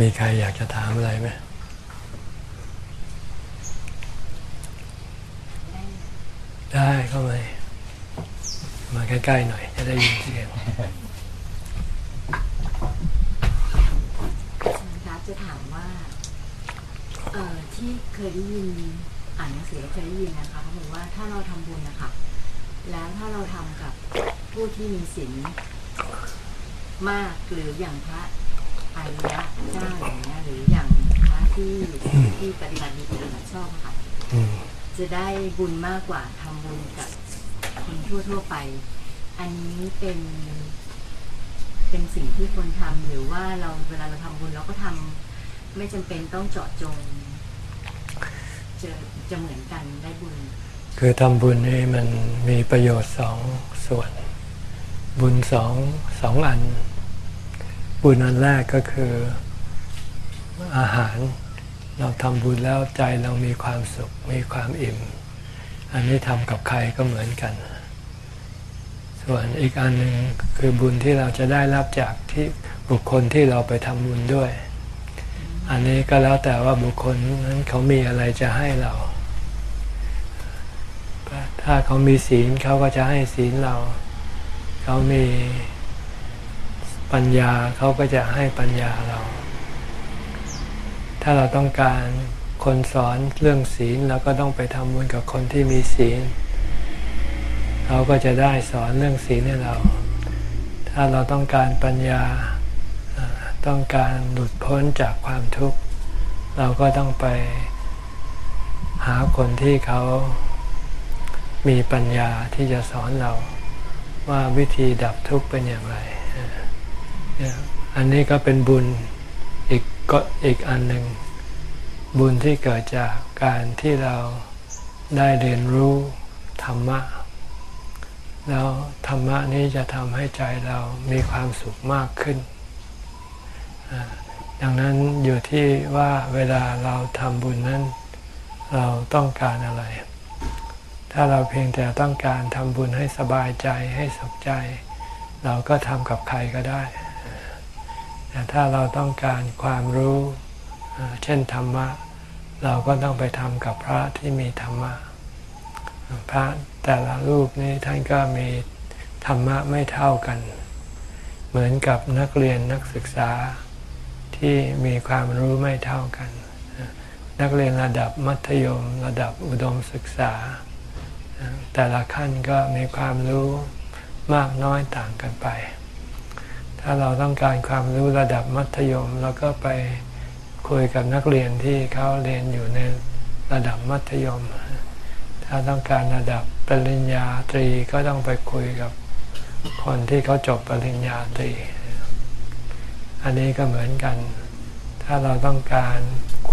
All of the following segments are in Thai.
มีใครอยากจะถามอะไรไหมได้เข้ามามาใกล้ๆหน่อย จะได้ยินเสียงคะจะถามว่า เอ่อที่เคยได้ยินอ่านหนังสือเคยได้ยินนะคะเขาบอกว่าถ้าเราทำบุญนะคะแล้วถ้าเราทำกับผู้ที่มีศีลมากหรืออย่างพระ อริยะเจ้าอย่างเงี้ยหรืออย่างพระที่ที่ปฏิบัติดีปฏิบัติชอบค่ะจะได้บุญมากกว่าทำบุญกับคนทั่วๆไป อันนี้เป็น เป็นสิ่งที่ควรทำหรือว่าเราเวลาเราทำบุญเราก็ทำไม่จำเป็นต้องเจาะจงจะจะเหมือนกันได้บุญ คือทำบุญนี่มันมีประโยชน์สองส่วน บุญสองสองอัน บุญอันแรกก็คืออาหารเราทำบุญแล้วใจเรามีความสุขมีความอิ่ม อันนี้ทำกับใครก็เหมือนกัน ส่วนอีกอันหนึ่งคือบุญที่เราจะได้รับจากที่บุคคลที่เราไปทำบุญด้วย อันนี้ก็แล้วแต่ว่าบุคคลนั้นเขามีอะไรจะให้เรา ถ้าเขามีศีลเขาก็จะให้ศีลเรา เขามี ปัญญาเขาก็จะให้ปัญญาเรา ถ้าเราต้องการคนสอนเรื่องศีลเราก็ต้องไปทำบุญกับคนที่มีศีลเขาก็จะได้สอนเรื่องศีลให้เรา ถ้าเราต้องการปัญญาต้องการหลุดพ้นจากความทุกข์ เราก็ต้องไปหาคนที่เขามีปัญญาที่จะสอนเราว่าวิธีดับทุกข์เป็นอย่างไร อันนี้ก็เป็นบุญอีกก็อีกอันหนึ่ง บุญที่เกิดจากการที่เราได้เรียนรู้ธรรมะ แล้วธรรมะนี้จะทำให้ใจเรามีความสุขมากขึ้น ดังนั้นอยู่ที่ว่าเวลาเราทำบุญนั้น เราต้องการอะไร ถ้าเราเพียงแต่ต้องการทำบุญให้สบายใจให้สุขใจ เราก็ทำกับใครก็ได้ แต่ถ้าเราต้องการความรู้ เช่นธรรมะ เราก็ต้องไปทำกับพระที่มีธรรมะ พระแต่ละรูปนี้ท่านก็มีธรรมะไม่เท่ากัน เหมือนกับนักเรียนนักศึกษาที่มีความรู้ไม่เท่ากัน นักเรียนระดับมัธยมระดับอุดมศึกษา แต่ละขั้นก็มีความรู้มากน้อยต่างกันไป ถ้าเราต้องการความรู้ระดับมัธยมเราก็ไปคุยกับนักเรียนที่เขาเรียนอยู่ในระดับมัธยม ถ้าต้องการระดับปริญญาตรีก็ต้องไปคุยกับคนที่เขาจบปริญญาตรี อันนี้ก็เหมือนกัน ถ้าเราต้องการ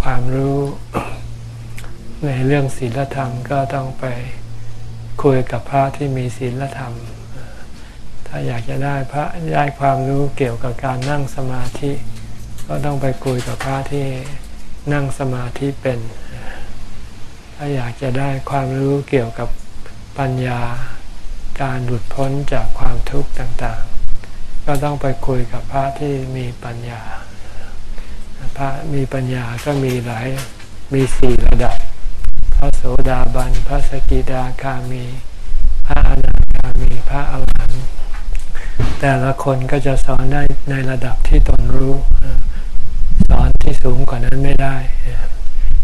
ความรู้ในเรื่องศีลธรรมก็ต้องไปคุยกับพระที่มีศีลธรรม ถ้าอยากจะได้พระได้ความรู้เกี่ยวกับการนั่งสมาธิ ก็ต้องไปคุยกับพระที่นั่งสมาธิเป็น ถ้าอยากจะได้ความรู้เกี่ยวกับปัญญาการหลุดพ้นจากความทุกข์ต่างๆ ก็ต้องไปคุยกับพระที่มีปัญญา พระมีปัญญาก็มีหลายมีสี่ระดับ พระโสดาบัน พระสกิดาคามี พระอนาคามี พระอรหันต์ แต่ละคนก็จะสอนได้ในระดับที่ตนรู้ สอนที่สูงกว่านั้นไม่ได้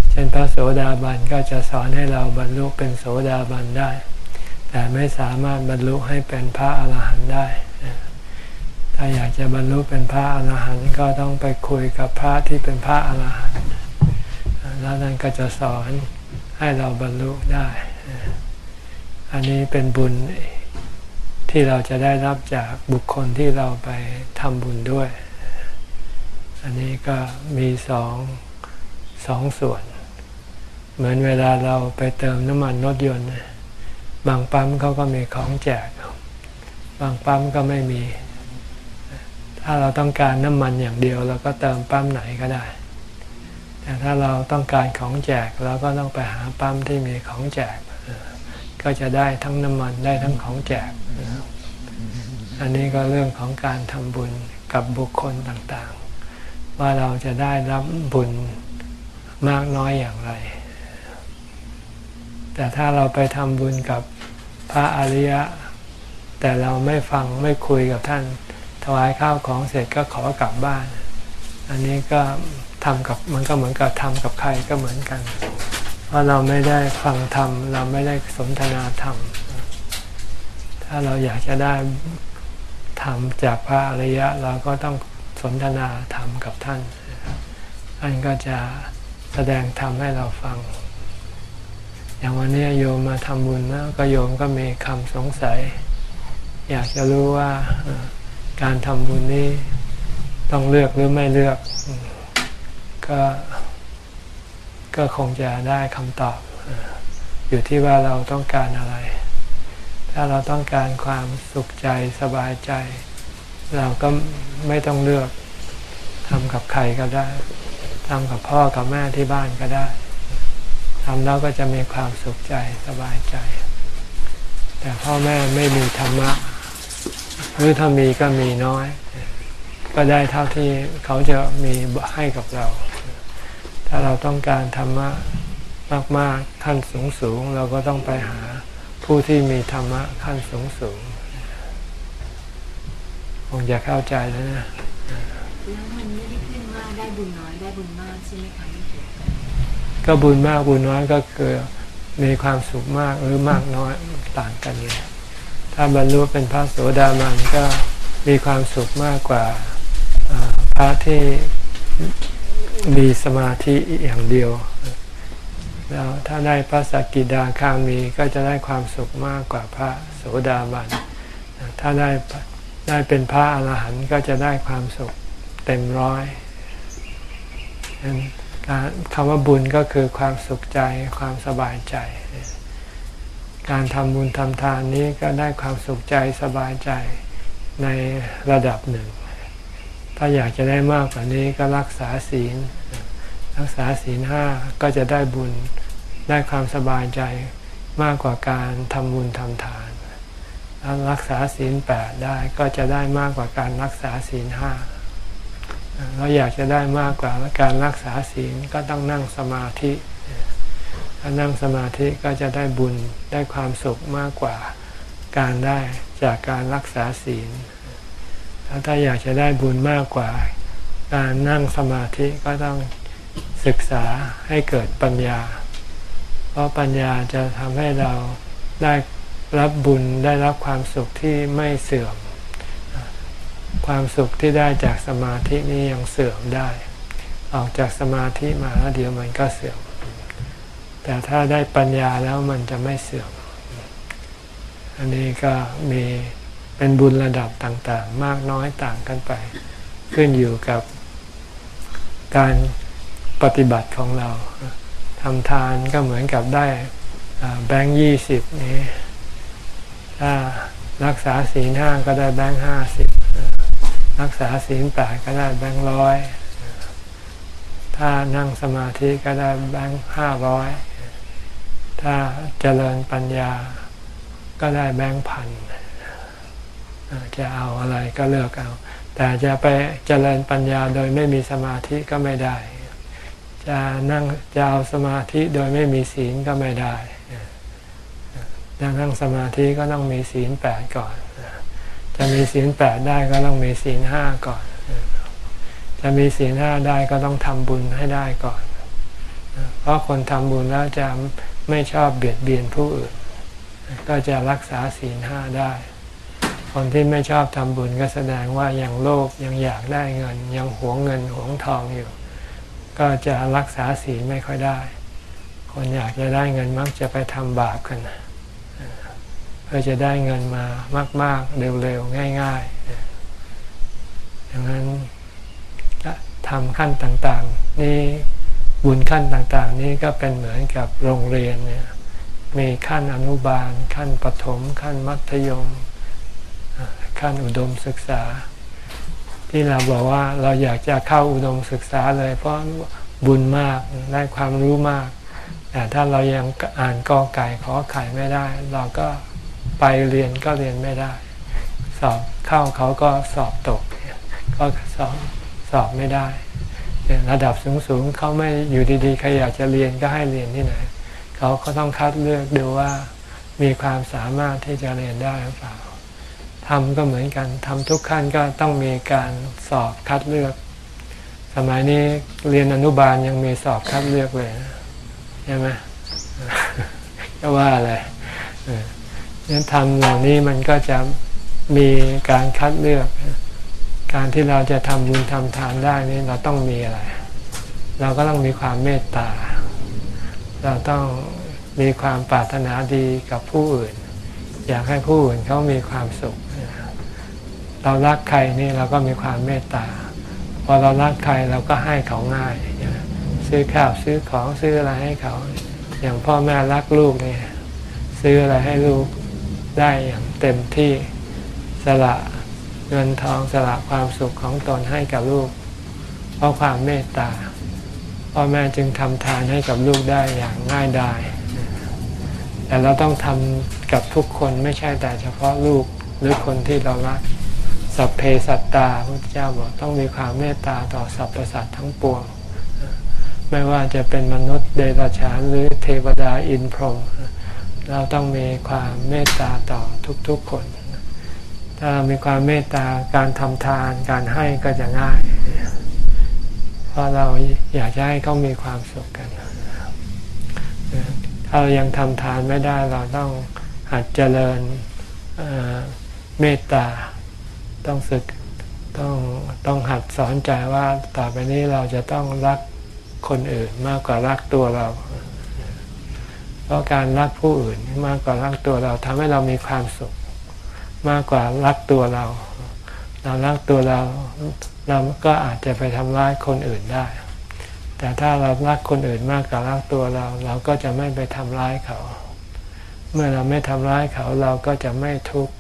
เช่นพระโสดาบันก็จะสอนให้เราบรรลุเป็นโสดาบันได้ แต่ไม่สามารถบรรลุให้เป็นพระอรหันต์ได้ ถ้าอยากจะบรรลุเป็นพระอรหันต์ก็ต้องไปคุยกับพระที่เป็นพระอรหันต์แล้วนั่นก็จะสอนให้เราบรรลุได้ อันนี้เป็นบุญ ที่เราจะได้รับจากบุคคลที่เราไปทำบุญด้วย อันนี้ก็มีสองสองส่วน เหมือนเวลาเราไปเติมน้ำมันรถยนต์ บางปั๊มเขาก็มีของแจก บางปั๊มก็ไม่มี ถ้าเราต้องการน้ำมันอย่างเดียว เราก็เติมปั๊มไหนก็ได้ แต่ถ้าเราต้องการของแจกเราก็ต้องไปหาปั๊มที่มีของแจก ก็จะได้ทั้งน้ำมันได้ทั้งของแจก อันนี้ก็เรื่องของการทำบุญกับบุคคลต่างๆ ว่าเราจะได้รับบุญมากน้อยอย่างไร แต่ถ้าเราไปทำบุญกับพระอริยะ แต่เราไม่ฟังไม่คุยกับท่าน ถวายข้าวของเสร็จก็ขอกลับบ้าน อันนี้ก็ทำกับมันก็เหมือนกับทำกับใครก็เหมือนกันเราะเราไม่ได้ฟังธรรม เราไม่ได้สนทนาธรรม ถ้าเราอยากจะได้ธรรมจากพระอริยะ เราก็ต้องสนทนาธรรมกับท่านท่านก็จะแสดงธรรมให้เราฟัง อย่างวันนี้โยมมาทำบุญนะก็โยมก็มีคำสงสัย อยากจะรู้ว่าการทำบุญนี้ต้องเลือกหรือไม่เลือก ก็ ก็คงจะได้คำตอบ อยู่ที่ว่าเราต้องการอะไร ถ้าเราต้องการความสุขใจสบายใจ เราก็ไม่ต้องเลือกทำกับใครก็ได้ทำกับพ่อกับแม่ที่บ้านก็ได้ทำแล้วก็จะมีความสุขใจสบายใจ แต่พ่อแม่ไม่มีธรรมะ หรือถ้ามีก็มีน้อย ก็ได้เท่าที่เขาจะมีให้กับเรา ถ้าเราต้องการธรรมะมากๆขั้นสูงสูงเราก็ต้องไปหาผู้ที่มีธรรมะขั้นสูงสูงคงจะเข้าใจแล้วนะแล้วมันไม่ได้ขึ้นว่าได้บุญน้อยได้บุญมากใช่ไหมคะก็บุญมากบุญน้อยก็คือมีความสุขมากหรือมากน้อยต่างกันเลยถ้าบรรลุเป็นพระโสดามันก็มีความสุขมากกว่าพระที่ มีสมาธิอย่างเดียว แล้วถ้าได้พระสกิดาคามีก็จะได้ความสุขมากกว่าพระโสดาบัน ถ้าได้ได้เป็นพระอรหันต์ก็จะได้ความสุขเต็มร้อยการคำว่าบุญก็คือความสุขใจความสบายใจ การทำบุญทำทานนี้ก็ได้ความสุขใจสบายใจในระดับหนึ่ง ถ้าอยากจะได้มากกว่านี้ก็รักษาศีล รักษาศีลห้าก็จะได้บุญได้ความสบายใจมากกว่าการทำบุญทำทานรักษาศีลแปดได้ก็จะได้มากกว่าการรักษาศีลห้าเราอยากจะได้มากกว่าการรักษาศีลก็ต้องนั่งสมาธิถ้านั่งสมาธิก็จะได้บุญได้ความสุขมากกว่าการได้จากการรักษาศีล ถ้าอยากจะได้บุญมากกว่า การนั่งสมาธิก็ต้องศึกษาให้เกิดปัญญา เพราะปัญญาจะทำให้เราได้รับบุญได้รับความสุขที่ไม่เสื่อม ความสุขที่ได้จากสมาธินี้ยังเสื่อมได้ ออกจากสมาธิมาแล้วเดี๋ยวมันก็เสื่อม แต่ถ้าได้ปัญญาแล้วมันจะไม่เสื่อม อันนี้ก็มี เป็นบุญระดับต่างๆ มากน้อยต่างกันไป ขึ้นอยู่กับการปฏิบัติของเราทำทานก็เหมือนกับได้แบงค์ยี่สิบนี้ ถ้ารักษาศีลห้าก็ได้แบงค์ห้าสิบรักษาศีลแปดก็ได้แบงค์ร้อยถ้านั่งสมาธิก็ได้แบงค์ห้าร้อยถ้าเจริญปัญญาก็ได้แบงค์พัน จะเอาอะไรก็เลือกเอา แต่จะไปเจริญปัญญาโดยไม่มีสมาธิก็ไม่ได้ จะนั่งจะเอาสมาธิโดยไม่มีศีลก็ไม่ได้จะนั่งสมาธิก็ต้องมีศีลแปดก่อน จะมีศีลแปดได้ก็ต้องมีศีลห้าก่อน จะมีศีลห้าได้ก็ต้องทำบุญให้ได้ก่อน เพราะคนทำบุญแล้วจะไม่ชอบเบียดเบียนผู้อื่น ก็จะรักษาศีลห้าได้ คนที่ไม่ชอบทำบุญก็แสดงว่ายังโลภยังอยากได้เงิน ยังหวงเงินหวงทองอยู่ ก็จะรักษาศีลไม่ค่อยได้ คนอยากจะได้เงินมักจะไปทำบาปกันเพื่อจะได้เงินมามาก ๆ เร็วๆง่ายๆดังนั้นทำขั้นต่างๆ นี่บุญขั้นต่างๆ นี้ก็เป็นเหมือนกับโรงเรียนเนี่ยมีขั้นอนุบาล ขั้นปฐมขั้นมัธยม ขั้นอุดมศึกษา ที่เราบอกว่าเราอยากจะเข้าอุดมศึกษาเลย เพราะบุญมากได้ความรู้มาก แต่ถ้าเรายังอ่านกอไก่ขอไข่ไม่ได้ เราก็ไปเรียนก็เรียนไม่ได้ สอบเข้าเขาก็สอบตกก็สอบสอบไม่ได้ระดับสูงๆเขาไม่อยู่ดีๆใครอยากจะเรียนก็ให้เรียนที่ไหน เขาก็ต้องคัดเลือกดูว่ามีความสามารถที่จะเรียนได้หรือเปล่า ทำก็เหมือนกันทำทุกขั้นก็ต้องมีการสอบคัดเลือก สมัยนี้เรียนอนุบาลยังมีสอบคัดเลือกเลยใช่ไหมก็ว่าอะไรนั้นทำเหล่านี้มันก็จะมีการคัดเลือก การที่เราจะทำบุญทำทานได้นี่เราต้องมีอะไร เราก็ต้องมีความเมตตา เราต้องมีความปรารถนาดีกับผู้อื่น อยากให้ผู้อื่นเขามีความสุข เรารักใครนี่เราก็มีความเมตตา พอเรารักใครเราก็ให้เขาง่าย ซื้อข้าวซื้อของซื้ออะไรให้เขา อย่างพ่อแม่รักลูกนี่ซื้ออะไรให้ลูกได้อย่างเต็มที่สละเงินทองสละความสุขของตนให้กับลูก เพราะความเมตตาพ่อแม่จึงทำทานให้กับลูกได้อย่างง่ายดายแต่เราต้องทำกับทุกคนไม่ใช่แต่เฉพาะลูกหรือคนที่เรารัก สัพเพสัตตาพระเจ้าบอกต้องมีความเมตตาต่อสรรพสัตว์ทั้งปวง ไม่ว่าจะเป็นมนุษย์เดรัจฉานหรือเทวดาอินพรหมเราต้องมีความเมตตาต่อทุกๆคน ถ้าเรามีความเมตตาการทำทานการให้ก็จะง่าย เพราะเราอยากจะให้เขามีความสุขกัน ถ้าเรายังทำทานไม่ได้เราต้องหัดเจริญเมตตา ต้องศึกต้องต้องหัดสอนใจว่าต่อไปนี้เราจะต้องรักคนอื่นมากกว่ารักตัวเรา เพราะการรักผู้อื่นมากกว่ารักตัวเราทำให้เรามีความสุข มากกว่ารักตัวเรา เรารักตัวเราเราก็อาจจะไปทำร้ายคนอื่นได้ แต่ถ้าเรารักคนอื่นมากกว่ารักตัวเรา เราก็จะไม่ไปทำร้ายเขา เมื่อเราไม่ทำร้ายเขาเราก็จะไม่ทุกข์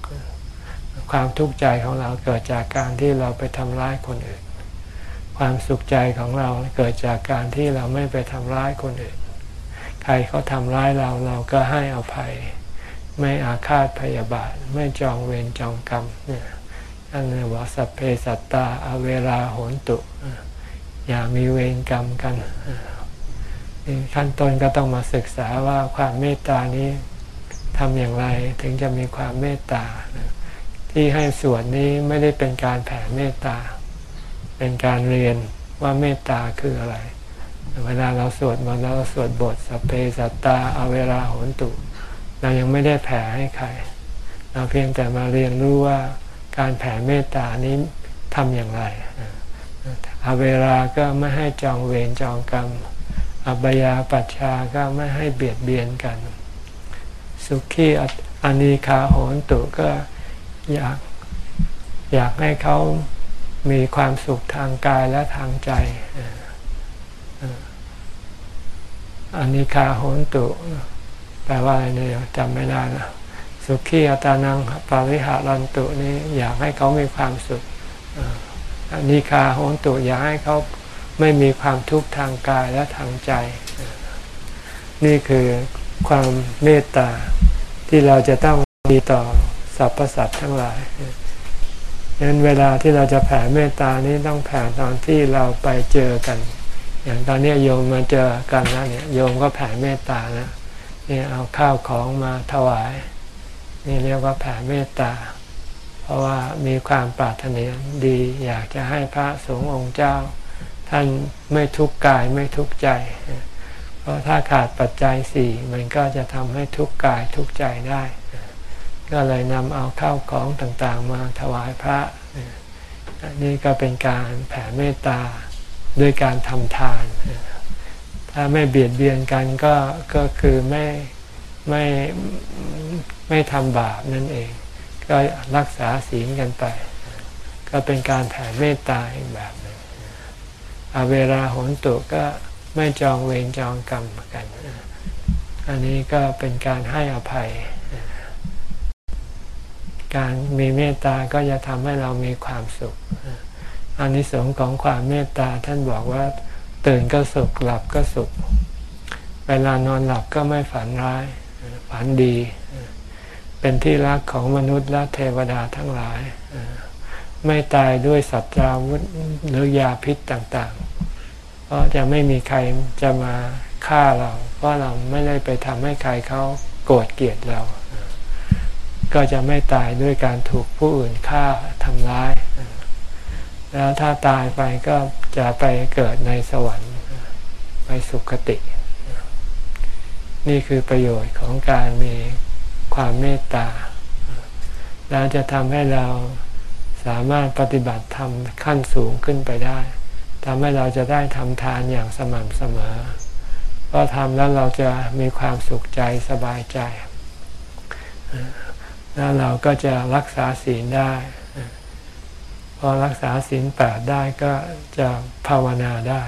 ความทุกข์ใจของเราเกิดจากการที่เราไปทำร้ายคนอื่น ความสุขใจของเราเกิดจากการที่เราไม่ไปทำร้ายคนอื่น ใครเขาทำร้ายเราเราก็ให้อภัย ไม่อาฆาตพยาบาท ไม่จองเวรจองกรรมเนี่ยอันนี้ว่าสัพเพสัตตาอเวลาโหนตุ อย่ามีเวรกรรมกันขั้นต้นก็ต้องมาศึกษาว่าความเมตตานี้ทำอย่างไรถึงจะมีความเมตตา ที่ให้สวดนี้ไม่ได้เป็นการแผ่เมตตา เป็นการเรียนว่าเมตตาคืออะไร เวลาเราสวดมนต์เราสวดบทสเพสัตตาอเวลาโหนตุ เรายังไม่ได้แผ่ให้ใคร เราเพียงแต่มาเรียนรู้ว่าการแผ่เมตตานี้ทำอย่างไรอเวลาก็ไม่ให้จองเวรจองกรรม อบยาปัชชาก็ไม่ให้เบียดเบียนกัน สุขีอานีคาโหนตุก็ อยากอยากให้เขามีความสุขทางกายและทางใจอันนี้คาโหนตุ แปลว่าอะไรเนี่ยจำไม่ได้นะสุขีอัตานังปาริหารันตุนี้อยากให้เขามีความสุขอันนี้คาโหนตุอยากให้เขาไม่มีความทุกข์ทางกายและทางใจ นี่คือความเมตตาที่เราจะต้องมีต่อ สรรพสัตว์ทั้งหลายดังนั้นเวลาที่เราจะแผ่เมตตานี้ต้องแผ่ตอนที่เราไปเจอกัน อย่างตอนนี้โยมมาเจอกันแล้วเนี่ยโยมก็แผ่เมตตานะนี่เอาข้าวของมาถวาย นี่เรียกว่าแผ่เมตตา เพราะว่ามีความปรารถนาดีอยากจะให้พระสงฆ์องค์เจ้า ท่านไม่ทุกข์กายไม่ทุกข์ใจ เพราะถ้าขาดปัจจัยสี่มันก็จะทำให้ทุกข์กายทุกข์ใจได้ ก็เลยนำเอาข้าวของต่างๆ มาถวายพระนี่ก็เป็นการแผ่เมตตาด้วยการทำทาน ถ้าไม่เบียดเบียนกันก็ก็คือไม่ไม่ไม่ทำบาปนั่นเอง ก็รักษาศีลกันไป ก็เป็นการแผ่เมตตาอีกแบบหนึ่งอาเวลาโหนตุก็ไม่จองเวรจองกรรมกัน อันนี้ก็เป็นการให้อภัย การมีเมตตาก็จะทำให้เรามีความสุขอานิสงส์ของความเมตตาท่านบอกว่า ตื่นก็สุขหลับก็สุข เวลานอนหลับก็ไม่ฝันร้าย ฝันดี เป็นที่รักของมนุษย์และเทวดาทั้งหลาย ไม่ตายด้วยสัตว์ราวุธหรือยาพิษต่างๆ เพราะจะไม่มีใครจะมาฆ่าเรา เพราะเราไม่ได้ไปทำให้ใครเขาโกรธเกลียดเรา ก็จะไม่ตายด้วยการถูกผู้อื่นฆ่าทำร้าย แล้วถ้าตายไปก็จะไปเกิดในสวรรค์ไปสุคติ นี่คือประโยชน์ของการมีความเมตตาแล้วจะทำให้เราสามารถปฏิบัติธรรมขั้นสูงขึ้นไปได้ทำให้เราจะได้ทำทานอย่างสม่ำเสมอ เพราะทำแล้วเราจะมีความสุขใจสบายใจ แล้วเราก็จะรักษาศีลได้ พอรักษาศีลแปดได้ก็จะภาวนาได้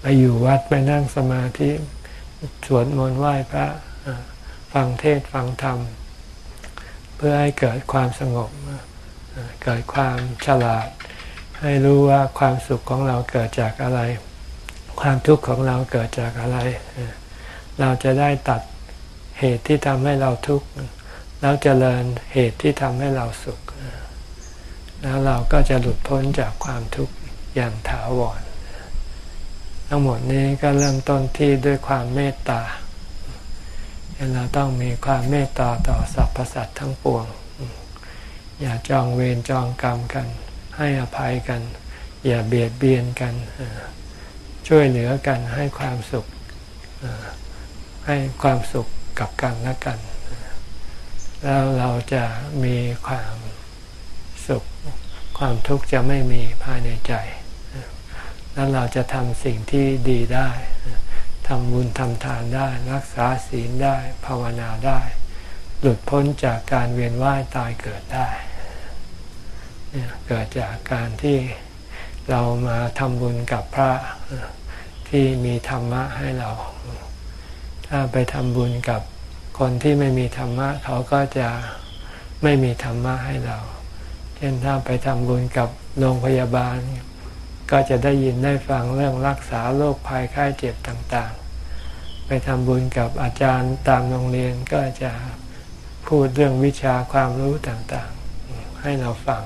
ไปอยู่วัดไปนั่งสมาธิสวดมนต์ไหว้พระฟังเทศฟังธรรม เพื่อให้เกิดความสงบ เกิดความฉลาด ให้รู้ว่าความสุขของเราเกิดจากอะไร ความทุกข์ของเราเกิดจากอะไร เราจะได้ตัดเหตุที่ทำให้เราทุกข์ แล้วเจริญเหตุที่ทำให้เราสุข แล้วเราก็จะหลุดพ้นจากความทุกข์อย่างถาวร ทั้งหมดนี้ก็เริ่มต้นที่ด้วยความเมตตาเราต้องมีความเมตตาต่อสรรพสัตว์ทั้งปวง อย่าจองเวรจองกรรมกัน ให้อภัยกัน อย่าเบียดเบียนกัน ช่วยเหลือกันให้ความสุขให้ความสุขกับกันและกัน แล้วเราจะมีความสุข ความทุกข์จะไม่มีภายในใจ แล้วเราจะทำสิ่งที่ดีได้ทำบุญทำทานได้ รักษาศีลได้ ภาวนาได้ หลุดพ้นจากการเวียนว่ายตายเกิดได้ เกิดจากการที่เรามาทำบุญกับพระที่มีธรรมะให้เรา ถ้าไปทำบุญกับ คนที่ไม่มีธรรมะเขาก็จะไม่มีธรรมะให้เรา เช่นถ้าไปทำบุญกับโรงพยาบาล ก็จะได้ยินได้ฟังเรื่องรักษาโรคภัยไข้เจ็บต่างๆ ไปทำบุญกับอาจารย์ตามโรงเรียนก็จะพูดเรื่องวิชาความรู้ต่างๆ ให้เราฟัง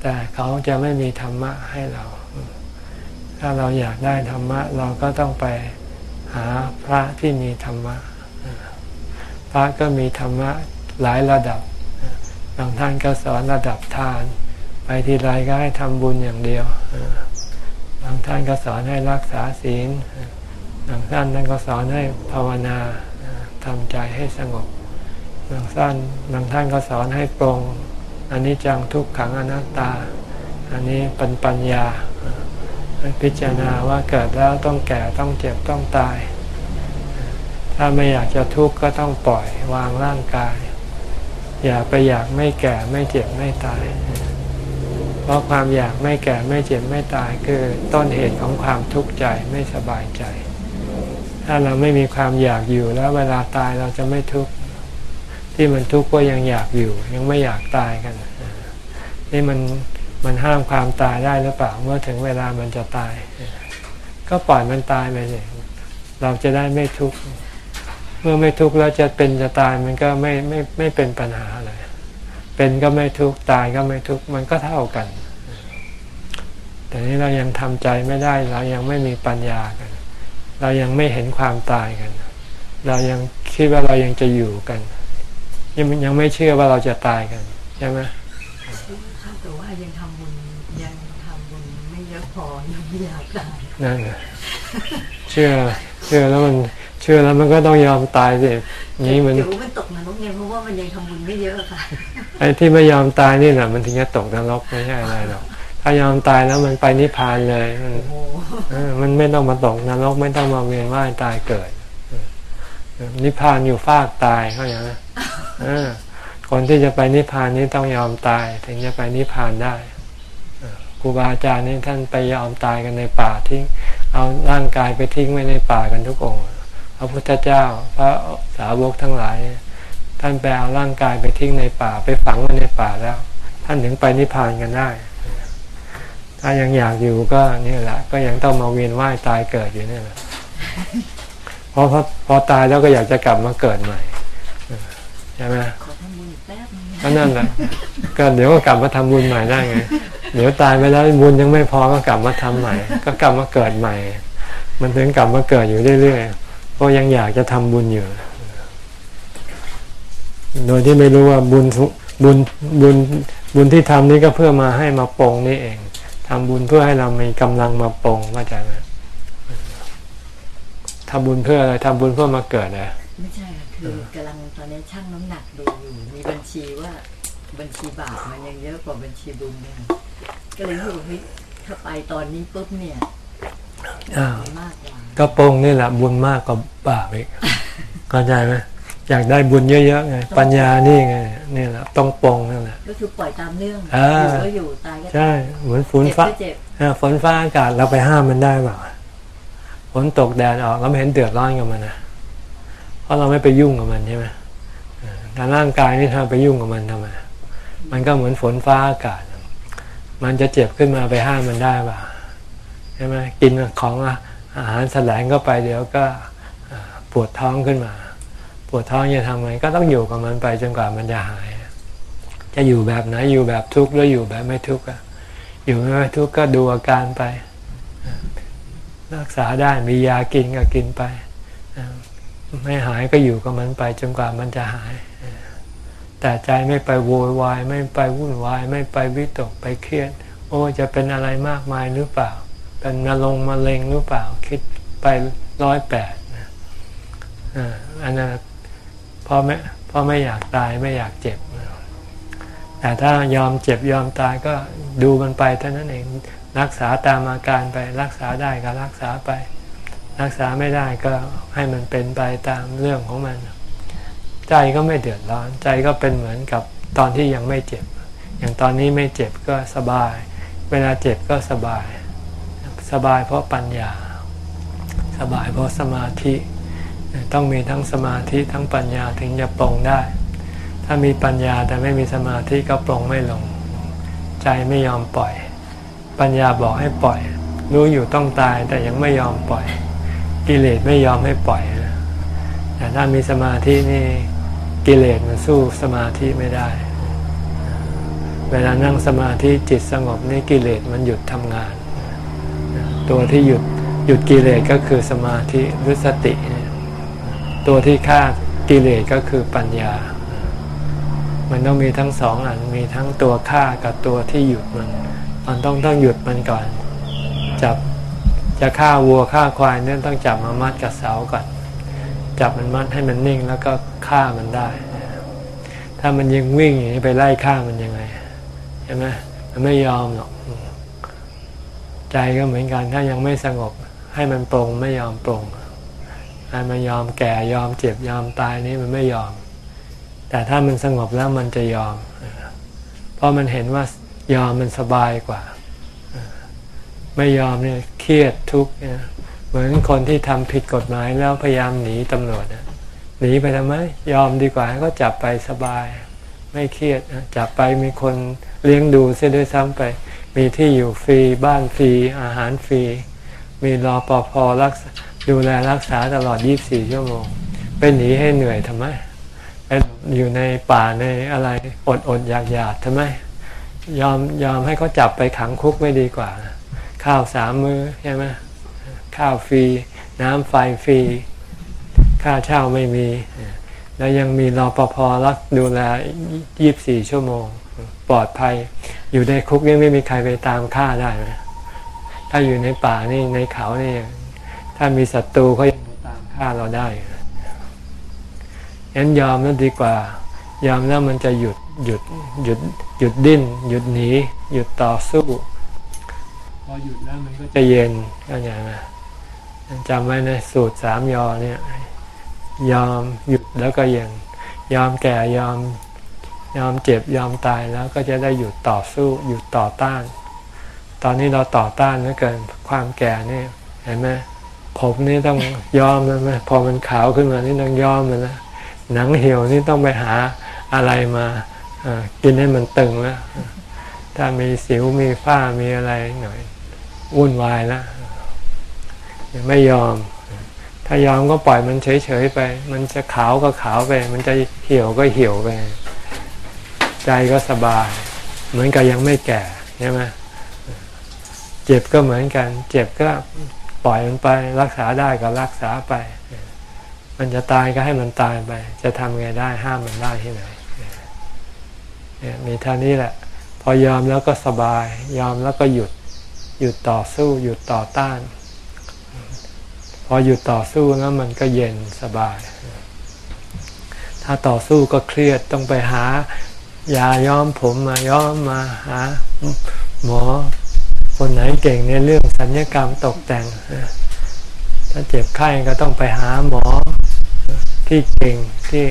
แต่เขาจะไม่มีธรรมะให้เรา ถ้าเราอยากได้ธรรมะ เราก็ต้องไปหาพระที่มีธรรมะ พระก็มีธรรมะหลายระดับบางท่านก็สอนระดับทาน ไปทีไรก็ให้ทำบุญอย่างเดียวบางท่านก็สอนให้รักษาศีลบางท่านนั่นก็สอนให้ภาวนาทำใจให้สงบบางท่านบางท่านก็สอนให้ปรงอันนี้จังทุกขังอนัตตา อันนี้ปัญปัญญาพิจารณาว่าเกิดแล้วต้องแก่ต้องเจ็บต้องตาย ถ้าไม่อยากจะทุกข์ก็ต้องปล่อยวางร่างกาย อย่าไปอยากไม่แก่ไม่เจ็บไม่ตาย เพราะความอยากไม่แก่ไม่เจ็บไม่ตายคือต้นเหตุของความทุกข์ใจไม่สบายใจ ถ้าเราไม่มีความอยากอยู่แล้วเวลาตายเราจะไม่ทุกข์ที่มันทุกข์ก็ยังอยากอยู่ ยังไม่อยากตายกันนี่มันมันห้ามความตายได้หรือเปล่าเมื่อถึงเวลามันจะตาย ก็ปล่อยมันตายไปเลยเราจะได้ไม่ทุกข์ เมื่อไม่ทุกข์แล้วจะเป็นจะตายมันก็ไม่ไม่ไม่เป็นปัญหาอะไรเป็นก็ไม่ทุกข์ตายก็ไม่ทุกข์มันก็เท่ากัน แต่นี้เรายังทำใจไม่ได้เรายังไม่มีปัญญากัน เรายังไม่เห็นความตายกัน เรายังคิดว่าเรายังจะอยู่กัน ยังยังไม่เชื่อว่าเราจะตายกันใช่ไหมแต่ว่ายังทำบุญยังทำบุญไม่เยอะพอยังไม่อยากตายนั่นเชื่อเชื่อแล้วมัน เชื่อแล้วมันก็ต้องยอมตายสินี้มันเดี๋ยวมันตกนรกเนี่ยเพราะว่ามันยังทำบุญไม่เยอะค่ะไอ้ที่ไม่ยอมตายนี่แหละมันถึงจะตกนรกไม่ใช่อะไรหรอกถ้ายอมตายแล้วมันไปนิพพานเลยมันมันไม่ต้องมาตกนรกไม่ต้องมาเวียนว่ายตายเกิดนิพพานอยู่ฟากตายเขาอย่างนั้นคนที่จะไปนิพพานนี้ต้องยอมตาย ถึงจะไปนิพพานได้ครูบาอาจารย์นี่ท่านไปยอมตายกันในป่าทิ้งเอาร่างกายไปทิ้งไว้ในป่ากันทุกองค์พ ระพุทธเจ้า พระสาวกทั้งหลาย ท่านไปเอาร่างกายไปทิ้งในป่า ไปฝังไว้ในป่าแล้ว ท่านถึงไปนิพพานกันได้ ถ้ายังอยากอยู่ก็นี่แหละ ก็ยังต้องมาเวียนว่ายตายเกิดอยู่นี่แหละเพอพอพอตายแล้วก็อยากจะกลับมาเกิดใหม่ใช่ไหมขอทำบุญแป๊บนึงนั่นแหละก็เดี๋ยวก็กลับมาทำบุญใหม่ได้ไง เดี๋ยวตายไปแล้วบุญยังไม่พอก็กลับมาทำใหม่ ก็กลับมาเกิดใหม่ มันถึงกลับมาเกิดอยู่เรื่อยๆ เพราะยังอยากจะทำบุญอยู่ โดยที่ไม่รู้ว่าบุญบุญบุญบุญที่ทำนี้ก็เพื่อมาให้มาปองนี่เองทำบุญเพื่อให้เรามีกำลังมาปองเข้าใจไหมทำบุญเพื่ออะไรทำบุญเพื่อมาเกิดนะไม่ใช่ค่ะคือกำลังตอนนี้ช่างน้ำหนักดูอยู่ มีบัญชีว่าบัญชีบาปมันยังเยอะกว่าบัญชีบุญเนี่ยก็เลยรู้ว่าถ้าไปตอนนี้ปุ๊บเนี่ยมากกว่า ก็ปองนี่แหละบุญมากกว่าบาปอีกเข้าใจไหมอยากได้บุญเยอะๆไง ปัญญานี่ไงนี่แหละต้องปองนั่นแหละก็คือปล่อยตามเรื่องอยู่ก็อยู่ตายก็ใช่เหมือนฝนฟ้าฝนฟ้าอากาศเราไปห้ามมันได้เปล่าฝนตกแดดออกเราไม่เห็นเดือดร้อนกับมันนะเพราะเราไม่ไปยุ่งกับมันใช่ไหมแต่ร่างกายนี่ถ้าไปยุ่งกับมันทำไมมันก็เหมือนฝนฟ้าอากาศ มันจะเจ็บขึ้นมาไปห้ามมันได้ป่ะใช่ไหมกินของอ อาหารแสลงก็ไปเดี๋ยวก็ปวดท้องขึ้นมา ปวดท้องจะทำไงก็ต้องอยู่กับมันไปจนกว่ามันจะหาย จะอยู่แบบไหนอยู่แบบทุกข์หรืออยู่แบบไม่ทุกข์อะอยู่ไม่ทุกข์ก็ดูอาการไป รักษาได้มียากินก็กินไปไม่หายก็อยู่กับมันไปจนกว่ามันจะหาย แต่ใจไม่ไปโวยวาย ไม่ไปวุ่นวาย ไม่ไปวิตกไปเครียด โอ้จะเป็นอะไรมากมายหรือเปล่า เป็นมะลงมะเร็งหรือเปล่า คิดไปร้อยแปดอันนั้นพ่อไม่พ่อไม่อยากตายไม่อยากเจ็บ แต่ถ้ายอมเจ็บยอมตายก็ดูมันไปเท่านั้นเองรักษาตามอาการไปรักษาได้ก็รักษาไป รักษาไม่ได้ก็ให้มันเป็นไปตามเรื่องของมัน ใจก็ไม่เดือดร้อน ใจก็เป็นเหมือนกับตอนที่ยังไม่เจ็บ อย่างตอนนี้ไม่เจ็บก็สบาย เวลาเจ็บก็สบาย สบายเพราะปัญญา สบายเพราะสมาธิ ต้องมีทั้งสมาธิทั้งปัญญาถึงจะปรงได้ ถ้ามีปัญญาแต่ไม่มีสมาธิก็ปรงไม่ลง ใจไม่ยอมปล่อย ปัญญาบอกให้ปล่อย รู้อยู่ต้องตายแต่ยังไม่ยอมปล่อย กิเลสไม่ยอมให้ปล่อยแต่ถ้ามีสมาธินี่กิเลสมันสู้สมาธิไม่ได้ เวลานั่งสมาธิจิตสงบนี่กิเลสมันหยุดทำงาน ตัวที่หยุดหยุดกิเลสก็คือสมาธิหรือสติ ตัวที่ฆ่ากิเลสก็คือปัญญา มันต้องมีทั้งสองอันมีทั้งตัวฆ่ากับตัวที่หยุดมันมันต้องต้องหยุดมันก่อน จับจะฆ่าวัวฆ่าควายเนี่ยต้องจับมามัดกับเสาก่อน จับมันมัดให้มันนิ่งแล้วก็ฆ่ามันได้ ถ้ามันยังวิ่งอย่างนี้ไปไล่ฆ่ามันยังไงใช่ไหมมันไม่ยอมหรอก ใจก็เหมือนกันถ้ายังไม่สงบให้มันปรงไม่ยอมปรงให้มันยอมแก่ยอมเจ็บยอมตายนี่มันไม่ยอม แต่ถ้ามันสงบแล้วมันจะยอม เพราะมันเห็นว่ายอมมันสบายกว่า ไม่ยอมเนี่ยเครียดทุกข์เนี่ยเหมือนคนที่ทำผิดกฎหมายแล้วพยายามหนีตำรวจหนีไปทำไมยอมดีกว่าก็จับไปสบาย ไม่เครียดจับไปมีคนเลี้ยงดูเสียด้วยซ้ำไป มีที่อยู่ฟรีบ้านฟรีอาหารฟรี มีรอปภรักดูแลรักษาตลอด 24 ชั่วโมงไปหนีให้เหนื่อยทำไมไปอยู่ในป่าในอะไรอดอดอยากอยากทำไม ยอมยอมให้เขาจับไปขังคุกไม่ดีกว่า ข้าวสามมือใช่ไหมข้าวฟรี น้ำไฟฟรี ค่าเช่าไม่มี แล้วยังมีรอปภรักดูแลยี่บสี่ชั่วโมง ปลอดภัย อยู่ในคุกนี่ไม่มีใครไปตามฆ่าได้ถ้าอยู่ในป่านี่ในเขานี่ถ้ามีศัตรูเขายังตามฆ่าเราได้งั้นยอมนั่นดีกว่า ยอมแล้วมันจะหยุดหยุดหยุดหยุดดิ้น หยุดหนี หยุดต่อสู้พอหยุดแล้วมันก็จะเย็นก็อย่างนะจำไว้ในสูตรสามยอเนี่ย ยอมหยุดแล้วก็เย็น ยอมแก่ยอม ยอมเจ็บยอมตายแล้วก็จะได้หยุดต่อสู้หยุดต่อต้าน ตอนนี้เราต่อต้านไม่เกินความแก่นี่เห็นไหมผมนี่ต้องยอมแล้วไหมพอมันขาวขึ้นมานี่ต้องยอมมันนะหนังเหี่ยวนี่ต้องไปหาอะไรมากินให้มันตึงแล้วถ้ามีสิวมีฝ้ามีอะไรหน่อยวุ่นวายแล้วไม่ยอม ถ้ายอมก็ปล่อยมันเฉยๆไป มันจะขาวก็ขาวไป มันจะเหี่ยวก็เหี่ยวไป ใจก็สบาย เหมือนกับยังไม่แก่ใช่ไหมเจ็บก็เหมือนกัน เจ็บก็ปล่อยมันไปรักษาได้ก็รักษาไป มันจะตายก็ให้มันตายไป จะทำไงได้ห้ามมันได้ที่ไหนมีเท่านี้แหละ พอยอมแล้วก็สบาย ยอมแล้วก็หยุดหยุดต่อสู้ หยุดต่อต้าน พอหยุดต่อสู้แล้วมันก็เย็นสบาย ถ้าต่อสู้ก็เครียดต้องไปหา ยาย้อมผมมาย้อมมาหาหมอคนไหนเก่งในเรื่องสัญญกรรมตกแต่ง ถ้าเจ็บไข้ก็ต้องไปหาหมอที่เก่งที่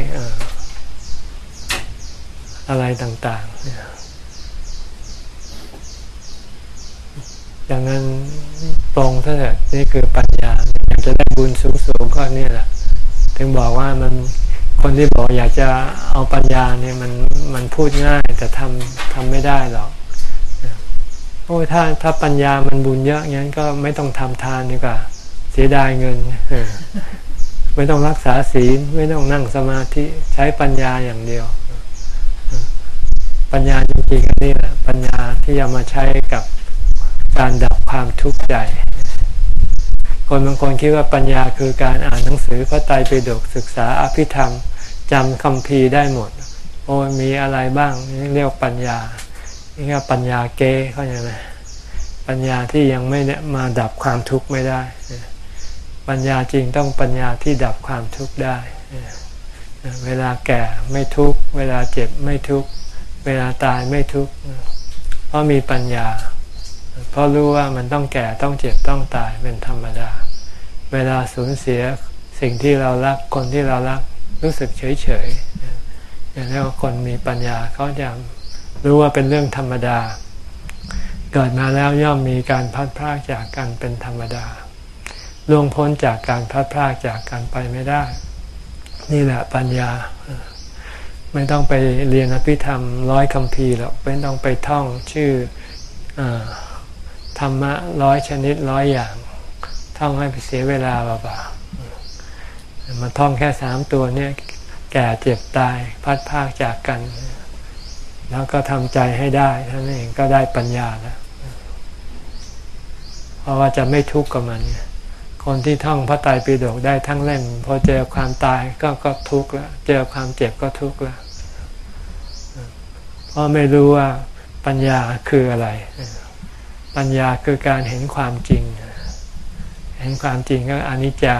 อะไรต่างๆ อย่างนั้นตรงเท่านั้นนี่คือปัญญาอยากจะได้บุญสูงๆก็นี่แหละ ถึงบอกว่ามัน คนที่บอกอยากจะเอาปัญญาเนี่ยมันมันพูดง่ายแต่ทำทำไม่ได้หรอกโอ้ถ้าถ้าปัญญามันบุญเยอะงั้นก็ไม่ต้องทำทานดีกว่า เสียดายเงินไม่ต้องรักษาศีลไม่ต้องนั่งสมาธิใช้ปัญญาอย่างเดียว ปัญญาจริงๆนี่แหละปัญญาที่จะมาใช้กับการดับความทุกข์ใจ คนบางคนคิดว่าปัญญาคือการอ่านหนังสือพระไตรปิฎกศึกษาอภิธรรมจำคำพีได้หมด โอ้มีอะไรบ้างนี่เรียกปัญญานี่ก็ปัญญาเก้เข้าใจไหมปัญญาที่ยังไม่มาดับความทุกข์ไม่ได้ ปัญญาจริงต้องปัญญาที่ดับความทุกข์ได้เวลาแก่ไม่ทุกข์เวลาเจ็บไม่ทุกข์เวลาตายไม่ทุกข์เพราะมีปัญญา เพราะรู้ว่ามันต้องแก่ต้องเจ็บต้องตายเป็นธรรมดา เวลาสูญเสียสิ่งที่เรารักคนที่เรารักรู้สึกเฉยเฉยอย่างนี้คนมีปัญญาเขาจะรู้ว่าเป็นเรื่องธรรมดา เกิดมาแล้วย่อมมีการพัดพรากจากกันเป็นธรรมดาล่วงพ้นจากการพัดพรากจากกันไปไม่ได้ นี่แหละปัญญา ไม่ต้องไปเรียนอภิธรรมร้อยคำพีหรอกไม่ต้องไปท่องชื่ออ ธรรมะร้อยชนิดร้อยอย่างท่องให้ไปเสียเวลาเปล่าๆมาท่องแค่สามตัวเนี่ยแก่เจ็บตายพัดพากจากกัน แล้วก็ทำใจให้ได้ท่านเองก็ได้ปัญญาแล้วเพราะว่าจะไม่ทุกข์กับมันคนที่ท่องพระไตรปิฎกได้ทั้งเล่มพอเจอความตายก็ก็ทุกข์แล้วเจอความเจ็บก็ทุกข์แล้วเพราะไม่รู้ว่าปัญญาคืออะไร ปัญญาคือการเห็นความจริง เห็นความจริงก็อนิจจา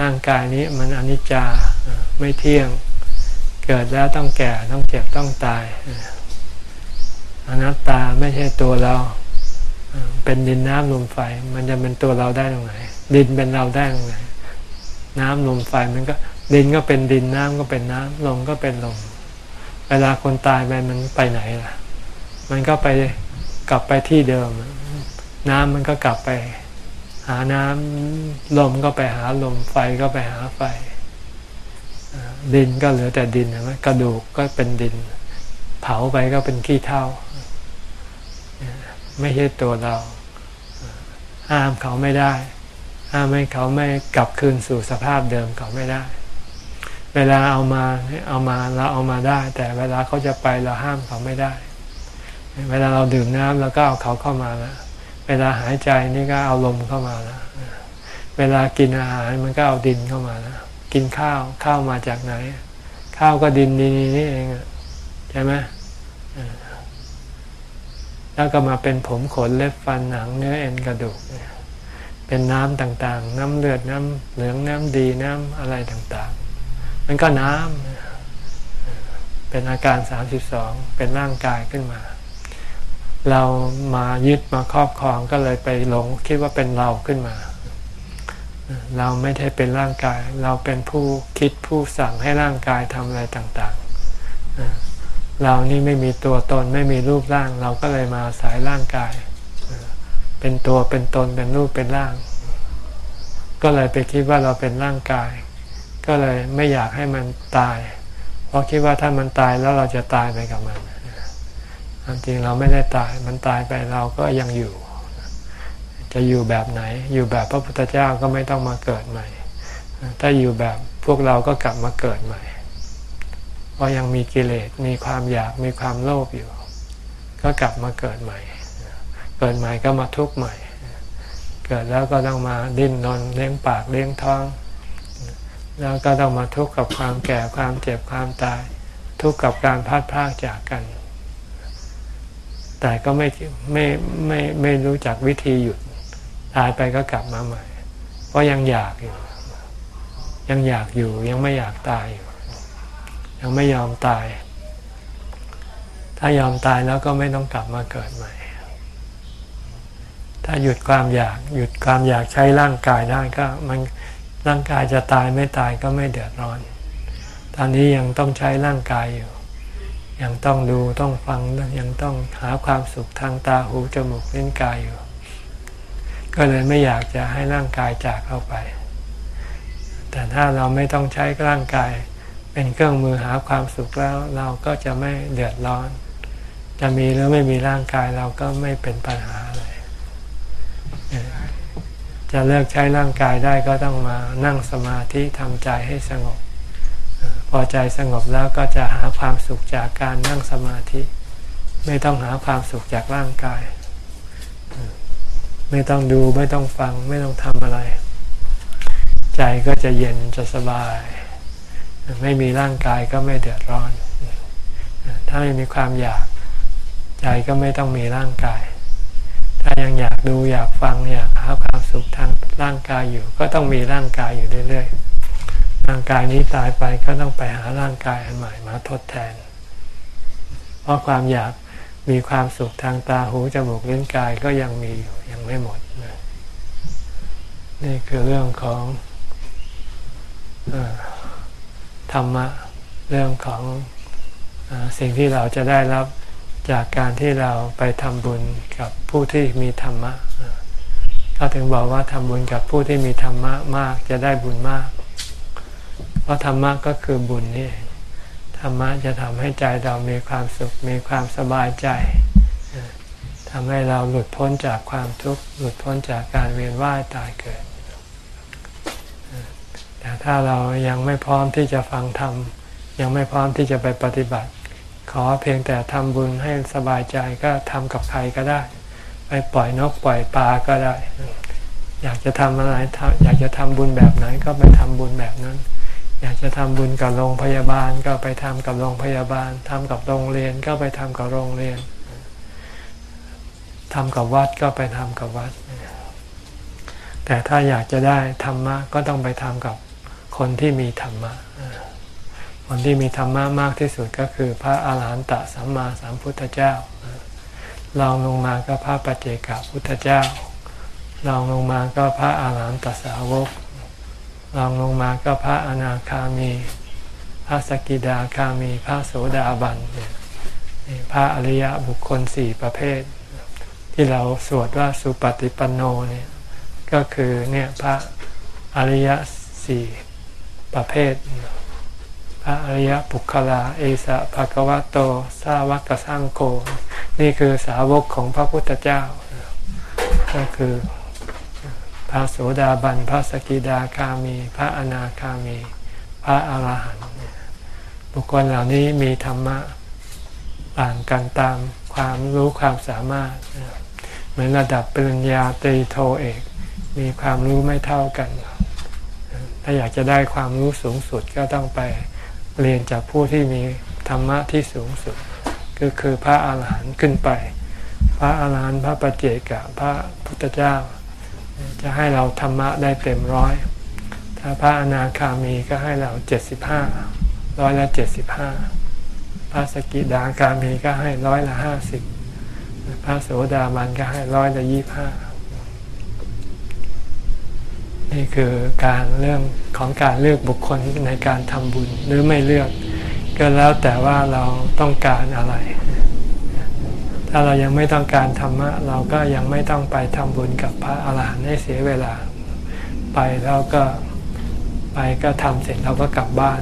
ร่างกายนี้มันอนิจจาไม่เที่ยง เกิดแล้วต้องแก่ต้องเจ็บต้องตายอนัตตาไม่ใช่ตัวเรา เป็นดินน้ำลมไฟ มันจะเป็นตัวเราได้ตรงไหน ดินเป็นเราได้ตรงไหน น้ำลมไฟมันก็ดินก็เป็นดินน้ำก็เป็นน้ำลมก็เป็นลม เวลาคนตายไปมันไปไหนล่ะ มันก็ไป กลับไปที่เดิม น้ำมันก็กลับไป หาน้ำลมก็ไปหาลมไฟก็ไปหาไฟ ดินก็เหลือแต่ดินนะกระดูกก็เป็นดิน เผาไปก็เป็นขี้เถ้าไม่ใช่ตัวเราห้ามเขาไม่ได้ห้ามให้เขาไม่กลับคืนสู่สภาพเดิมเขาไม่ได้ เวลาเอามาเอามาเราเอามาได้ แต่เวลาเขาจะไปเราห้ามเขาไม่ได้ เวลาเราดื่มน้ำเราก็เอาเขาเข้ามาแล้วเวลาหายใจนี่ก็เอาลมเข้ามาแล้วเวลากินอาหารมันก็เอาดินเข้ามาแล้วกินข้าวข้าวมาจากไหน ข้าวก็ดินดีนี่เองใช่ไหมแล้วก็มาเป็นผมขนเล็บฟันหนังเนื้อเอ็นกระดูก เป็นน้ำต่างๆ น้ำเลือดน้ำเหลืองน้ำดีน้ำอะไรต่างๆ มันก็น้ำเป็นอาการสามสิบสองเป็นร่างกายขึ้นมา เรามายึดมาครอบครองก็เลยไปหลงคิดว่าเป็นเราขึ้นมา เราไม่ได้เป็นร่างกาย เราเป็นผู้คิดผู้สั่งให้ร่างกายทำอะไรต่างๆ เรานี่ไม่มีตัวตนไม่มีรูปร่าง เราก็เลยมาสายร่างกาย เป็นตัวเป็นตนเป็นรูปเป็นร่าง ก็เลยไปคิดว่าเราเป็นร่างกาย ก็เลยไม่อยากให้มันตาย เพราะคิดว่าถ้ามันตายแล้วเราจะตายไปกับมัน ความจริงเราไม่ได้ตาย มันตายไปเราก็ยังอยู่ จะอยู่แบบไหน อยู่แบบพระพุทธเจ้าก็ไม่ต้องมาเกิดใหม่ ถ้าอยู่แบบพวกเราก็กลับมาเกิดใหม่ เพราะยังมีกิเลส มีความอยาก มีความโลภอยู่ ก็กลับมาเกิดใหม่ เกิดใหม่ก็มาทุกข์ใหม่ เกิดแล้วก็ต้องมาดิ้นนอนเลี้ยงปากเลี้ยงท้อง แล้วก็ต้องมาทุกข์กับความแก่ ความเจ็บ ความตาย ทุกข์กับการพัดพากจากกัน แต่ก็ไม่ไม่ไม่ไม่รู้จักวิธีหยุดตายไปก็กลับมาใหม่ เพราะยังอยากอยู่ ยังอยากอยู่ยังไม่อยากตายอยู่ ยังไม่ยอมตาย ถ้ายอมตายแล้วก็ไม่ต้องกลับมาเกิดใหม่ ถ้าหยุดความอยากหยุดความอยากใช้ร่างกายได้ก็มันร่างกายจะตายไม่ตายก็ไม่เดือดร้อน ตอนนี้ยังต้องใช้ร่างกายอยู่ ยังต้องดูต้องฟังยังต้องหาความสุขทางตาหูจมูกลิ้นกายอยู่ ก็เลยไม่อยากจะให้ร่างกายจากเข้าไป แต่ถ้าเราไม่ต้องใช้ร่างกาย เป็นเครื่องมือหาความสุขแล้วเราก็จะไม่เดือดร้อน จะมีหรือไม่มีร่างกายเราก็ไม่เป็นปัญหาเลยจะเลิกใช้ร่างกายได้ก็ต้องมานั่งสมาธิทำใจให้สงบ อใจสงบแล้วก็จะหาความสุขจากการนั่งสมาธิ ไม่ต้องหาความสุขจากร่างกาย ไม่ต้องดูไม่ต้องฟังไม่ต้องทำอะไร ใจก็จะเย็นจะสบาย ไม่มีร่างกายก็ไม่เดือดร้อน ถ้าไม่มีความอยาก ใจก็ไม่ต้องมีร่างกาย ถ้ายังอยากดูอยากฟังอยากหาความสุขทางร่างกายอยู่ ก็ต้องมีร่างกายอยู่เรื่อยๆ ร่างกายนี้ตายไปก็ต้องไปหาร่างกายอันใหม่มาทดแทน เพราะความอยากมีความสุขทางตาหูจมูกลิ้นกายก็ยังมีอยู่ยังไม่หมดนี่คือเรื่องของอธรรมะเรื่องของอสิ่งที่เราจะได้รับจากการที่เราไปทำบุญกับผู้ที่มีธรรมะเขาถึงบอกว่าทำบุญกับผู้ที่มีธรรมะมากจะได้บุญมาก เพราะธรรมะก็คือบุญนี่ธรรมะจะทำให้ใจเรามีความสุข มีความสบายใจทำให้เราหลุดพ้นจากความทุกข์หลุดพ้นจากการเวียนว่ายตายเกิด แต่ถ้าเรายังไม่พร้อมที่จะฟังธรรมยังไม่พร้อมที่จะไปปฏิบัติ ขอเพียงแต่ทำบุญให้สบายใจก็ทำกับใครก็ได้ ไปปล่อยนกปล่อยปลาก็ได้ อยากจะทำอะไรอยากจะทำบุญแบบไหนก็ไปทำบุญแบบนั้น อยากจะทำบุญกับโรงพยาบาลก็ไปทำกับโรงพยาบาลทำกับโรงเรียนก็ไปทำกับโรงเรียนทำกับวัดก็ไปทำกับวัด แต่ถ้าอยากจะได้ธรรมะก็ต้องไปทำกับคนที่มีธรรมะ คนที่มีธรรมะมากที่สุดก็คือพระอาหารหันตสัมมาสัมพุทธเจ้า ลองลงมาก็พระปัจเจกพุทธเจ้า ลองลงมาก็พระอาหารหันตสาวก ลองลงมาก็พระอนาคามี พระสกิดาคามี พระโสดาบันนี่พระอริยบุคคลสี่ประเภท ที่เราสวดว่าสุปฏิปันโนเนี่ยก็คือเนี่ยพระอริยสี่ประเภท พระอริยบุคลา เอสะภะกวะโต สาวกสังโฆนี่คือสาวกของพระพุทธเจ้า ก็คือ ระโสดาบัน พระสกิดาคามี พระอนาคามี พระอาหารหันต์บุคคลเหล่านี้มีธรรมะต่างกันตามความรู้ความสามารถ เหมือนระดับปริญญาตรีโทเอก มีความรู้ไม่เท่ากัน ถ้าอยากจะได้ความรู้สูงสุดก็ต้องไปเรียนจากผู้ที่มีธรรมะที่สูงสุด ก็คือพระอาหารหันต์ขึ้นไป พระอาหารหันต์พระปัจเจกพระพุทธเจ้า จะให้เราธรรมะได้เต็มร้อย ถ้าพระอนาคามีก็ให้เราเจ็ดสิบห้าร้อยละเจ็ดสิบห้าพระสกิดาคามีก็ให้ร้อยละห้าสิบพระโสดามันก็ให้ร้อยละยี่ห้านี่คือการเรื่องของการเลือกบุคคลในการทำบุญหรือไม่เลือก ก็แล้วแต่ว่าเราต้องการอะไร ถ้าเรายังไม่ต้องการธรรมะเราก็ยังไม่ต้องไปทำบุญกับพระอาหารหันต์ให้เสียเวลา ไปแล้วก็ไปก็ทำเสร็จเราก็กลับบ้าน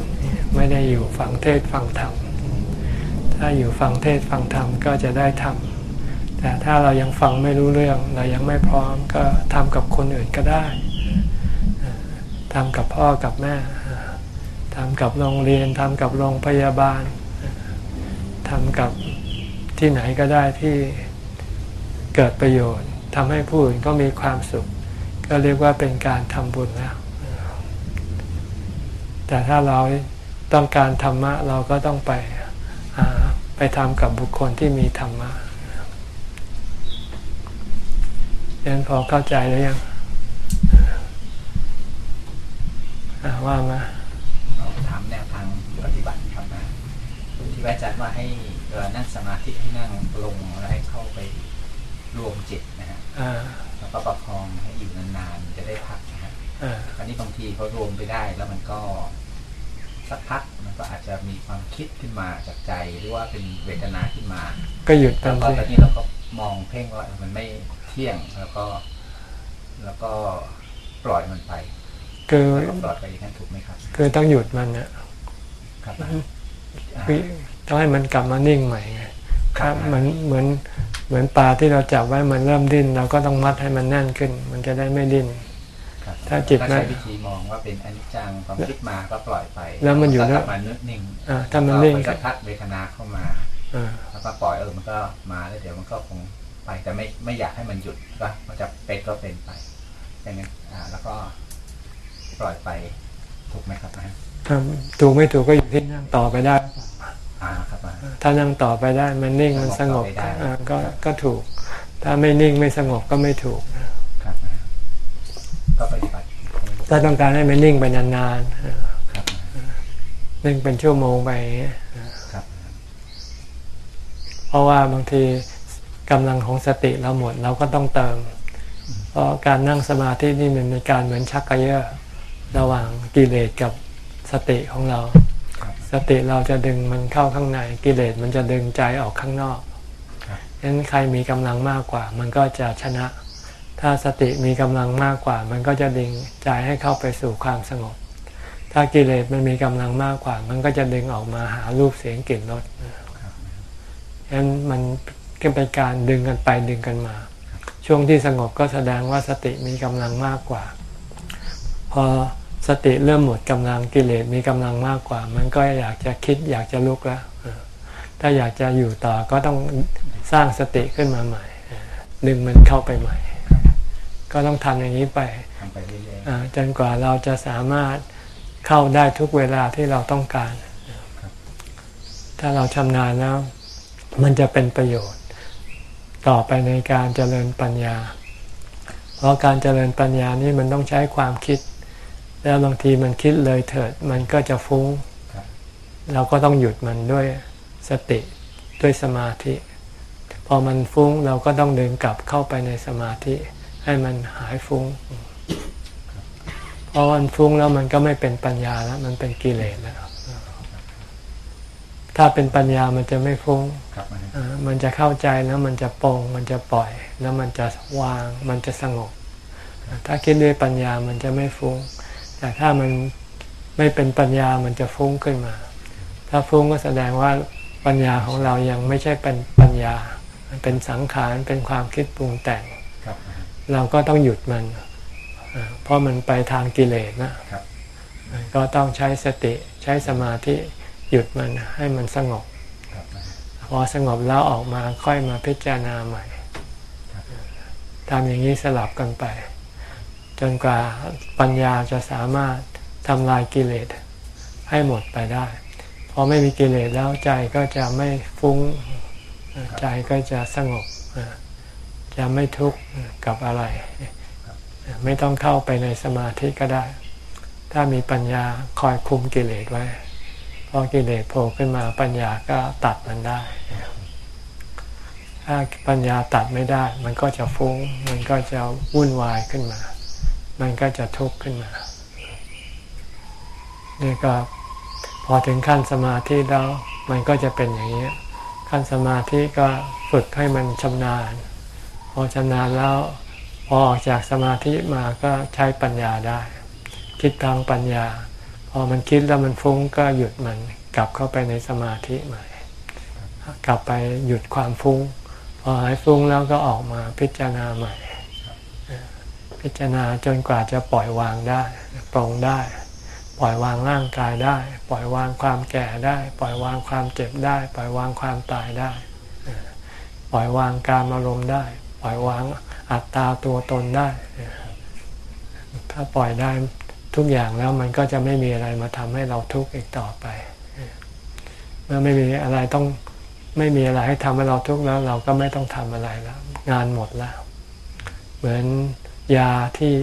ไม่ได้อยู่ฟังเทศฟังธรรม ถ้าอยู่ฟังเทศฟังธรรมก็จะได้ทำแต่ถ้าเรายังฟังไม่รู้เรื่อง เรายังไม่พร้อมก็ทำกับคนอื่นก็ได้ทำกับพ่อกับแม่ทำกับโรงเรียนทำกับโรงพยาบาลทำกับ ที่ไหนก็ได้ที่เกิดประโยชน์ทำให้ผู้อื่นก็มีความสุข ก็เรียกว่าเป็นการทำบุญแล้ว แต่ถ้าเราต้องการธรรมะเราก็ต้องไปไปทำกับบุคคลที่มีธรรมะยันพอเข้าใจแล้วยังว่ามาถามแนวทางปฏิบัติครับนะที่อาจารย์ว่าให้ นั่งสมาธิให้นั่งลงแล้วให้เข้าไปรวมจิตนะฮะแล้วก็ประคองให้อยู่นานๆจะได้พักนะฮะคราวนี้บางทีเขารวมไปได้แล้วมันก็สักพักมันก็อาจจะมีความคิดขึ้นมาจากใจหรือว่าเป็นเวทนาขึ้นมา ก็หยุดแล้วก็ตอนนี้เราก็มองเพ่งว่ามันไม่เที่ยงแล้วก็ แล้วก็ปล่อยมันไปคือปล่อยไปอย่างนั้นถูกไหมครับ คือต้องหยุดมันเนี่ยครับ ต้องให้มันกลับมานิ่งใหม่ไงครับเหมือนเหมือนเหมือนปลาที่เราจับไว้มันเริ่มดิ้นเราก็ต้องมัดให้มันแน่นขึ้น มันจะได้ไม่ดิ้นถ้าจิตนั้นใช้วิธีมองว่าเป็นอนิจจังความคิดมาก็ปล่อยไป แล้วมันอยู่แล้วมันนิ่งถ้ามันนิ่งก็พักเวทนาเข้ามาแล้วก็ปล่อยเออมันก็มาแล้วเดี๋ยวมันก็คงไปแต่ไม่ไม่อยากให้มันหยุดก็มันจะเป็นก็เป็นไปอย่างนี้อ่าแล้วก็ปล่อยไปถูกไหมครับนะถูกไม่ถูกก็อยู่ที่นั่งต่อไปได้ครับ ถ้านั่งต่อไปได้มันนิ่งมันสงบก็ก็ถูก ถ้าไม่นิ่งไม่สงบก็ไม่ถูกครับก็ปฏิบัติถ้าต้องการให้มันนิ่งไปนานๆนิ่งเป็นชั่วโมงไปเพราะว่าบางทีกำลังของสติเราหมดเราก็ต้องเติม เพราะการนั่งสมาธินี่มันเป็นการเหมือนชักกระเยอะระหว่างกิเลสกับสติของเรา สติเราจะดึงมันเข้าข้างในกิเลสมันจะดึงใจออกข้างนอกฉะนั้นใครมีกำลังมากกว่า มันก็จะชนะ ถ้าสติมีกำลังมากกว่า มันก็จะดึงใจให้เข้าไปสู่ความสงบ ถ้ากิเลสมันมีกำลังมากกว่า มันก็จะดึงออกมาหารูปเสียงกลิ่นรสฉะนั้นมันก็เป็นการดึงกันไปดึงกันมา ช่วงที่สงบก็แสดงว่าสติมีกำลังมากกว่า พอ สติเริ่มหมดกำลังกิเลสมีกำลังมากกว่า มันก็อยากจะคิดอยากจะลุกแล้วถ้าอยากจะอยู่ต่อก็ต้องสร้างสติขึ้นมาใหม่ดึงมันเข้าไปใหม่ ก็ต้องทำอย่างนี้ไปจนกว่าเราจะสามารถเข้าได้ทุกเวลาที่เราต้องการ ถ้าเราชำนาญแล้ว มันจะเป็นประโยชน์ ต่อไปในการเจริญปัญญา เพราะการเจริญปัญญานี่มันต้องใช้ความคิด แล้วบางทีมันคิดเลยเถิดมันก็จะฟุ้ง เราก็ต้องหยุดมันด้วยสติด้วยสมาธิ พอมันฟุ้งเราก็ต้องเดินกลับเข้าไปในสมาธิ ให้มันหายฟุ้งพอมันฟุ้งแล้วมันก็ไม่เป็นปัญญาแล้ว มันเป็นกิเลสแล้วถ้าเป็นปัญญามันจะไม่ฟุ้งมันจะเข้าใจแล้วมันจะปองมันจะปล่อย แล้วมันจะวาง มันจะสงบ ถ้าคิดด้วยปัญญามันจะไม่ฟุ้ง แต่ถ้ามันไม่เป็นปัญญามันจะฟุ้งขึ้นมา ถ้าฟุ้งก็แสดงว่าปัญญาของเรายังไม่ใช่เป็นปัญญา มันเป็นสังขาร เป็นความคิดปรุงแต่ง เราก็ต้องหยุดมัน เพราะมันไปทางกิเลสนะ ก็ต้องใช้สติใช้สมาธิหยุดมันให้มันสงบ พอสงบแล้วออกมาค่อยมาพิจารณาใหม่ทำอย่างนี้สลับกันไป จนกว่าปัญญาจะสามารถทำลายกิเลสให้หมดไปได้พอไม่มีกิเลสแล้วใจก็จะไม่ฟุ้งใจก็จะสงบจะไม่ทุกข์กับอะไร ไม่ต้องเข้าไปในสมาธิก็ได้ ถ้ามีปัญญาคอยคุมกิเลสไว้พอกิเลสโผล่ขึ้นมาปัญญาก็ตัดมันได้ ถ้าปัญญาตัดไม่ได้ มันก็จะฟุ้ง มันก็จะวุ่นวายขึ้นมา มันก็จะทุกข์ขึ้นมานี่ก็พอถึงขั้นสมาธิแล้วมันก็จะเป็นอย่างนี้ ขั้นสมาธิก็ฝึกให้มันชำนาญ พอชำนาญแล้วพอออกจากสมาธิมาก็ใช้ปัญญาได้ คิดทางปัญญา พอมันคิดแล้วมันฟุ้งก็หยุดมันกลับเข้าไปในสมาธิใหม่ กลับไปหยุดความฟุ้ง พอหายฟุ้งแล้วก็ออกมาพิจารณาใหม่ พิจารณาจนกว่าจะปล่อยวางได้ปรงได้ ปล่อยวางร่างกายได้ ปล่อยวางความแก่ได้ ปล่อยวางความเจ็บได้ ปล่อยวางความตายได้ ปล่อยวางการอารมณ์ได้ ปล่อยวางอัตตาตัวตนได้ ถ้าปล่อยได้ทุกอย่างแล้วมันก็จะไม่มีอะไรมาทำให้เราทุกข์อีกต่อไป เมื่อไม่มีอะไรต้องไม่มีอะไรให้ทำให้เราทุกข์แล้ว เราก็ไม่ต้องทำอะไรแล้ว งานหมดแล้ว เหมือน ยาที่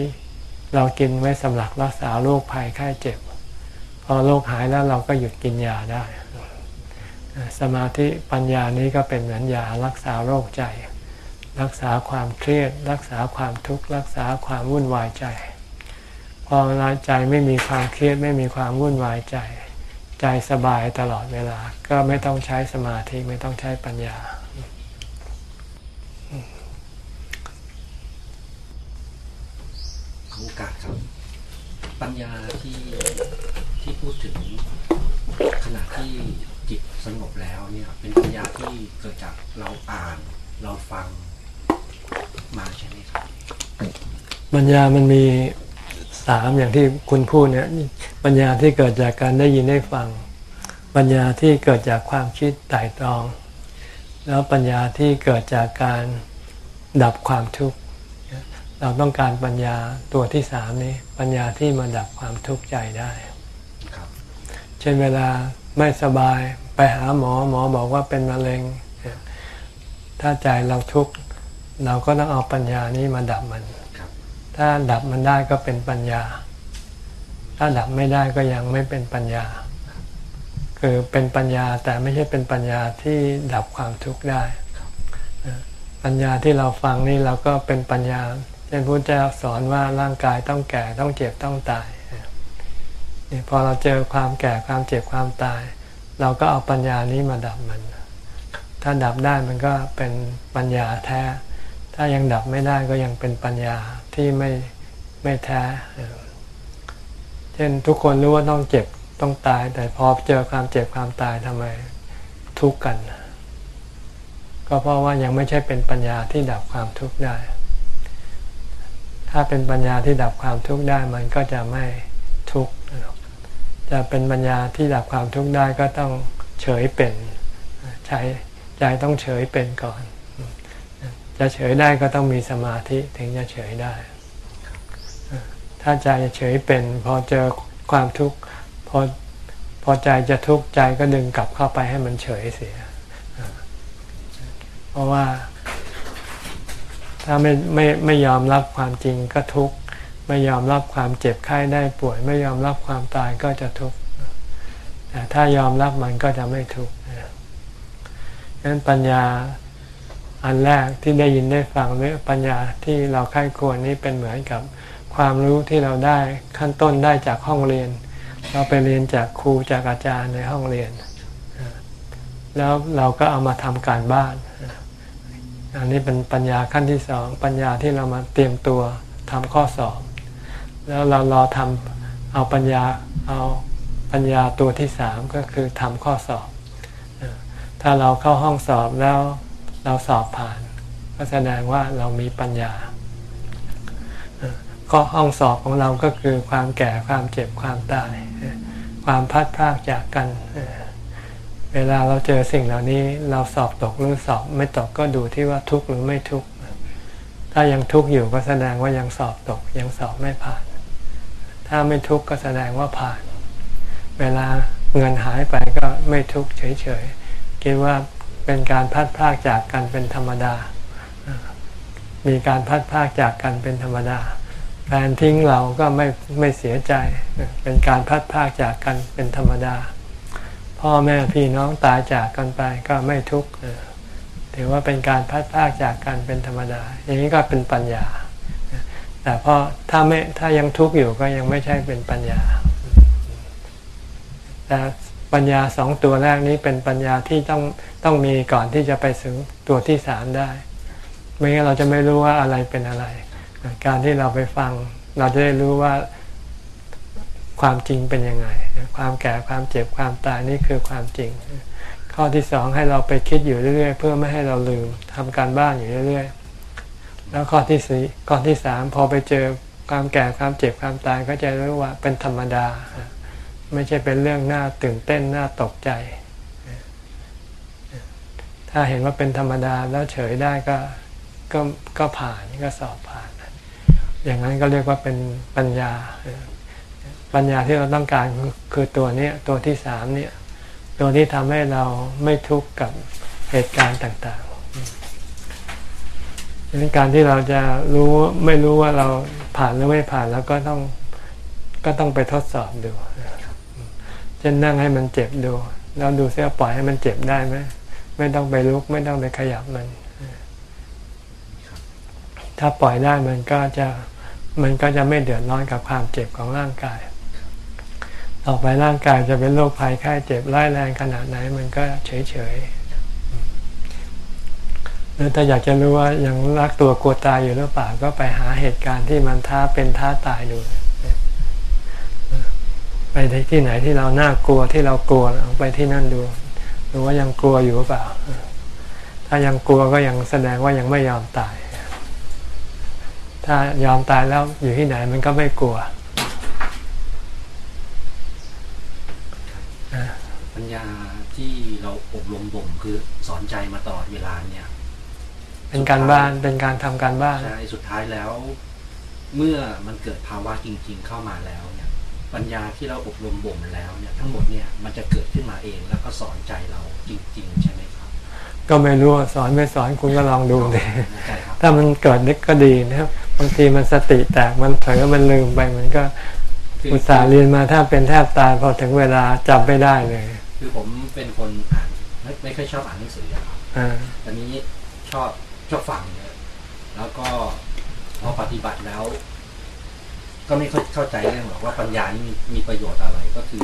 เรากินไว้สำหรับรักษาโรคภัยไข้เจ็บ พอโรคหายแล้วเราก็หยุดกินยาได้ สมาธิปัญญานี้ก็เป็นเหมือนยารักษาโรคใจ รักษาความเครียด รักษาความทุกข์รักษาความวุ่นวายใจ พอใจไม่มีความเครียดไม่มีความวุ่นวายใจ ใจสบายตลอดเวลา ก็ไม่ต้องใช้สมาธิไม่ต้องใช้ปัญญา โอกาสครับ ปัญญาที่ที่พูดถึงขณะที่จิตสงบแล้วเนี่ยเป็นปัญญาที่เกิดจากเราอ่านเราฟังมาใช่ไหมครับปัญญามันมีสามอย่างที่คุณพูดเนี่ยปัญญาที่เกิดจากการได้ยินได้ฟัง ปัญญาที่เกิดจากความคิดไต่ตรอง แล้วปัญญาที่เกิดจากการดับความทุกข์ เราต้องการปัญญาตัวที่สามนี้ ปัญญาที่มาดับความทุกข์ใจได้เช่นเวลาไม่สบายไปหาหมอหมอบอกว่าเป็นมะเร็ง ถ้าใจเราทุกข์เราก็ต้องเอาปัญญานี้มาดับมันถ้าดับมันได้ก็เป็นปัญญา ถ้าดับไม่ได้ก็ยังไม่เป็นปัญญา คือเป็นปัญญาแต่ไม่ใช่เป็นปัญญาที่ดับความทุกข์ได้ปัญญาที่เราฟังนี่เราก็เป็นปัญญา เช่นพระเจ้าสอนว่าร่างกายต้องแก่ต้องเจ็บต้องตายนี่พอเราเจอความแก่ความเจ็บความตาย เราก็เอาปัญญานี้มาดับมัน ถ้าดับได้มันก็เป็นปัญญาแท้ ถ้ายังดับไม่ได้ก็ยังเป็นปัญญาที่ไม่ไม่แท้ เช่นทุกคนรู้ว่าต้องเจ็บต้องตาย แต่พอเจอความเจ็บความตายทำไมทุกข์กัน ก็เพราะว่ายังไม่ใช่เป็นปัญญาที่ดับความทุกข์ได้ ถ้าเป็นปัญญาที่ดับความทุกข์ได้มันก็จะไม่ทุกข์จะเป็นปัญญาที่ดับความทุกข์ได้ก็ต้องเฉยเป็นใช้ใจต้องเฉยเป็นก่อน จะเฉยได้ก็ต้องมีสมาธิถึงจะเฉยได้ ถ้าใจเฉยเป็น พอเจอความทุกข์พอพอใจจะทุกข์ใจก็ดึงกลับเข้าไปให้มันเฉยเสีย เพราะว่า ถ้าไม่ไม่ไม่ยอมรับความจริงก็ทุกข์ไม่ยอมรับความเจ็บไข้ได้ป่วย ไม่ยอมรับความตายก็จะทุกข์แต่ถ้ายอมรับมันก็จะไม่ทุกข์ดังนั้นปัญญาอันแรกที่ได้ยินได้ฟังหรือปัญญาที่เราค่ายควรนี้เป็นเหมือนกับความรู้ที่เราได้ขั้นต้นได้จากห้องเรียน เราไปเรียนจากครูจากอาจารย์ในห้องเรียน แล้วเราก็เอามาทำการบ้าน อันนี้เป็นปัญญาขั้นที่สองปัญญาที่เรามาเตรียมตัวทำข้อสอบ แล้วเรารอทำเอาปัญญาเอาปัญญาตัวที่สามก็คือทำข้อสอบ ถ้าเราเข้าห้องสอบแล้วเราสอบผ่าน ก็แสดงว่าเรามีปัญญาก็ห้องสอบของเราก็คือความแก่ความเจ็บความตาย ความพัดพรากจากกัน เวลาเราเจอสิ่งเหล่านี้เราสอบตกหรือสอบไม่ตกก็ดูที่ว่าทุกข์หรือไม่ทุกข์ถ้ายังทุกข์อยู่ก็แสดงว่ายังสอบตกยังสอบไม่ผ่าน ถ้าไม่ทุกข์ก็แสดงว่าผ่าน เวลาเงินหายไปก็ไม่ทุกข์เฉยๆคิดว่าเป็นการพัดพากจากกันเป็นธรรมดา มีการพัดพากจากกันเป็นธรรมดาแฟนทิ้งเราก็ไม่ไม่เสียใจ เป็นการพัดพากจากกันเป็นธรรมดา พ่อแม่พี่น้องตายจากกันไปก็ไม่ทุกข์ถือว่าเป็นการพัดพากจากกันเป็นธรรมดา อย่างนี้ก็เป็นปัญญา แต่พอถ้าไม่ถ้ายังทุกข์อยู่ก็ยังไม่ใช่เป็นปัญญา แต่ปัญญาสองตัวแรกนี้เป็นปัญญาที่ต้องต้องมีก่อนที่จะไปถึงตัวที่สามได้ ไม่งั้นเราจะไม่รู้ว่าอะไรเป็นอะไร การที่เราไปฟัง เราจะได้รู้ว่า ความจริงเป็นยังไง ความแก่ความเจ็บความตายนี่คือความจริง ข้อที่สองให้เราไปคิดอยู่เรื่อย ๆ เพื่อไม่ให้เราลืมทำการบ้านอยู่เรื่อย ๆ แล้วข้อที่สี่ข้อที่สามพอไปเจอความแก่ความเจ็บความตายก็จะรู้ว่าเป็นธรรมดา ไม่ใช่เป็นเรื่องน่าตื่นเต้นน่าตกใจ ถ้าเห็นว่าเป็นธรรมดาแล้วเฉยได้ก็ก็ก็ผ่านก็สอบผ่าน อย่างนั้นก็เรียกว่าเป็นปัญญา ปัญญาที่เราต้องการคือตัวนี้ตัวที่สามเนี่ยตัวที่ทำให้เราไม่ทุกข์กับเหตุการณ์ต่างๆดังนั้นการที่เราจะรู้ไม่รู้ว่าเราผ่านหรือไม่ผ่านแล้วก็ต้องก็ต้องไปทดสอบดูจะนั่งให้มันเจ็บดู แล้วดูเสียปล่อยให้มันเจ็บได้ไหมไม่ต้องไปลุกไม่ต้องไปขยับมัน ถ้าปล่อยได้มันก็จะมันก็จะไม่เดือดร้อนกับความเจ็บของร่างกาย ต่อไปร่างกายจะเป็นโรคภัยไข้เจ็บร้ายแรงขนาดไหน มันก็เฉยเฉยหรือถ้าอยากจะรู้ว่ายังรักตัวกลัวตายอยู่หรือเปล่าก็ไปหาเหตุการณ์ที่มันท้าเป็นท้าตายดูไปที่ไหนที่เราน่ากลัวที่เรากลัวไปที่นั่นดูดูว่ายังกลัวอยู่หรือเปล่า ถ้ายังกลัวก็ยังแสดงว่ายังไม่ยอมตาย ถ้ายอมตายแล้วอยู่ที่ไหนมันก็ไม่กลัว ปัญญาที่เราอบรมบ่มคือสอนใจมาตลอดเวลาเนี่ย เป็นการบ้านเป็นการทำการบ้านใช่สุดท้ายแล้ว เมื่อมันเกิดภาวะจริง ๆ เข้ามาแล้วปัญญาที่เราอบรมบ่มแล้วเนี่ย ทั้งหมดเนี่ยมันจะเกิดขึ้นมาเองแล้วก็สอนใจเราจริง ๆ ใช่ไหมครับ ก็ไม่รู้สอนไม่สอนคุณก็ลองดูเลยถ้ามันเกิดนึกก็ดีนะครับบางทีมันสติแตกมันเผลอมันลืมไปมันก็อุตส่าห์เรียนมาถ้าเป็นแทบตายพอถึงเวลาจำไม่ได้เลย คือผมเป็นคนอ่านไม่ไม่ค่อยชอบอ่านหนังสือครับตอนนี้ชอบชอบฟังเนี่ยแล้วก็พอปฏิบัติแล้ว ก็ไม่เข้าใจเรื่องหรอกว่าปัญญานี่มีมีประโยชน์อะไรก็คือ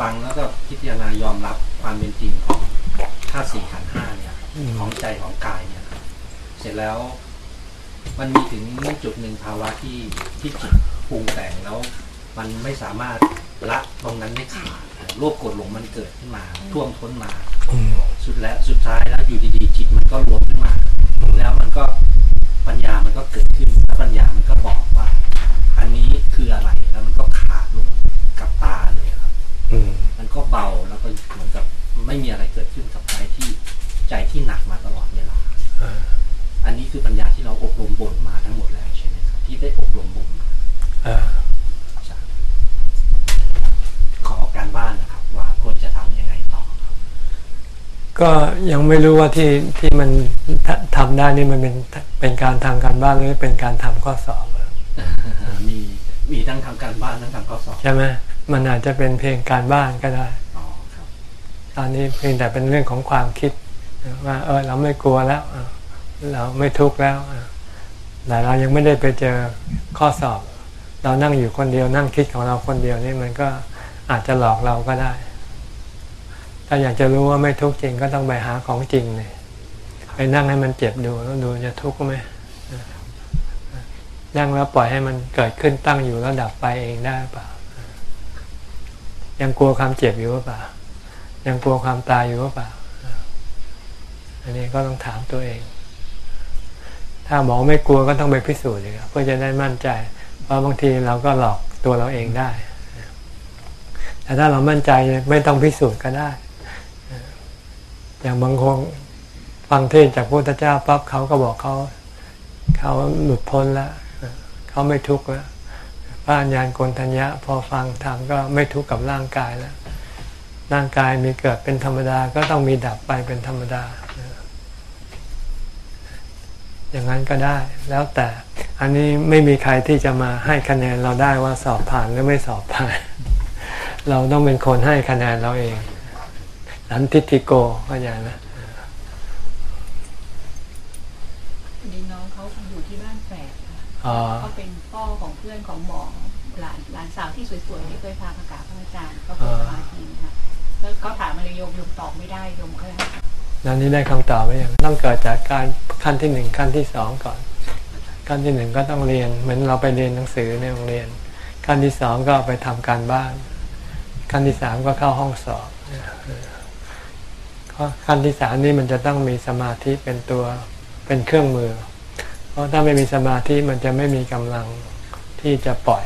ฟังแล้วก็พิจารณายอมรับความเป็นจริงของธาตุสี่ขันห้าเนี่ย ของใจของกายเนี่ยเสร็จแล้ว มันมีถึงจุดหนึ่งภาวะที่ที่จิตปรุงแต่งแล้ว มันไม่สามารถละตรงนั้นได้ขาด โลภกดหลงมันเกิดขึ้นมา ท่วมท้นมาสุดแล้วสุดท้ายแล้วอยู่ดีๆจิตมันก็รวมขึ้นมา แล้วมันก็ปัญญามันก็เกิดขึ้นแล้วปัญญามันก็บอกว่า อันนี้คืออะไรแล้วมันก็ขาดลงกับตาเลยครับมันก็เบาแล้วก็เหมือนกับไม่มีอะไรเกิดขึ้นกับใจที่ใจที่หนักมาตลอดเวลาอันนี้คือปัญญาที่เราอบรมบ่นมาทั้งหมดแล้วใช่ไหมครับที่ได้อบรมบ่นมาข อการบ้านนะครับ ว่าควรจะทำยังไงต่อก็ยังไม่รู้ว่าที่ที่มันทำได้นี่มันเป็นเป็นการทำการบ้านหรือเป็นการทำข้อสอบมีมีทั้งทำการบ้านทั้งทำข้อสอบใช่ไหมมันอาจจะเป็นเพลงการบ้านก็ได้ตอนนี้เพียงแต่เป็นเรื่องของความคิดว่าเออเราไม่กลัวแล้วเราไม่ทุกข์แล้วแต่เรายังไม่ได้ไปเจอข้อสอบ เรานั่งอยู่คนเดียวนั่งคิดของเราคนเดียวนี่มันก็ อาจจะหลอกเราก็ได้ ถ้าอยากจะรู้ว่าไม่ทุกข์จริงก็ต้องไปหาของจริงเลยไปนั่งให้มันเจ็บดูแล้วดูจะทุกข์ไหมนั่งแล้วปล่อยให้มันเกิดขึ้นตั้งอยู่แล้วดับไปเองได้เปล่า ยังกลัวความเจ็บอยู่หรือเปล่า ยังกลัวความตายอยู่หรือเปล่า อันนี้ก็ต้องถามตัวเอง ถ้าบอกไม่กลัวก็ต้องไปพิสูจน์เลยเพื่อจะได้มั่นใจ เพราะบางทีเราก็หลอกตัวเราเองได้ แต่ถ้าเรามั่นใจไม่ต้องพิสูจน์ก็ได้ อย่างบางคนฟังเทศจากพระพุทธเจ้าปั๊บเขาก็บอกเขาเขาหลุดพ้นแล้วเขาไม่ทุกข์แล้วพระัญญาณโกนทัญญะ พอฟังธรรมก็ไม่ทุกข์กับร่างกายแล้วร่างกายมีเกิดเป็นธรรมดาก็ต้องมีดับไปเป็นธรรมดา อย่างนั้นก็ได้ แล้วแต่อันนี้ไม่มีใครที่จะมาให้คะแนนเราได้ว่าสอบผ่านหรือไม่สอบผ่าน เราต้องเป็นคนให้คะแนนเราเองนันทิติโกเข้าใจไหมเขาเป็นพ่อของเพื่อนของหมอหลานหลานสาวที่สวยๆที่เคยพาพากาพระอาจารย์ก็เป็นสมาธินะคะแล้วเขาถามมาเลยโยมโยมตอบไม่ได้โยมก็ให้นั่นนี่ได้คำตอบไหมยังต้องเกิดจากการขั้นที่หนึ่งขั้นที่สองก่อน ขั้นที่หนึ่งก็ต้องเรียน เหมือนเราไปเรียนหนังสือในโรงเรียน ขั้นที่สองก็ไปทำการบ้าน ขั้นที่สามก็เข้าห้องสอบขั้นที่สามนี่มันจะต้องมีสมาธิเป็นตัวเป็นเครื่องมือ เพราะถ้าไม่มีสมาธิมันจะไม่มีกำลังที่จะปล่อย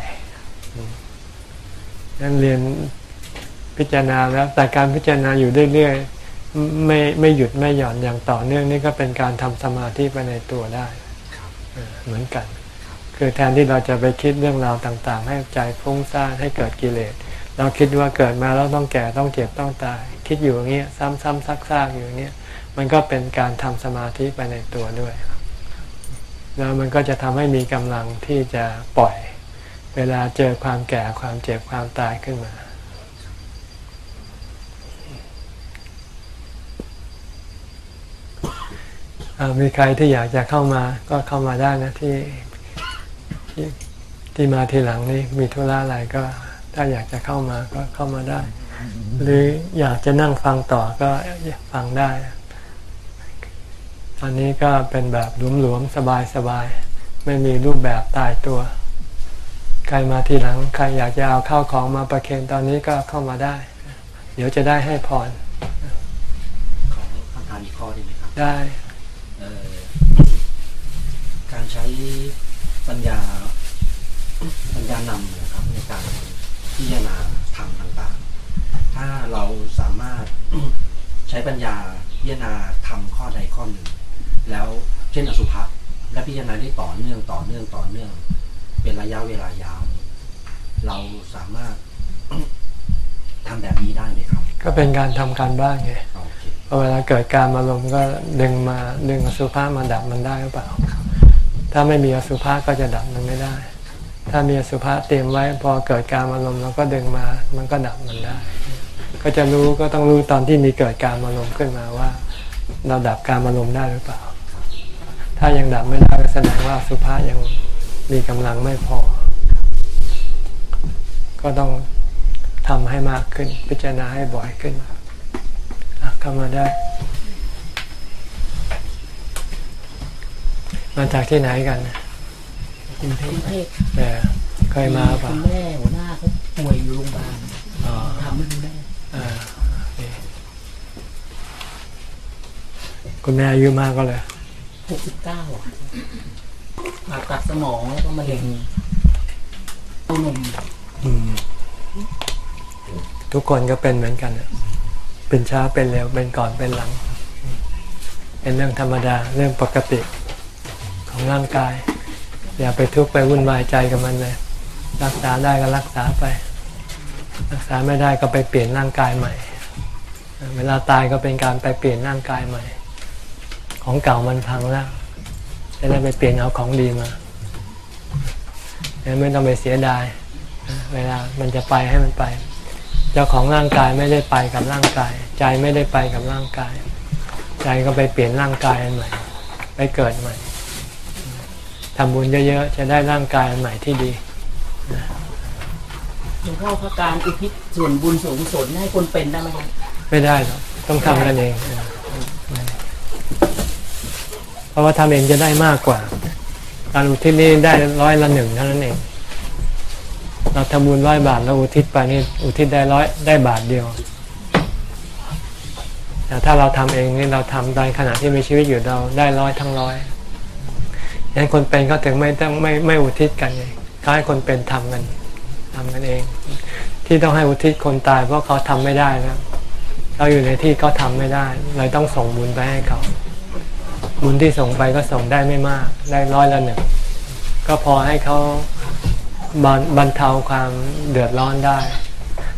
นั้นเรียนพิจารณาแล้วแต่การพิจารณาอยู่เรื่อยๆไม่ไม่หยุดไม่หย่อนอย่างต่อเนื่องนี่ก็เป็นการทำสมาธิไปในตัวได้เหมือนกัน คือแทนที่เราจะไปคิดเรื่องราวต่าง ๆ ให้ใจฟุ้งซ่านให้เกิดกิเลส เราคิดว่าเกิดมาแล้วต้องแก่ต้องเจ็บต้องตาย คิดอยู่อย่างเงี้ยซ้ำๆซักๆอยู่อย่างเงี้ยมันก็เป็นการทำสมาธิไปในตัวด้วย แล้วมันก็จะทำให้มีกำลังที่จะปล่อย เวลาเจอความแก่ความเจ็บความตายขึ้นมามีใครที่อยากจะเข้ามาก็เข้ามาได้นะที่ที่มาทีหลังนี้มีธุระอะไรก็ ถ้าอยากจะเข้ามาก็เข้ามาได้ หรืออยากจะนั่งฟังต่อก็ฟังได้ตอนนี้ก็เป็นแบบหลวมๆสบายๆ ไม่มีรูปแบบตายตัว ใครมาทีหลังใครอยากจะเอาเข้าของมาประเคนตอนนี้ก็เข้ามาได้ เดี๋ยวจะได้ให้พรของคำถามอีกข้อได้ไหมครับ ได้การใช้ปัญญาปัญญานำนะครับในการ พิจารณาธรรมต่างๆ ถ้าเราสามารถใช้ปัญญาพิจารณาทำข้อใดข้อหนึ่ง แล้วเช่นอสุภะและพิจารณาได้ต่อเนื่องต่อเนื่องต่อเนื่อง เป็นระยะเวลายาว เราสามารถทำแบบนี้ได้ไหมครับ ก็เป็นการทำการบ้านไงพอเวลาเกิดการอารมณ์ก็ดึงมาดึงอสุภะมาดับมันได้หรือเปล่า ถ้าไม่มีอสุภะก็จะดับมันไม่ได้ ถ้ามีสุภาษเตรียมไว้พอเกิดการอารมณ์เราก็ดึงมา มันก็ดับมันได้ ก็จะรู้ก็ต้องรู้ตอนที่มีเกิดการอารมณ์ขึ้นมาว่า เราดับการอารมณ์ได้หรือเปล่า ถ้ายังดับไม่ได้ก็แสดงว่าสุภาษยังมีกำลังไม่พอ ก็ต้องทำให้มากขึ้น พิจารณาให้บ่อยขึ้นเข้ามาได้ มาจากที่ไหนกัน กรุงเทพแต่เคยมาป่ะคุณแม่หัวหน้าเขาป่วยอยู่โรงพยาบาลทำให้คุณแม่คุณแม่อายุมากก็เลยหกสิบเก้าผ่าตัดสมองแล้วก็มะเร็งต้นมทุกคนก็เป็นเหมือนกันเป็นช้าเป็นเร็วเป็นก่อนเป็นหลัง เป็นเรื่องธรรมดาเรื่องปกติของร่างกาย อย่าไปทุกข์ไปวุ่นวายใจกับมันเลย รักษาได้ก็รักษาไป รักษาไม่ได้ก็ไปเปลี่ยนร่างกายใหม่ เวลาตายก็เป็นการไปเปลี่ยนร่างกายใหม่ ของเก่ามันพังแล้วจะได้ไปเปลี่ยนเอาของดีมาไม่ต้องไปเสียดาย เวลามันจะไปให้มันไป เจ้าของร่างกายไม่ได้ไปกับร่างกาย ใจไม่ได้ไปกับร่างกาย ใจก็ไปเปลี่ยนร่างกายใหม่ ไปเกิดใหม่ ทำบุญเยอะๆ จะได้ร่างกายใหม่ที่ดีหลวงพ่อพระการอุทิศส่วนบุญส่วนกุศลให้คนเป็นได้ไหมครับไม่ได้หรอกต้องทำกันเอง เพราะว่าทำเองจะได้มากกว่า การอุทิศนี่ได้ร้อยละหนึ่งเท่านั้นเอง เราทำบุญร้อยบาทเราอุทิศไปนี่อุทิศได้ร้อยได้บาทเดียวแต่ถ้าเราทำเองนี่เราทำตอนขณะที่มีชีวิตอยู่เราได้ร้อยทั้งร้อย ยังคนเป็นเขาถึงไม่ต้องไม่ไม่อุทิศกันไงเขาให้คนเป็นทำกันทำกันเอง ที่ต้องให้อุทิศคนตายเพราะเขาทำไม่ได้นะเราอยู่ในที่เขาทาไม่ได้เลยต้องส่งบุญไปให้เขาบุญที่ส่งไปก็ส่งได้ไม่มาก ได้ร้อยละหนึ่งก็พอให้เขาบรรเทาความเดือดร้อนได้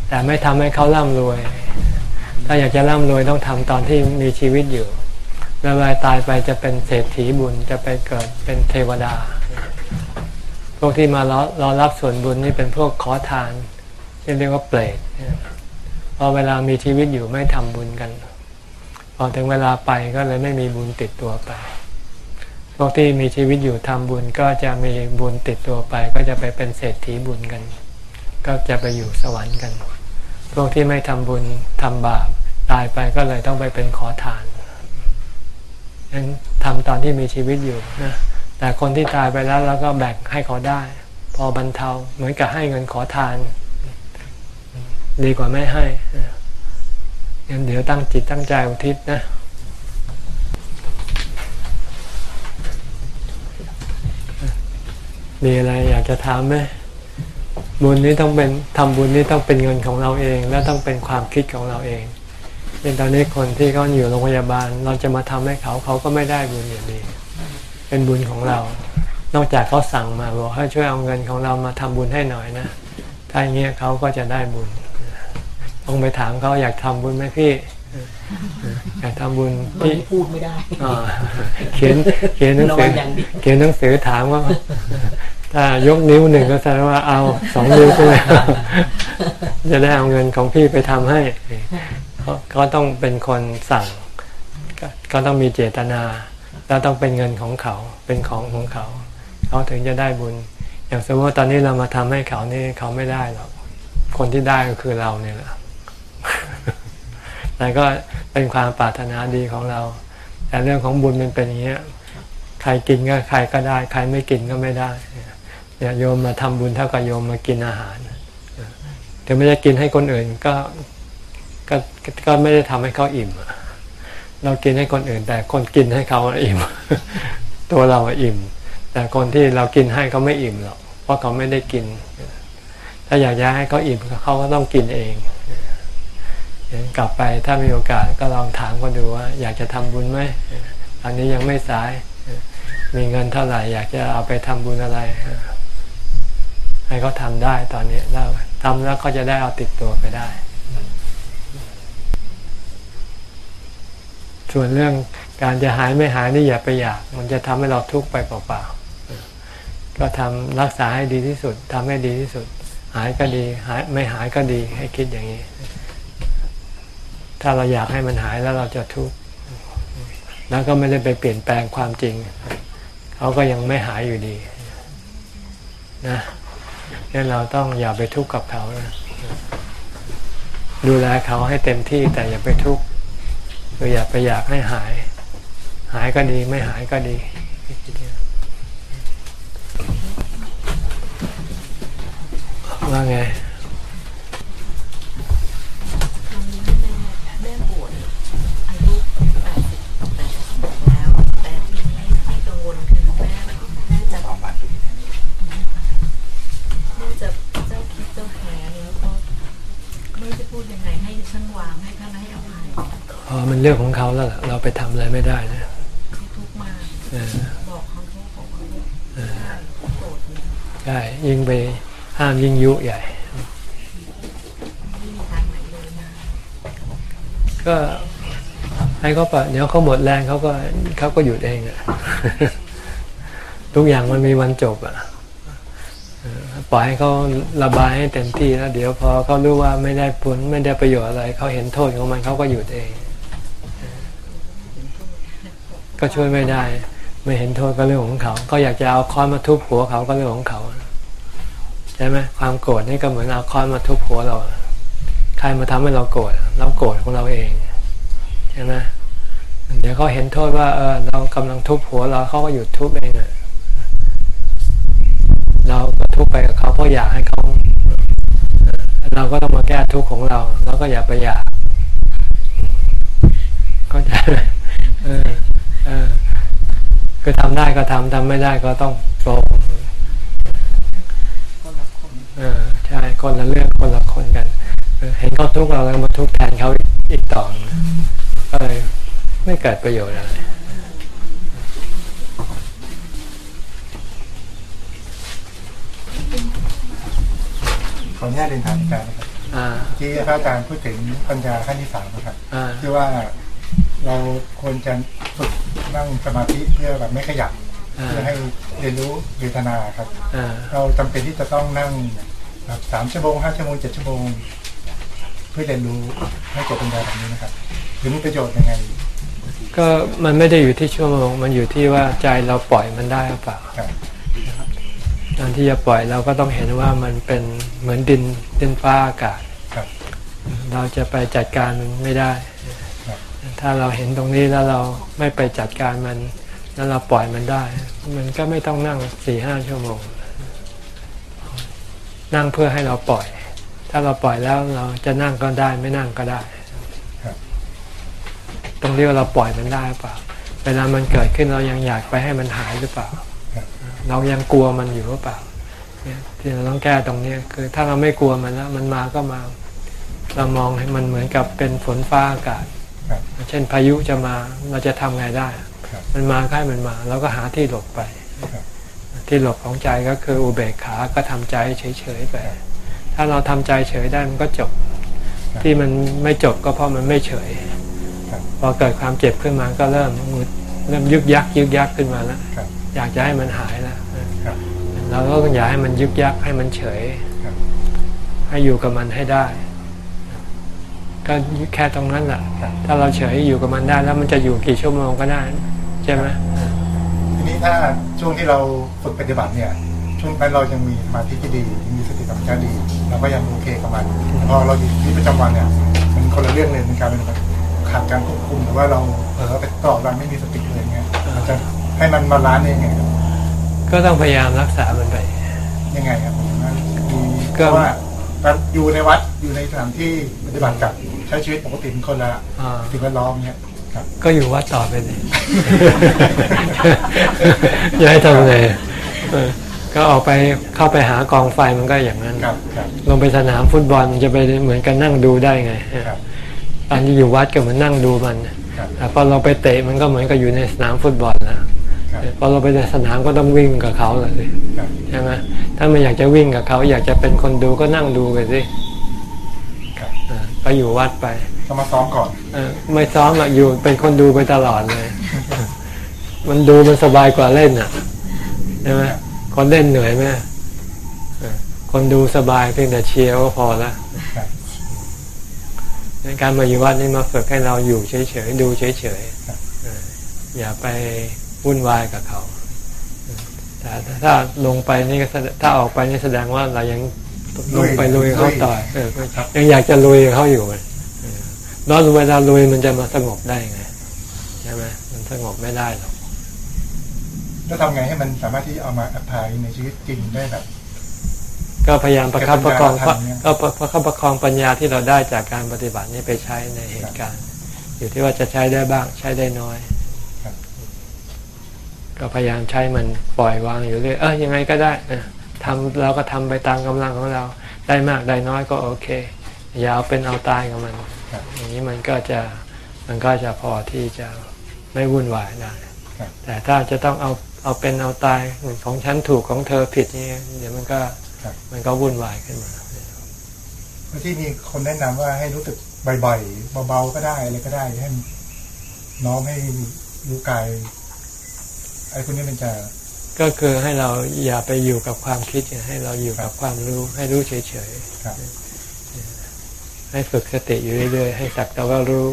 แต่ไม่ทำให้เขาร่ำรวย ถ้าอยากจะร่ำรวยต้องทำตอนที่มีชีวิตอยู่ เวลาตายไปจะเป็นเศรษฐีบุญจะไปเกิดเป็นเทวดา พวกที่มารอรอรับส่วนบุญนี่เป็นพวกขอทานที่เรียกว่าเปรตพอเวลามีชีวิตอยู่ไม่ทำบุญกัน พอถึงเวลาไปก็เลยไม่มีบุญติดตัวไป พวกที่มีชีวิตอยู่ทำบุญก็จะมีบุญติดตัวไป ก็จะไปเป็นเศรษฐีบุญกัน ก็จะไปอยู่สวรรค์กัน พวกที่ไม่ทำบุญทำบาปตายไปก็เลยต้องไปเป็นขอทาน ยังทำตอนที่มีชีวิตอยู่นะแต่คนที่ตายไปแล้วเราก็แบ่งให้เขาได้ พอบรรเทาเหมือนกับให้เงินขอทาน ดีกว่าไม่ให้งั้นเดี๋ยวตั้งจิตตั้งใจอุทิศนะมีอะไรอยากจะถามไหมบุญนี้ต้องเป็นทำบุญนี้ต้องเป็นเงินของเราเอง และต้องเป็นความคิดของเราเอง เป็นตอนนี้คนที่เขาอยู่โรงพยาบาล เราจะมาทำให้เขาเขาก็ไม่ได้บุญอย่างนี้ เป็นบุญของเรา นอกจากเขาสั่งมาบอกให้ช่วยเอาเงินของเรามาทำบุญให้หน่อยนะถ้าอย่างเงี้ยเขาก็จะได้บุญต้องไปถามเขาอยากทำบุญไหมพี่อยากทำบุญมันพี่พูดไม่ได้อ่าเขียนเขียนหนังสือระวังอย่างเดียวเขียนหนังสือถามว่าถ้ายกนิ้วหนึ่งก็แสดงว่าเอาสองนิ้วก็ไม่เอาจะได้เอาเงินของพี่ไปทำให้เขา ก็ต้องเป็นคนสั่ง ก็ต้องมีเจตนา แล้วต้องเป็นเงินของเขาเป็นของของเขา เขาถึงจะได้บุญ อย่างสมมติว่าตอนนี้เรามาทำให้เขานี่เขาไม่ได้หรอกคนที่ได้ก็คือเราเนี่ยแหละแต่ก็เป็นความปรารถนาดีของเรา แต่เรื่องของบุญมันเป็นอย่างเงี้ย ใครกินก็ใครก็ได้ ใครไม่กินก็ไม่ได้เนี่ยโยมมาทำบุญเท่ากับโยมมากินอาหารถึงไม่ได้กินให้คนอื่นก็ ก็ก็ไม่ได้ทำให้เขาอิ่ม เรากินให้คนอื่น แต่คนกินให้เขาอิ่ม ตัวเราอิ่ม แต่คนที่เรากินให้เขาไม่อิ่มหรอกเพราะเขาไม่ได้กิน ถ้าอยากจะให้เขาอิ่มเขาก็ต้องกินเองกลับไปถ้ามีโอกาสก็ลองถามเขาดูว่า อยากจะทำบุญไหมอันนี้ยังไม่สาย มีเงินเท่าไหร่ อยากจะเอาไปทำบุญอะไร ให้เขาทำได้ตอนนี้แล้วทำแล้วก็จะได้เอาติดตัวไปได้ ส่วนเรื่องการจะหายไม่หายนี่อย่าไปอยาก มันจะทำให้เราทุกข์ไปเปล่าๆก็ทำรักษาให้ดีที่สุดทำให้ดีที่สุด หายก็ดีหายไม่หายก็ดีให้คิดอย่างนี้ ถ้าเราอยากให้มันหายแล้วเราจะทุกข์แล้วก็ไม่ได้ไปเปลี่ยนแปลงความจริงเขาก็ยังไม่หายอยู่ดีนะงั้นเราต้องอย่าไปทุกข์กับเขานะดูแลเขาให้เต็มที่แต่อย่าไปทุกข์ คืออย่าไปอยากให้หาย หายก็ดีไม่หายก็ดีว่าไง เรื่องของเขาแล้วล่ะเราไปทำอะไรไม่ได้นะเขาทุกข์มากเออบอกเขาเขาบอกเขาใช่โกรธเลยใช่ยิ่งไปห้ามยิ่งยุใหญ่ไม่มีทางไหนเลยนะก็ให้เขาปะเดี๋ยวเขาหมดแรงเขาก็เขาก็หยุดเองอะทุกอย่างมันมีวันจบอะเออปล่อยให้เขาระบายให้เต็มที่แล้ว เดี๋ยวพอเขารู้ว่าไม่ได้ผลไม่ได้ประโยชน์อะไรเขาเห็นโทษของมันเขาก็หยุดเอง ก็ช่วยไม่ได้ ไม่เห็นโทษก็เรื่องของเขาเขาอยากจะเอาค้อนมาทุบหัวเขาก็เรื่องของเขาใช่ไหมความโกรธนี่ก็เหมือนเอาค้อนมาทุบหัวเรา ใครมาทำให้เราโกรธเราโกรธของเราเองใช่ไหมเดี๋ยวเขาเห็นโทษว่าเออเรากำลังทุบหัวเราเขาก็หยุดทุบเองอะเราก็ทุบไปกับเขาเพราะอยากให้เขาเราก็ต้องมาแก้ทุกข์ของเราเราก็อย่าไปอยากเข้าใจไหม คือทำได้ก็ทำทำไม่ได้ก็ต้องโปรงคนละคนเออใช่คนละเรื่องคนละคนกันเออเห็นเขาทุกข์เราแล้วมาทุกข์แทนเขาอีกต่อหนึ่งก็เลยไม่เกิดประโยชน์อะไรขออนุญาตเรียนถามอาจารย์นะครับอ่าที่พระอาจารย์พูดถึงปัญญาขั้นที่สามนะครับอ่าที่ว่า เราควรจะฝึกนั่งสมาธิเพื่อแบบไม่ขยับอ่าเพื่อให้เรียนรู้เวทนาครับอ่าเราจำเป็นที่จะต้องนั่งแบบสามชั่วโมงห้าชั่วโมงเจ็ดชั่วโมง เพื่อเรียนรู้ให้เกิดปัญญาแบบนี้นะครับหรือมีประโยชน์ยังไง ก็มันไม่ได้อยู่ที่ชั่วโมง มันอยู่ที่ว่าใจเราปล่อยมันได้หรือเปล่าครับการที่จะปล่อยเราก็ต้องเห็นว่ามันเป็นเหมือนดินดินฟ้าอากาศครับเราจะไปจัดการมันไม่ได้ครับ ถ้าเราเห็นตรงนี้แล้วเราไม่ไปจัดการมัน แล้วเราปล่อยมันได้ มันก็ไม่ต้องนั่งสี่ห้าชั่วโมง นั่งเพื่อให้เราปล่อย ถ้าเราปล่อยแล้วเราจะนั่งก็ได้ไม่นั่งก็ได้ครับตรงที่ว่าเราปล่อยมันได้หรือเปล่า เวลามันเกิดขึ้นเรายังอยากไปให้มันหายหรือเปล่า เรายังกลัวมันอยู่หรือเปล่าที่เราต้องแก้ตรงนี้คือถ้าเราไม่กลัวมันแล้วมันมาก็มา เรามองให้มันเหมือนกับเป็นฝนฟ้าอากาศ เช่นพายุจะมาเราจะทำไงได้ครับมันมาก็ให้มันมาเราก็หาที่หลบไปครับที่หลบของใจก็คืออุเบกขา ก็ทำใจเฉยๆไป ถ้าเราทำใจเฉยได้มันก็จบ ที่มันไม่จบก็เพราะมันไม่เฉย พอเกิดความเจ็บขึ้นมาก็เริ่มงุดเริ่มยึกยักยึกยักขึ้นมาแล้วอยากจะให้มันหายแล้วเราก็ต้องอยากให้มันยึกยักให้มันเฉย ให้อยู่กับมันให้ได้ ก็แค่ตรงนั้นแหละถ้าเราเฉยอยู่กับมันได้แล้วมันจะอยู่กี่ชั่วโมงก็ได้ใช่ไหมทีนี้ถ้าช่วงที่เราฝึกปฏิบัติเนี่ย ช่วงนั้นเรายังมีสมาธิที่ดีมีสติสัมปชัญญะดีเราก็ยังโอเคกับมันพอเราอยู่ที่ประจำวันเนี่ยมันคนละเรื่องเลยมันกลายเป็นแบบขาดการควบคุมหรือว่าเราเผลอไปตลอดวันไม่มีสติเลยเงี้ยมันจะให้มันมาล้านเองไงครับก็ต้องพยายามรักษามันไปยังไงครับผมว่ามีก็เพราะว่าการอยู่ในวัดอยู่ในสถานที่ปฏิบัติกับ ใช้ชีวิตปกติเป็นคนละอ่า สิ่งแวดล้อมเนี่ยครับ ก็อยู่วัดต่อไปเลย จะให้ทำไงเออก็ออกไปเข้าไปหากองไฟมันก็อย่างนั้น ครับครับ ลงไปสนามฟุตบอลจะไปเหมือนกันนั่งดูได้ไงครับตอนที่อยู่วัดก็เหมือนนั่งดูมันครับ แต่พอเราไปเตะมันก็เหมือนกับอยู่ในสนามฟุตบอลนะครับพอเราไปในสนามก็ต้องวิ่งกับเขาเลยครับ ใช่ไหมถ้าไม่อยากจะวิ่งกับเขา อยากจะเป็นคนดูก็นั่งดูไปสิครับ เออก็อยู่วัดไปก็มาซ้อมก่อนเออไม่ซ้อมอะอยู่เป็นคนดูไปตลอดเลย มันดูมันสบายกว่าเล่นอะใช่ไหมคนเล่นเหนื่อยไหมเออคนดูสบายเพียงแต่เชียร์ก็พอละครับในการมาอยู่วัดนี่มาฝึกให้เราอยู่เฉยๆดูเฉยครับๆเอออย่าไปวุ่นวายกับเขาเออแต่ถ้าลงไปนี่ก็แสดงถ้าออกไปนี่แสดงว่าเรายัง ลงไปลุยกับเขาต่อเออยังอยากจะลุยกับเขาอยู่เออแล้วเวลาลุยมันจะมาสงบได้ไงใช่ไหมมันสงบไม่ได้หรอกแล้วทำไงให้มันสามารถที่เอามา apply ในชีวิตจริงได้แบบก็พยายามประคับประคองเป็นปัญญาธรรมเนี่ยก็ประคับประคองปัญญาที่เราได้จากการปฏิบัตินี้ไปใช้ในเหตุการณ์ อยู่ที่ว่าจะใช้ได้บ้างใช้ได้น้อยครับก็พยายามใช้มันปล่อยวางอยู่เรื่อยเออยังไงก็ได้นะ ทำเราก็ทำไปตามกำลังของเรา ได้มากได้น้อยก็โอเค อย่าเอาเป็นเอาตายกับมันครับอย่างนี้มันก็จะมันก็จะพอที่จะไม่วุ่นวายได้ครับแต่ถ้าจะต้องเอาเอาเป็นเอาตายของฉันถูกของเธอผิดนี่เดี๋ยวมันก็ครับมันก็วุ่นวายขึ้นมาเพราะที่มีคนแนะนำว่าให้รู้สึกบ่อยๆเบาๆก็ได้อะไรก็ได้ให้มันน้อมให้รู้กายไอ้คนนี้มันจะ ก็คือให้เราอย่าไปอยู่กับความคิดให้เราอยู่กับความรู้ ให้รู้เฉยครับๆให้ฝึกสติอยู่เรื่อยๆให้สักแต่ว่ารู้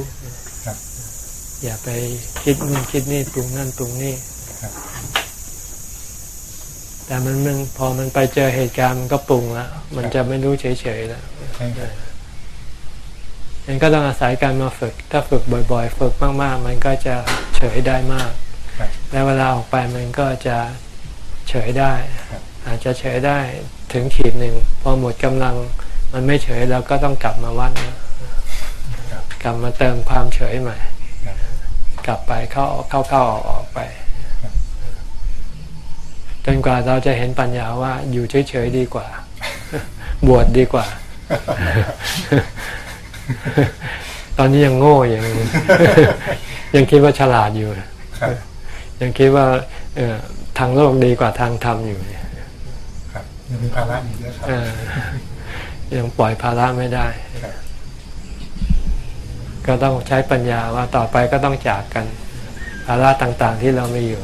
ครับอย่าไปคิดนู่นคิดนี่ปรุงนั่นปรุงนี่ครับแต่มันมันพอมันไปเจอเหตุการณ์มันก็ปรุงแล้วมันจะไม่รู้เฉยๆแล้วใช่ครับมันก็ต้องอาศัยการมาฝึก ถ้าฝึกบ่อย ๆ ฝึกมาก ๆ มันก็จะเฉยได้มากครับแล้วเวลาออกไปมันก็จะ เฉยได้ครับอาจจะเฉยได้ถึงขีดหนึ่งพอหมดกำลังมันไม่เฉยเราก็ต้องกลับมาวัดนะครับกลับมาเติมความเฉยใหม่ครับกลับไปเข้าเข้าเข้าออกออกไปครับจนกว่าเราจะเห็นปัญญาว่าอยู่เฉยๆดีกว่า บวชดีกว่า ตอนนี้ยังโง่อยู่ยังคิดว่าฉลาดอยู่ครับยังคิดว่าเอ่อ ทางโลกดีกว่าทางธรรมอยู่เนี่ยครับยังมีภาระอีกเยอะครับเออยังปล่อยภาระไม่ได้ครับก็ต้องใช้ปัญญาว่าต่อไปก็ต้องจากกัน ภาระต่างๆที่เราไม่อยู่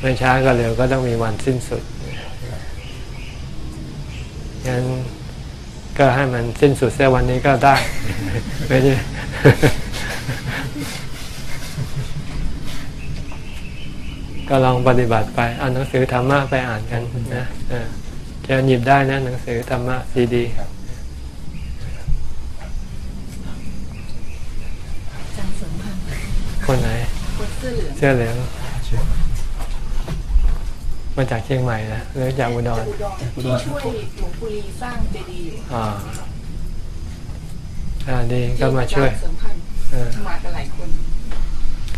ไม่ช้าก็เร็วก็ต้องมีวันสิ้นสุดงั้นก็ให้มันสิ้นสุดเสียวันนี้ก็ได้ไม่ได้ ก็ลองปฏิบัติไปเอาหนังสือธรรมะไปอ่านกันนะเออจะหยิบได้นะหนังสือธรรมะซีดีครับจังสมพันธ์คนไหนคนเสื้อเหลืองเสื้อเหลืองเชื่อมาจากเชียงใหม่นะหรือจากอุดรอุดรที่ช่วยหลวงปู่ลีสร้างเจดีย์อยู่อ่าอ่าดีก็มาช่วยเสริมพันธ์เออมากันหลายคน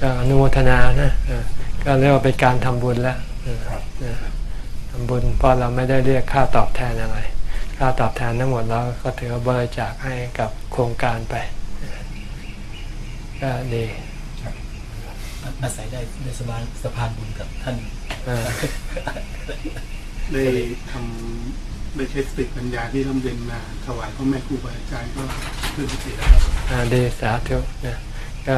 ก็อนุโมทนานะเออก็เรียกว่าเป็นการทำบุญแล้วเออเออทำบุญเพราะเราไม่ได้เรียกค่าตอบแทนอะไร ค่าตอบแทนทั้งหมดเราก็ถือว่าบริจาคให้กับโครงการไปก็ดีอาศัยได้ได้สบานสะพานบุญกับท่านเออได้ทำได้ใช้สติปัญญาที่ร่ำเรียนมาถวายพ่อแม่ครูบาอาจารย์ก็เพื่อสติแล้วครับอ่าดีสาธุนะก็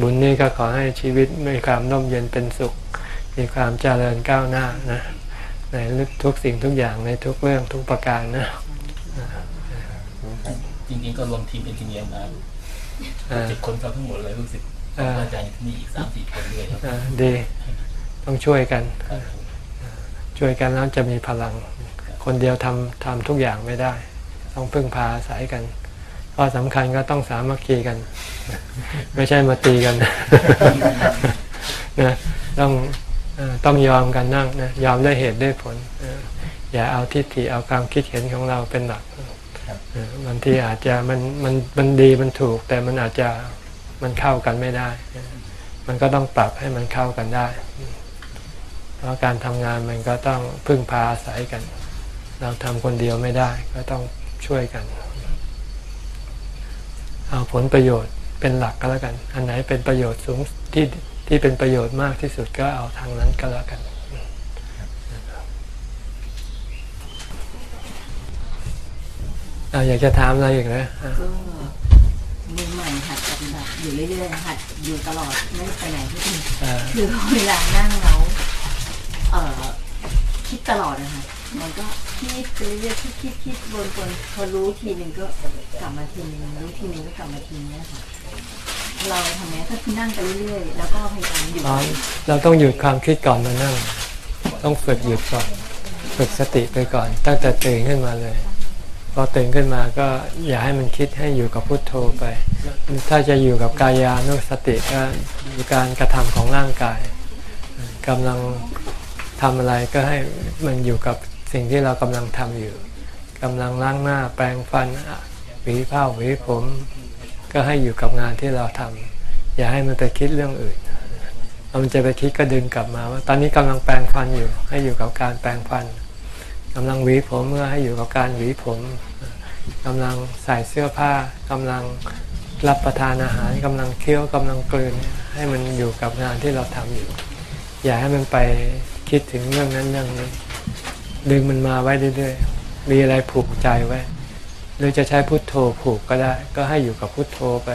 บุญนี้ก็ขอให้ชีวิตมีความร่มเย็นเป็นสุข มีความเจริญก้าวหน้านะในทุกสิ่งทุกอย่างในทุกเรื่องทุกประการนะจริงๆก็รวมทีมเอนจิเนียร์มาอ่าเจ็ดคนครับทั้งหมดเลยรู้สึกอ่าอาจารย์ที่นี่อีกสามสี่คนด้วยครับอ่าดีต้องช่วยกันครับผมช่วยกันแล้วจะมีพลัง คนเดียวทำทำทุกอย่างไม่ได้ ต้องพึ่งพาอาศัยกัน ข้อสำคัญก็ต้องสามัคคีกัน ไม่ใช่มาตีกันนะต้องเอ่อต้องยอมกันนั่งนะยอมได้เหตุได้ผลเอออย่าเอาทิฏฐิเอาความคิดเห็นของเราเป็นหลักเออบางทีอาจจะมันมันมันดีมันถูก แต่มันอาจจะมันเข้ากันไม่ได้เออมันก็ต้องปรับให้มันเข้ากันได้ เพราะการทำงานมันก็ต้องพึ่งพาอาศัยกัน เราทำคนเดียวไม่ได้ ก็ต้องช่วยกัน เอาผลประโยชน์เป็นหลักก็แล้วกัน อันไหนเป็นประโยชน์สูงที่ที่เป็นประโยชน์มากที่สุดก็เอาทางนั้นก็แล้วกันอะอยากจะถามอะไรอีกนะอะก็มือใหม่หัดปฏิบัติอยู่เรื่อยๆหัดอยู่ตลอดไม่ไปไหนที่อื่นอ่าคือเวลานั่งแล้วเอ่อคิดตลอดนะคะ มันก็คิดไปเรื่อยๆคิดคิดคิดวนวนพอรู้ทีหนึ่งก็กลับมาทีหนึ่งรู้ทีหนึ่งก็กลับมาทีนี้ค่ะเราทำไงก็คือนั่งไปเรื่อยๆแล้วก็พยายามอยู่อ๋อเราต้องหยุดความคิดก่อนมานั่ง ต้องฝึกหยุดก่อนฝึกสติไปก่อน ตั้งแต่ตื่นขึ้นมาเลยพอตื่นขึ้นมาก็อย่าให้มันคิดให้อยู่กับพุทโธไป ถ้าจะอยู่กับกายานุสติก็อยู่การกระทำของร่างกายกำลังทำอะไรก็ให้มันอยู่กับ สิ่งที่เรากำลังทำอยู่กำลังล้างหน้าแปรงฟันหวีผ้าหวีผม ก็ให้อยู่กับงานที่เราทำอย่าให้มันไปคิดเรื่องอื่นเอามันจะไปคิดก็ดึงกลับมาว่า ตอนนี้กำลังแปรงฟันอยู่ ให้อยู่กับการแปรงฟันกำลังหวีผมเมื่อให้อยู่กับการหวีผมกำลังใส่เสื้อผ้ากำลังรับประทานอาหารกำลังเคี้ยวกำลังกลืนให้มันอยู่กับงานที่เราทำอยู่ อย่าให้มันไปคิดถึงเรื่องนั้นเรื่องนี้ ดึงมันมาไว้เรื่อยๆ มีอะไรผูกใจไว้ หรือจะใช้พุทโธผูกก็ได้ ก็ให้อยู่กับพุทโธไป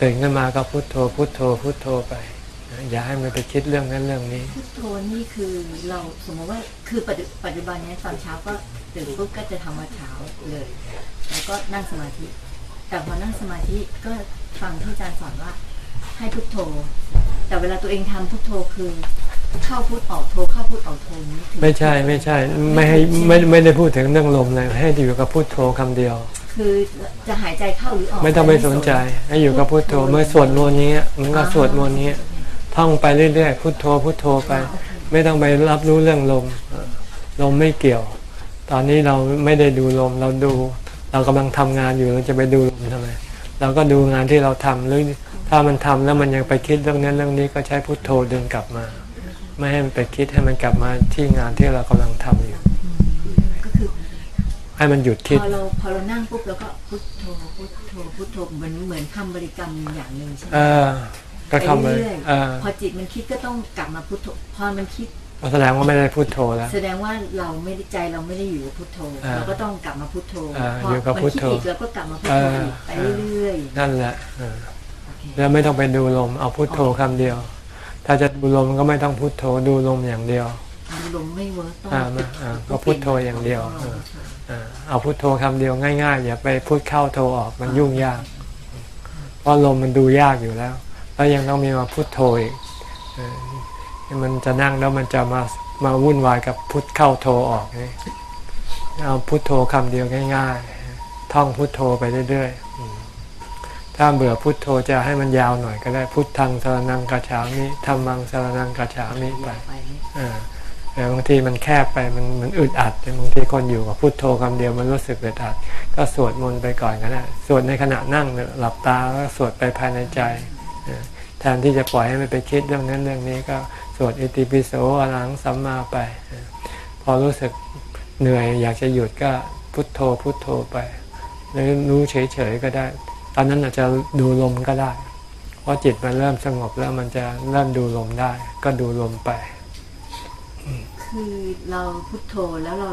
ตื่นขึ้นมาก็พุทโธ พุทโธ พุทโธไป อย่าให้มันไปคิดเรื่องนั้นเรื่องนี้ พุทโธนี่คือเราสมมติว่าคือปัจจุปัจจุบันนี้ตอนเช้าก็ตื่นปุ๊บก็จะทำวัดเช้าเลย แล้วก็นั่งสมาธิ แต่พอนั่งสมาธิก็ฟังที่อาจารย์สอนว่าให้พุทโธ แต่เวลาตัวเองทำพุทโธคือ เข้าพุทออกโธเข้าพุทออกโธนี้ถึงไม่ใช่ไม่ใช่ไม่ให้ไม่ไม่ได้พูดถึงเรื่องลมเลยให้อยู่กับพุทโธคำเดียว คือจะหายใจเข้าหรือออกไม่ต้องไปสนใจ ให้อยู่กับพุทโธเมื่อสวดมนต์นี้มันก็สวดมนต์นี้ท่องไปเรื่อยๆพุทโธพุทโธไป ไม่ต้องไปรับรู้เรื่องลมเออลมไม่เกี่ยว ตอนนี้เราไม่ได้ดูลมเราดู เรากำลังทำงานอยู่เราจะไปดูลมทำไมเราก็ดูงานที่เราทำหรือถ้ามันทำแล้วมันยังไปคิดเรื่องนั้นเรื่องนี้ก็ใช้พุทโธดึงกลับมา ไม่ให้มันไปคิดให้มันกลับมาที่งานที่เรากำลังทำอยู่ก็คือให้มันหยุดคิดพอเราพอเรานั่งปุ๊บแล้วก็พุทโธพุทโธพุทโธเหมือนเหมือนคำบริกรรมอย่างหนึ่งใช่ไหมเออก็ทำเลยไปรื่อยๆเออพอจิตมันคิดก็ต้องกลับมาพุทโธพอมันคิดแสดงว่าไม่ได้พุทโธแล้ว แสดงว่าเราไม่ได้ใจเราไม่ได้อยู่กับพุทโธอ่าเราก็ต้องกลับมาพุทโธอ่าพออยู่กับมันพุทคิดโธอีกเราก็กลับมาพุทโธอีกไปอ่าเรื่อยนั่นแหละเออๆโอเคแล้วไม่ต้องไปดูลมเอาพุทโธคำเดียว ถ้าจะดูลมก็ไม่ต้องพุทโธดูลมอย่างเดียวดูลมไม่เวิร์กต้องอ่ามาอ่าก็พุทโธอย่างเดียวเอออ่าเอาพุทโธคำเดียวง่ายๆอย่าไปพุทเข้าโธออกมันยุ่งยาก เพราะลมมันดูยากอยู่แล้ว แล้วยังต้องมีมาพุทโธอีกเออมันจะนั่งแล้วมันจะมามาวุ่นวายกับพุทเข้าโธออกนี่เอาพุทโธคำเดียวง่าย ๆ ท่องพุทโธไปเรื่อยๆอืม ถ้าเบื่อพุทโธจะให้มันยาวหน่อยก็ได้พุทธังสารนังกัจฉามิธรรมังสารนังกัจฉามิไปไปแต่บางทีมันแคบไปมันมันอึดอัดบางทีคนอยู่กับพุทโธคำเดียวมันรู้สึกอึดอัด ก็สวดมนต์ไปก่อนก็ได้สวดในขณะนั่งเนี่ยหลับตาแล้วสวดไปภายในใจแทนที่จะปล่อยให้มันไปคิดเรื่องนั้นเรื่องนี้ก็สวดอิติปิโสอรังสัมมาไป พอรู้สึกเหนื่อยอยากจะหยุดก็พุทโธพุทโธไปหรือรู้เฉยๆก็ได้ ตอนนั้นอาจจะดูลมก็ได้ เพราะจิตมันเริ่มสงบแล้วมันจะเริ่มดูลมได้ ก็ดูลมไปคคือเราพุทโธแล้วเรา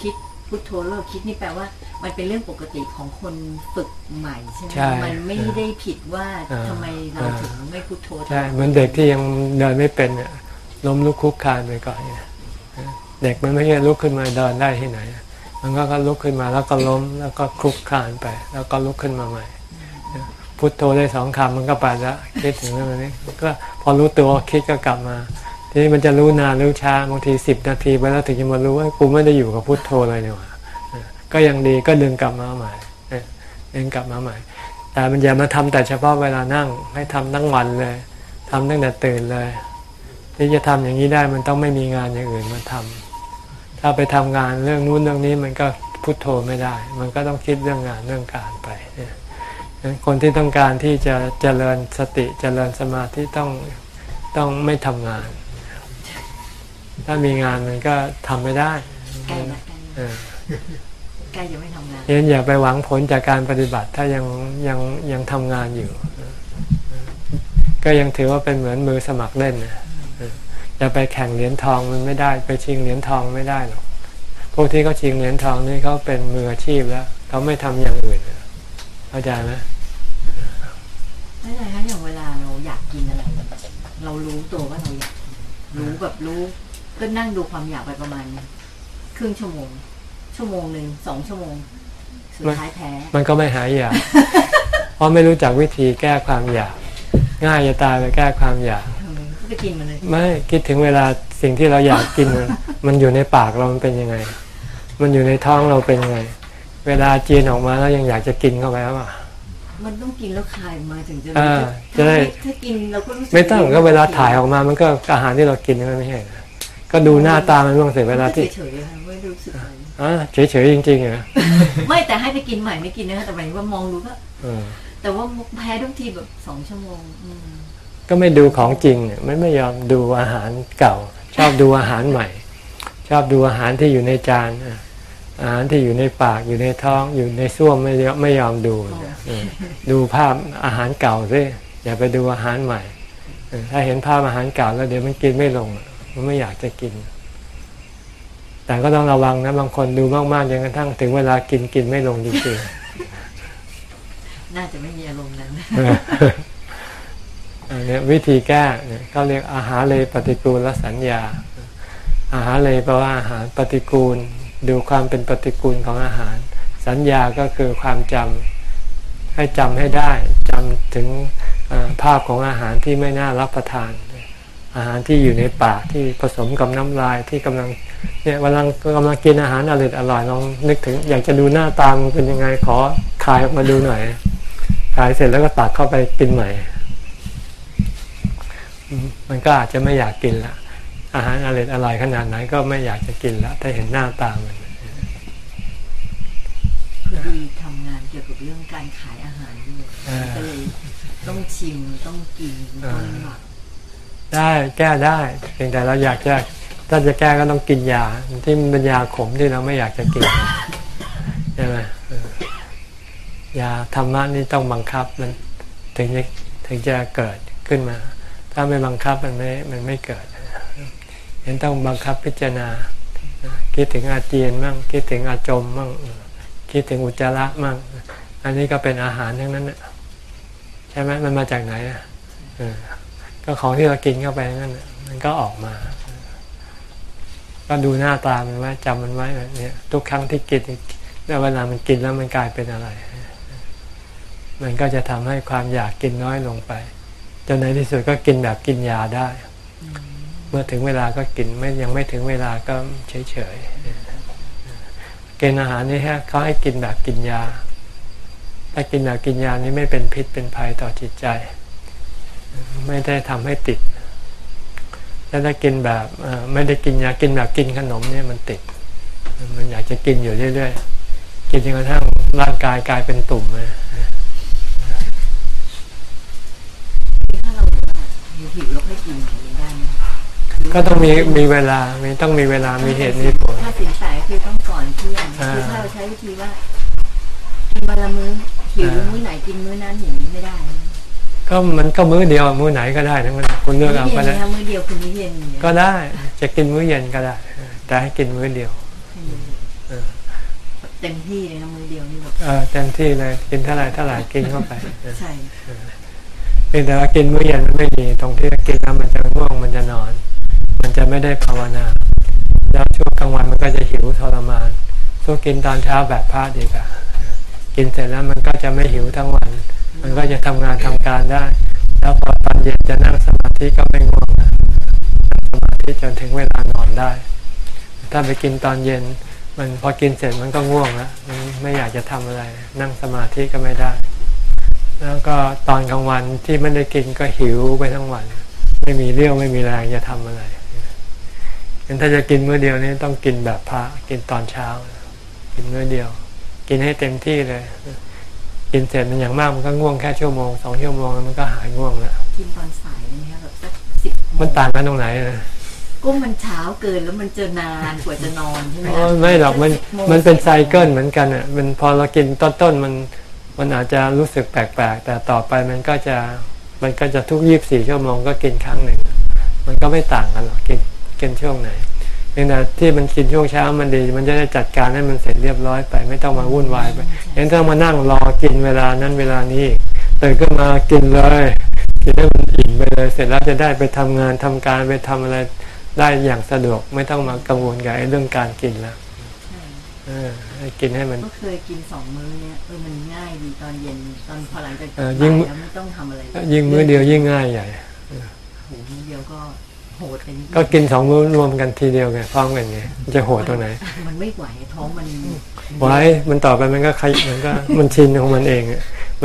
คิดพุทโธแล้วเราคิดนี่แปลว่า มันเป็นเรื่องปกติของคนฝึกใหม่ใช่ไหมใช่มันไม่ได้ผิดว่าอ่าทำไมเราถึงไม่พุทโธใช่เหมือนเด็กที่ยังเดินไม่เป็นเนี่ยล้มลุกคลุกคลานไปก่อนเนี่ยเด็กมันไม่ใช่ลุกขึ้นมาเดินได้ที่ไหน มันก็ลุกขึ้นมาแล้วก็ล้มแล้วก็คลุกคลานไป แล้วก็ลุกขึ้นมาใหม่ พุทโธได้สองคำมันก็ไปแล้วคิดถึงเรื่องนี้ ก็พอรู้ตัวคิดก็กลับมา ทีนี้มันจะรู้นานรู้ช้าบางทีสิบนาทีไปแล้วถึงจะมารู้ว่ากูไม่ได้อยู่กับพุทโธเลยเนี่ยวะก็ยังดีก็ดึงกลับมาใหม่ดึงกลับมาใหม่ แต่มันอย่ามาทำแต่เฉพาะเวลานั่ง ให้ทำทั้งวันเลยทำตั้งแต่ตื่นเลย ที่จะทำอย่างนี้ได้มันต้องไม่มีงานอย่างอื่นมาทำถ้าไปทำงานเรื่องนู้นเรื่องนี้มันก็พุทโธไม่ได้ มันก็ต้องคิดเรื่องงานเรื่องการไปเนี่ย คนที่ต้องการที่จะเจริญสติเจริญสมาธิต้องต้องไม่ทำงาน ถ้ามีงานมันก็ทำไม่ได้ใกล้ละเออใกล้จะไม่ทำงานฉะนั้นอย่าไปหวังผลจากการปฏิบัติ ถ้ายังยังยังทำงานอยู่ ก็ยังถือว่าเป็นเหมือนมือสมัครเล่นนะเอออย่าไปแข่งเหรียญทองมันไม่ได้ ไปชิงเหรียญทองไม่ได้หรอกพวกที่เขาชิงเหรียญทองนี่เขาเป็นมืออาชีพแล้วเขาไม่ทำอย่างอื่น เข้าใจไหมไม่ใช่คะอย่างเวลาเราอยากกินอะไร เรารู้ตัวว่าเราอยากกินรู้แบบรู้ก็นั่งดูความอยากไปประมาณครึ่งชั่วโมง ชั่วโมงหนึ่งสองชั่วโมง สุดท้ายแพ้ มันก็ไม่หายอยาก เพราะไม่รู้จักวิธีแก้ความอยาก ง่ายจะตายไปแก้ความอยากทำไมก็ไปกินมันเลยไม่คิดถึงเวลาสิ่งที่เราอยากกินมันมันอยู่ในปากเรามันเป็นยังไง มันอยู่ในท้องเราเป็นยังไง เวลาเจียนออกมาแล้วยังอยากจะกินเข้าไปหรือเปล่ามันต้องกินแล้วคายออกมาถึงจะอ่ารู้จะได้ถ้าถ้ากินเราก็รู้สึกไม่ต้องก็เวลาถ่ายออกมา มันก็อาหารที่เรากินมันไม่ใช่เหรอก็ดูหน้าตามันบ้างสิเวลาที่เฉยๆค่ะไม่รู้สึกอะไรอ่าเฉยๆจริงๆเหรอไม่แต่ให้ไปกินใหม่ไม่กินนะคะแต่หมายถึงว่ามองดูก็เออแต่ว่าแพ้ทุกทีแบบสองชั่วโมงอืมก็ไม่ดูของจริงเนี่ยไม่ไม่ยอมดูอาหารเก่า ชอบดูอาหารใหม่ ชอบดูอาหารที่อยู่ในจานอะ อาหารที่อยู่ในปากอยู่ในท้องอยู่ในส้วมไม่ยอมไม่ยอมดูเนี่ยเออดูภาพอาหารเก่าสิอย่าไปดูอาหารใหม่เออถ้าเห็นภาพอาหารเก่าแล้วเดี๋ยวมันกินไม่ลงอะมันไม่อยากจะกิน แต่ก็ต้องระวังนะบางคนดูมากๆจนกระทั่งถึงเวลากินกินไม่ลงจริงๆน่าจะไม่มีอารมณ์นั้นอันนี้วิธีแก้เนี่ยเขาเรียกอาหารเลยปฏิกูลและสัญญา อาหารเลยแปลว่าอาหารปฏิกูล ดูความเป็นปฏิกูลของอาหาร สัญญาก็คือความจำให้จำให้ได้จำถึงภาพของอาหารที่ไม่น่ารับประทาน อาหารที่อยู่ในปากที่ผสมกับน้ำลายที่กำลังเนี่ยกำลังกำลังกินอาหารอร่อยอร่อยลองนึกถึง อยากจะดูหน้าตามันเป็นยังไงขอคายออกมาดูหน่อยคายเสร็จแล้วก็ตักเข้าไปกินใหม่ มันก็อาจจะไม่อยากกินละ อาหารอร่อยอร่อยขนาดไหนก็ไม่อยากจะกินละถ้าเห็นหน้าตามันพอดีทำงานเกี่ยวกับเรื่องการขายอาหารด้วยอ่าก็เลยต้องชิมต้องกินต้องหมักได้แก้ได้เพียงแต่เราอยากจะถ้าจะแก้ก็ต้องกินยาที่มันเป็นยาขมที่เราไม่อยากจะกินใช่ไหมเออยาธรรมะนี่ต้องบังคับมันถึงจะถึงจะเกิดขึ้นมา ถ้าไม่บังคับมันไม่มันไม่เกิด เห็นต้องบังคับพิจารณา คิดถึงอาเจียนมั่งคิดถึงอาจมมั่งคิดถึงอุจจาระมั่งอันนี้ก็เป็นอาหารทั้งนั้นน่ะใช่ไหมมันมาจากไหนอะก็ของที่เรากินเข้าไปนั่นน่ะมันก็ออกมา ก็ดูหน้าตามันไว้จำมันไว้แบบนี้ทุกครั้งที่กินแล้วเวลามันกินแล้วมันกลายเป็นอะไร มันก็จะทำให้ความอยากกินน้อยลงไปจนในที่สุดก็กินแบบกินยาได้ เมื่อถึงเวลาก็กินไม่ยังไม่ถึงเวลาก็เฉยเฉยๆกินอาหารนี่ฮะเขาให้กินแบบกินยาถ้ากินแบบกินยานี้ไม่เป็นพิษเป็นภัยต่อจิตใจ ไม่ได้ทำให้ติดแล้วถ้ากินแบบไม่ได้กินยากินแบบกินขนมเนี่ยมันติด มันอยากจะกินอยู่เรื่อยๆกินจนกระทั่งร่างกายกลายเป็นตุ่มเลยถ้าเราแบบว่หิวหิวๆเราค่อยกินอย่างนี้ได้ไหม ก็ต้องมีมีเวลามีต้องมีเวลามีเหตุมีผลถ้าสินสายคือต้องก่อนเที่ยงอ่าคือถ้าเราใช้วิธีว่ากินวันละมื้อหิวอ่ามื้อไหนกินมื้อนั้นอย่างนี้ไม่ได้นะก็มันก็มื้อเดียวมื้อไหนก็ได้นะมันคุณเลือกเอาก็ได้มื้อเดียวคือมื้อเย็นก็ได้จะกินมื้อเย็นก็ได้ แต่ให้กินมื้อเดียวเต็มที่เลยนะมื้อเดียวนี่แบบเออเต็มที่เลยกินเท่าไหร่เท่าไหร่กินเข้าไปใช่เพียงแต่ว่ากินมื้อเย็นมันไม่ดีตรงที่กินแล้วมันจะง่วงมันจะนอน มันจะไม่ได้ภาวนา แล้วช่วงกลางวันมันก็จะหิวทรมานสู้กินตอนเช้าแบบพระดีกว่ากินเสร็จแล้วมันก็จะไม่หิวทั้งวัน มันก็จะทำงานทำการได้ แล้วพอตอนเย็นจะนั่งสมาธิก็ไม่ง่วงสมาธิจนถึงเวลานอนได้ ถ้าไปกินตอนเย็น มันพอกินเสร็จมันก็ง่วงแล้วมันไม่อยากจะทำอะไร นั่งสมาธิก็ไม่ได้ แล้วก็ตอนกลางวันที่ไม่ได้กินก็หิวไปทั้งวัน ไม่มีเรี่ยวไม่มีแรงจะทำอะไร ถ้าจะกินมื้อเดียวนี้ต้องกินแบบพระกินตอนเช้า กินมื้อเดียว กินให้เต็มที่เลย กินเสร็จมันอย่างมากมันก็ง่วงแค่ชั่วโมงสองชั่วโมงแล้วมันก็หายง่วงแล้วกินตอนสายนี่ครับแบบสักสิบมันต่างกันตรงไหนนะก็มันเช้าเกินแล้วมันจะนานกว่าจะนอนใช่ไหมอ๋อไม่หรอกมันมันเป็นไซเคิลเหมือนกันอะมันพอเรากินต้นๆมันมันอาจจะรู้สึกแปลกๆ แต่ต่อไปมันก็จะมันก็จะทุกยี่บสี่ชั่วโมงก็กินครั้งหนึ่ง มันก็ไม่ต่างกันหรอกกิน กินช่วงไหนเพียงแต่ที่มันกินช่วงเช้ามันดี มันจะได้จัดการให้มันเสร็จเรียบร้อยไป ไม่ต้องมาวุ่นวายไปยังต้องมานั่งรอกินเวลานั้นเวลานี้ตื่นขึ้นมากินเลย กินให้มันอิ่มไปเลย เสร็จแล้วจะได้ไปทำงานทำการไปทำอะไรได้อย่างสะดวกไม่ต้องมากังวลกับไอ้เรื่องการกินแล้วใช่เออให้กินให้มันก็เคยกินสองมื้อเนี่ยเออมันง่ายดีตอนเย็นตอนพอหลังจากเออยิ่งบ่าแล้วไม่ต้องทำอะไร ยิ่งมื้อเดียวยิ่งง่ายใหญ่โอ้โหมื้อเดียวก็ โหดไปนิดนึงก็กินสองมื้อรวมกันทีเดียวไงพร้อมกันไงมันจะโหดตรงไหน มันไม่ไหวท้องมันไว้มันต่อไปมันก็ใครมันก็มันชินของมันเองอะ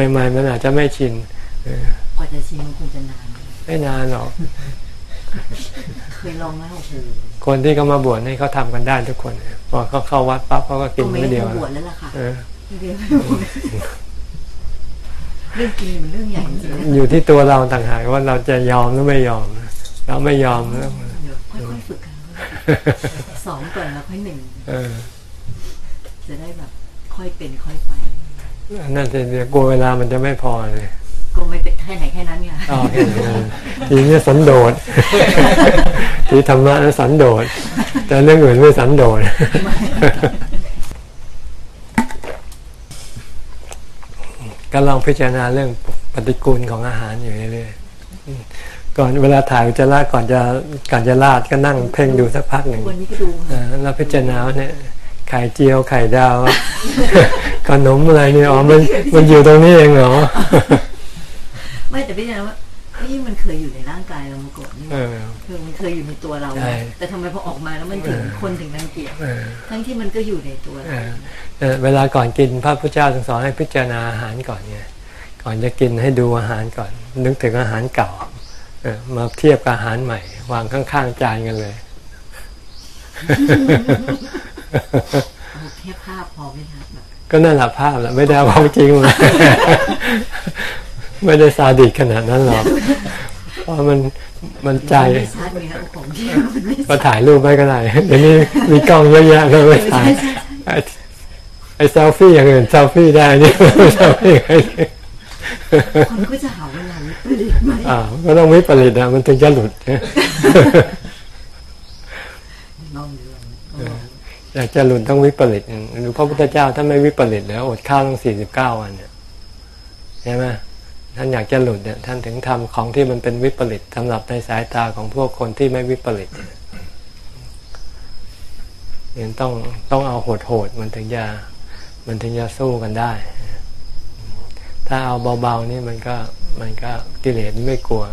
ใหม่ๆมันอาจจะไม่ชินเออกว่าจะชิมมันคงจะนานไม่นานหรอกเคยลองแล้วโอ้โหคนที่เขามาบวชนี่เขาทำกันได้ทุกคนพอเขาเข้าวัดปั๊บเขาก็กินก็ไม่มื้อได้เดียวบวชแล้วล่ะค่ะเออไม่ได้บวชเรื่องกินมันเรื่องใหญ่จริงๆนะอยู่ที่ตัวเราต่างหากว่าเราจะยอมหรือไม่ยอม เราไม่ยอมแล้วเดี๋ยวค่อยๆฝึกกันสองก่อนแล้วค่อยหนึ่งเออจะได้แบบค่อยเป็นค่อยไปนั่นสิเดี๋ยวกลัวเวลามันจะไม่พอเลยก็ไม่เป็นแค่ไหนแค่นั้นไงอ๋อแค่นั้นทีนี้สันโดษทีธรรมะนั้นสันโดษแต่เรื่องอื่นไม่สันโดษก็ลองพิจารณาเรื่องปฏิกูลของอาหารอยู่เรื่อยๆอืม ก่อนเวลาถ่ายอุจจาระก่อนจะก่อนจะลาดก็นั่งเพ่งดูสักพักหนึ่งวันนี้ก็ดูอ่าแล้วพิจารณาว่าเนี่ยไข่เจียวไข่ดาวขนมอะไรเนี่ยอ๋อมันมันอยู่ตรงนี้เองเหรอไม่แต่พี่จารณาว่านี่มันเคยอยู่ในร่างกายเรามาก่อนนี่เออคือมันเคยอยู่ในตัวเราใช่แต่ทำไมพอออกมาแล้วมันถึงคนถึงรังเกียจเออทั้งที่มันก็อยู่ในตัวเอเราอเออเวลาก่อนกินพระพุทธเจ้าทรงสอนให้พิจารณาอาหารก่อนไงก่อนจะกินให้ดูอาหารก่อน นึกถึงอาหารเก่าเออ มาเทียบกับอาหารใหม่ วางข้างๆจานกันเลยเอาแค่ภาพพอไหมคะแบบก็นั่นแหละภาพแหละไม่ได้เอาของจริงเลยไม่ได้ซาดิสขนาดนั้นหรอกเพราะมันมันใจมันไม่ชัดไงเอาของที่มันไม่ก็ชัดถ่ายรูปไว้ก็ได้เดี๋ยวนี้มีกล้องเยอะแยะเลยไปถ่ายไอ้ไอ้เซลฟี่อย่างอื่นเซลฟี่ได้นี่เซลฟี่ไอ้นี่ คนก็จะหาเวลาวิปริตไหมอ่าก็ต้องวิปริตนะมันถึงจะหลุดนะลองดูลองดูอยากจะหลุดต้องวิปริตหรือพระพุทธเจ้าถ้าไม่วิปริตแล้วอดข้าวต้องสี่สิบเก้าวันเนี่ยใช่ไหมท่านอยากจะหลุดเนี่ยท่านถึงทำของที่มันเป็นวิปริตสำหรับในสายตาของพวกคนที่ไม่วิปริตเนี่ยเนี่ยต้องต้องเอาโหดโหดๆมันถึงจะมันถึงจะสู้กันได้ ถ้าเอาเบาๆนี่มันก็มันก็กิเลสไม่กลัว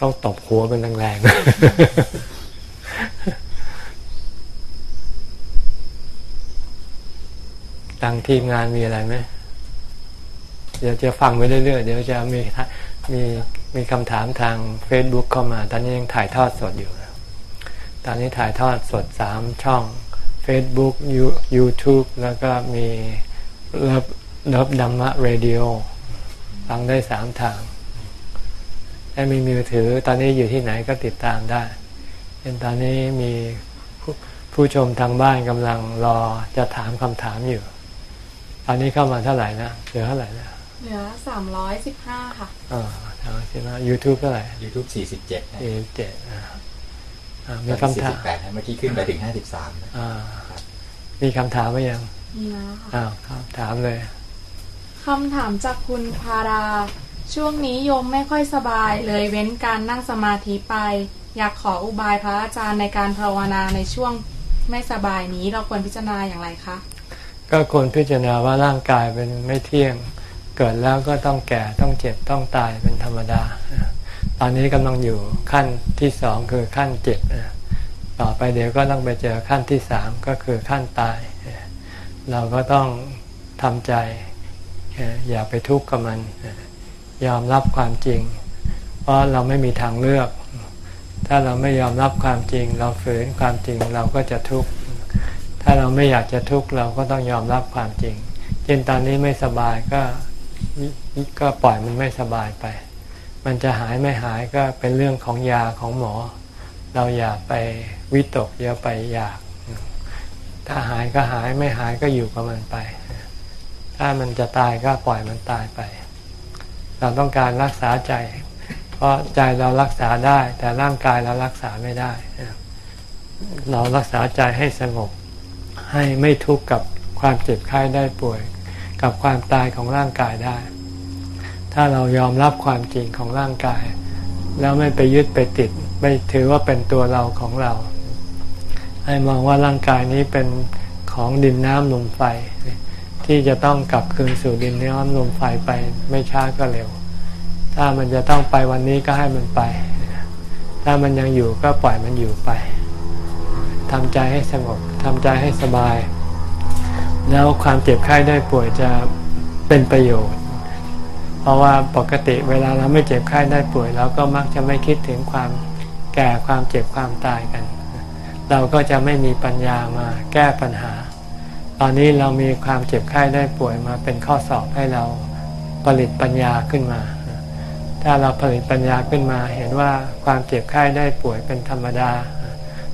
ต้องตบหัวเป็นแรงๆทางทีมงานมีอะไรไหมเดี๋ยวจะฟังไปเรื่อยๆเดี๋ยวจะมีมีมีคำถามทาง Facebook เข้ามา ตอนนี้ยังถ่ายทอดสดอยู่นะตอนนี้ถ่ายทอดสดสามช่อง Facebook YouTube แล้วก็มี Love Love Dhamma Radio ฟังได้สามทางถ้ามีมือถือตอนนี้อยู่ที่ไหนก็ติดตามได้เช่นตอนนี้มีผู้ผู้ชมทางบ้านกำลังรอจะถามคำถามอยู่ ตอนนี้เข้ามาเท่าไหร่นะเหลือเท่าไหร่นะมเหลือสามร้อยสิบห้าค่ะอ่าสามร้อยสิบห้ายูทูบเท่าไหร่ยูทูบสี่สิบเจ็ดสี่สิบเจ็ดอ่าอ่ามีมีคำถามแปดเมื่อกี้ขึ้นไปถึงห้าสิบสามอ่ามีคำถามไหมยัง มีแล้วค่ะอ้าวครับถามเลยคำถามจากคุณพารา ช่วงนี้โยมไม่ค่อยสบาย เลยเว้นการนั่งสมาธิไป อยากขออุบายพระอาจารย์ในการภาวนาในช่วงไม่สบายนี้เราควรพิจารณาอย่างไรคะ ก็ควรพิจารณาว่าร่างกายเป็นไม่เที่ยง เกิดแล้วก็ต้องแก่ต้องเจ็บต้องตายเป็นธรรมดา ตอนนี้กำลังอยู่ขั้นที่สองคือขั้นเจ็บต่อไปเดี๋ยวก็ต้องไปเจอขั้นที่สามก็คือขั้นตาย เราก็ต้องทำใจ อย่าไปทุกข์กับมัน ยอมรับความจริง เพราะเราไม่มีทางเลือก ถ้าเราไม่ยอมรับความจริง เราฝืนความจริงเราก็จะทุกข์ ถ้าเราไม่อยากจะทุกข์เราก็ต้องยอมรับความจริง เช่นตอนนี้ไม่สบายก็ก็ปล่อยมันไม่สบายไป มันจะหายไม่หายก็เป็นเรื่องของยาของหมอ เราอย่าไปวิตกอย่าไปอยาก ถ้าหายก็หายไม่หายก็อยู่กับมันไป ถ้ามันจะตายก็ปล่อยมันตายไป เราต้องการรักษาใจ เพราะใจเรารักษาได้ แต่ร่างกายเรารักษาไม่ได้ เรารักษาใจให้สงบ ให้ไม่ทุกข์กับความเจ็บไข้ได้ป่วย กับความตายของร่างกายได้ ถ้าเรายอมรับความจริงของร่างกาย แล้วไม่ไปยึดไปติด ไม่ถือว่าเป็นตัวเราของเรา ให้มองว่าร่างกายนี้เป็นของดินน้ำลมไฟ ที่จะต้องกลับคืนสู่ดินน้ำลมไฟไปไม่ช้าก็เร็ว ถ้ามันจะต้องไปวันนี้ก็ให้มันไป ถ้ามันยังอยู่ก็ปล่อยมันอยู่ไปทำใจให้สงบทำใจให้สบาย แล้วความเจ็บไข้ได้ป่วยจะเป็นประโยชน์ เพราะว่าปกติเวลาเราไม่เจ็บไข้ได้ป่วยเราก็มักจะไม่คิดถึงความแก่ความเจ็บความตายกัน เราก็จะไม่มีปัญญามาแก้ปัญหา ตอนนี้เรามีความเจ็บไข้ได้ป่วยมาเป็นข้อสอบให้เราผลิตปัญญาขึ้นมา ถ้าเราผลิตปัญญาขึ้นมา เห็นว่าความเจ็บไข้ได้ป่วยเป็นธรรมดา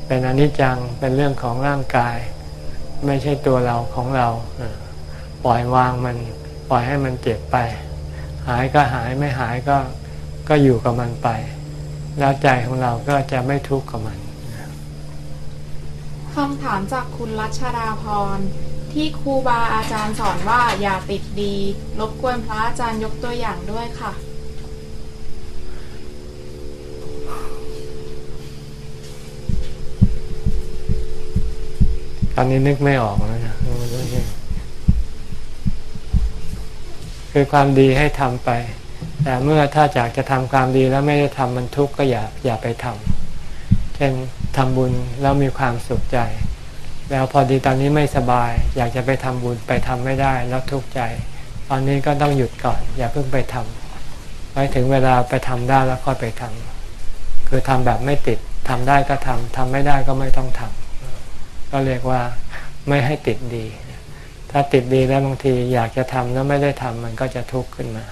เป็นอนิจจัง เป็นเรื่องของร่างกาย ไม่ใช่ตัวเราของเรา ปล่อยวางมัน ปล่อยให้มันเจ็บไป หายก็หายไม่หายก็ก็อยู่กับมันไป แล้วใจของเราก็จะไม่ทุกข์กับมัน คำถามจากคุณรัชดาพร ที่ครูบาอาจารย์สอนว่าอย่าติดดี รบกวนพระอาจารย์ยกตัวอย่างด้วยค่ะ ตอนนี้นึกไม่ออกแล้วนะคือความดีให้ทำไป แต่เมื่อถ้าอยากจะทำความดีแล้วไม่ได้ทำมันทุกข์ก็อย่าอย่าไปทำเช่น ทำบุญแล้วมีความสุขใจ แล้วพอดีตอนนี้ไม่สบาย อยากจะไปทำบุญไปทำไม่ได้แล้วทุกข์ใจ ตอนนี้ก็ต้องหยุดก่อน อย่าเพิ่งไปทำไว้ถึงเวลาไปทำได้แล้วค่อยไปทำคือทำแบบไม่ติดทำได้ก็ทำทำไม่ได้ก็ไม่ต้องทำก็เรียกว่าไม่ให้ติดดี ถ้าติดดีแล้วบางทีอยากจะทำแล้วไม่ได้ทำมันก็จะทุกข์ขึ้นมา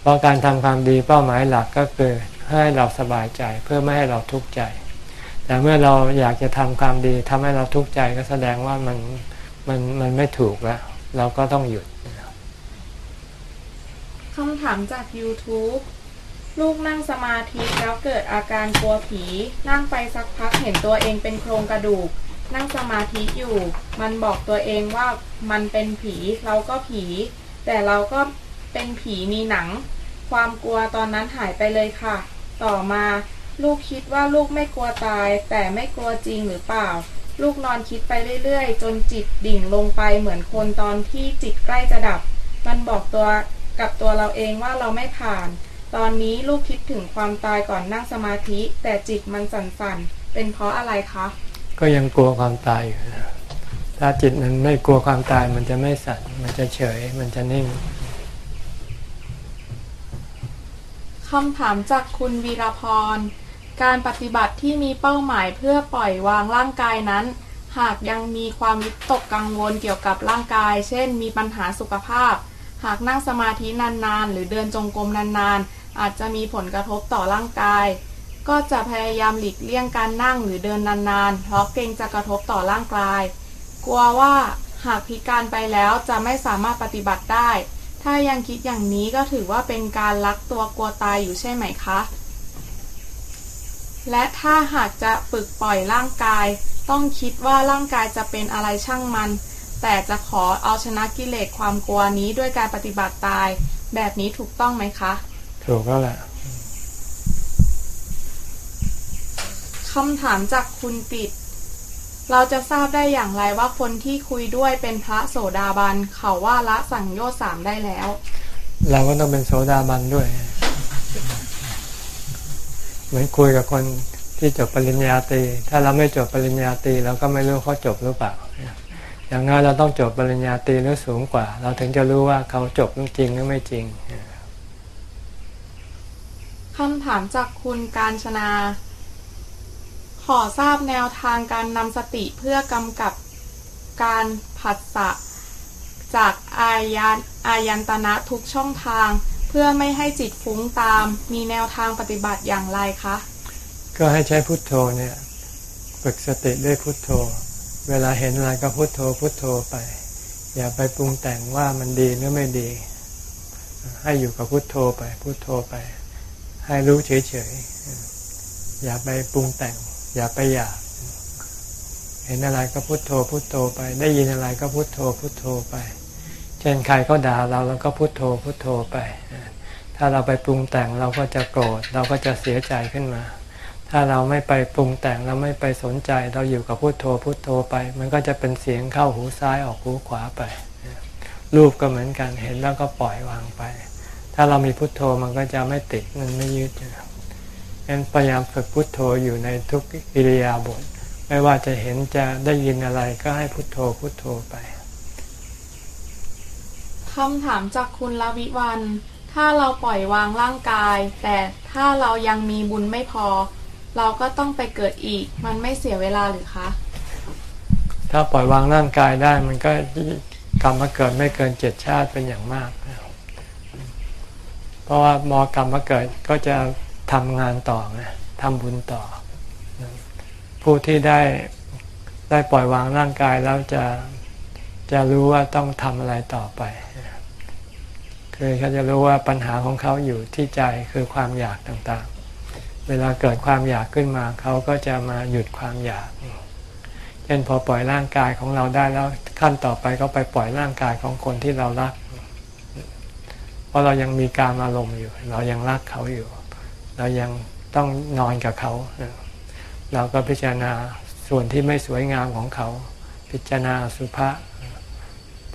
เพราะการทำความดีเป้าหมายหลักก็คือให้เราสบายใจเพื่อไม่ให้เราทุกข์ใจ แต่เมื่อเราอยากจะทำความดีทำให้เราทุกข์ใจก็แสดงว่ามันมันมันไม่ถูกแล้วเราก็ต้องหยุดคำถามจาก YouTube ลูกนั่งสมาธิแล้วเกิดอาการกลัวผี นั่งไปสักพักเห็นตัวเองเป็นโครงกระดูก นั่งสมาธิอยู่ มันบอกตัวเองว่ามันเป็นผีเราก็ผี แต่เราก็เป็นผีมีหนัง ความกลัวตอนนั้นหายไปเลยค่ะ ต่อมา ลูกคิดว่าลูกไม่กลัวตาย แต่ไม่กลัวจริงหรือเปล่า ลูกนอนคิดไปเรื่อยๆ จนจิตดิ่งลงไปเหมือนคนตอนที่จิตใกล้จะดับ มันบอกตัวกับตัวเราเองว่าเราไม่ผ่าน ตอนนี้ลูกคิดถึงความตายก่อนนั่งสมาธิ แต่จิตมันสั่นๆ เป็นเพราะอะไรคะ ก็ยังกลัวความตายอยู่นะถ้าจิตมันไม่กลัวความตายมันจะไม่สั่น มันจะเฉย มันจะนิ่งคำถามจากคุณวีรพร การปฏิบัติที่มีเป้าหมายเพื่อปล่อยวางร่างกายนั้น หากยังมีความวิตกกังวลเกี่ยวกับร่างกาย เช่น มีปัญหาสุขภาพ หากนั่งสมาธินานๆ หรือเดินจงกรมนานๆ อาจจะมีผลกระทบต่อร่างกาย ก็จะพยายามหลีกเลี่ยงการนั่งหรือเดินนานๆ เพราะเกรงจะกระทบต่อร่างกาย กลัวว่าหากพิการไปแล้วจะไม่สามารถปฏิบัติได้ ถ้ายังคิดอย่างนี้ก็ถือว่าเป็นการลักตัวกลัวตายอยู่ใช่ไหมคะ และถ้าหากจะปึกปล่อยร่างกาย ต้องคิดว่าร่างกายจะเป็นอะไรช่างมัน แต่จะขอเอาชนะกิเลสความกลัวนี้ด้วยการปฏิบัติตาย แบบนี้ถูกต้องไหมคะ ถูกแล้วแหละคำถามจากคุณติดเราจะทราบได้อย่างไรว่าคนที่คุยด้วยเป็นพระโสดาบันเขาว่าละสังโยชน์สามได้แล้ว เราก็ต้องเป็นโสดาบันด้วย เหมือนคุยกับคนที่จบปริญญาตรี ถ้าเราไม่จบปริญญาตรีเราก็ไม่รู้เขาจบหรือเปล่า อย่างน้อยเราต้องจบปริญญาตรีหรือสูงกว่า เราถึงจะรู้ว่าเขาจบจริงหรือไม่จริงคำถามจากคุณการชนา ขอทราบแนวทางการนำสติเพื่อกำกับการผัสสะจากอายันอายันตนะทุกช่องทาง เพื่อไม่ให้จิตฟุ้งตาม มีแนวทางปฏิบัติอย่างไรคะ ก็ให้ใช้พุทโธเนี่ยฝึกสติด้วยพุทโธ เวลาเห็นอะไรก็พุทโธพุทโธไป อย่าไปปรุงแต่งว่ามันดีหรือไม่ดี ให้อยู่กับพุทโธไปพุทโธไป ให้รู้เฉยๆอย่าไปปรุงแต่ง อย่าไปอยากเห็นอะไรก็พุโทโธพุโทโธไป ได้ยินอะไรก็พุโทโธพุโทโธไป เช่นใครก็ด่าเราเราก็พุโทโธพุโทโธไป ถ้าเราไปปรุงแต่งเราก็จะโกรธเราก็จะเสียใจขึ้นมา ถ้าเราไม่ไปปรุงแต่งเราไม่ไปสนใจเราอยู่กับพุโทโธพุโทโธไป มันก็จะเป็นเสียงเข้าหูซ้ายออกหูขวาไป รูปก็เหมือนกันเห็นแล้วก็ปล่อยวางไป ถ้าเรามีพุโทโธมันก็จะไม่ติดมันไม่ยึดงั้นพยายามฝึกพุทโธอยู่ในทุกอิริยาบถไม่ว่าจะเห็นจะได้ยินอะไรก็ให้พุทโธพุทโธไป คำถามจากคุณลวิวัน ถ้าเราปล่อยวางร่างกาย แต่ถ้าเรายังมีบุญไม่พอ เราก็ต้องไปเกิดอีก มันไม่เสียเวลาหรือคะ ถ้าปล่อยวางร่างกายได้มันก็กรรมมาเกิดไม่เกินเจ็ดชาติเป็นอย่างมาก เพราะว่ามอกรรมมาเกิดก็จะทำงานต่อไงทำบุญต่อ ผู้ที่ได้ได้ปล่อยวางร่างกายแล้วจะจะรู้ว่าต้องทำอะไรต่อไป คือเขาจะรู้ว่าปัญหาของเขาอยู่ที่ใจคือความอยากต่างๆ เวลาเกิดความอยากขึ้นมาเขาก็จะมาหยุดความอยาก เช่นพอปล่อยร่างกายของเราได้แล้วขั้นต่อไปก็ไปปล่อยร่างกายของคนที่เรารัก เพราะเรายังมีการอารมณ์อยู่ เรายังรักเขาอยู่ เรายังต้องนอนกับเขา เราก็พิจารณาส่วนที่ไม่สวยงามของเขา พิจารณาสุภาษ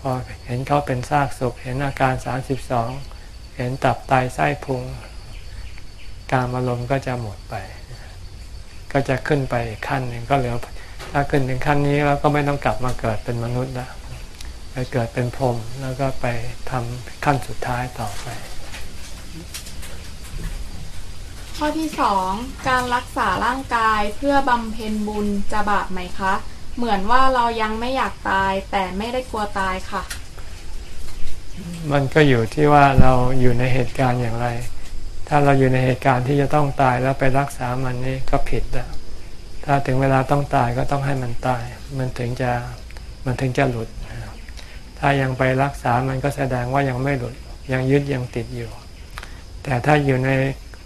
อเห็นเขาเป็นซากศพเห็นอาการ32เห็นตับไตไส้พุง การอารมณ์ก็จะหมดไป ก็จะขึ้นไปขั้นหนึ่งก็เหลือถ้าขึ้นถึงขั้นนี้แล้วก็ไม่ต้องกลับมาเกิดเป็นมนุษย์ล้วไปเกิดเป็นพรหมแล้วก็ไปทำขั้นสุดท้ายต่อไป ข้อที่สองการรักษาร่างกายเพื่อบำเพ็ญบุญจะบาปไหมคะ เหมือนว่าเรายังไม่อยากตาย แต่ไม่ได้กลัวตายค่ะ มันก็อยู่ที่ว่าเราอยู่ในเหตุการณ์อย่างไร ถ้าเราอยู่ในเหตุการณ์ที่จะต้องตายแล้วไปรักษามันนี่ก็ผิดแล้วถ้าถึงเวลาต้องตายก็ต้องให้มันตาย มันถึงจะมันถึงจะหลุด ถ้ายังไปรักษามันก็แสดงว่ายังไม่หลุด ยังยึดยังติดอยู่ แต่ถ้าอยู่ใน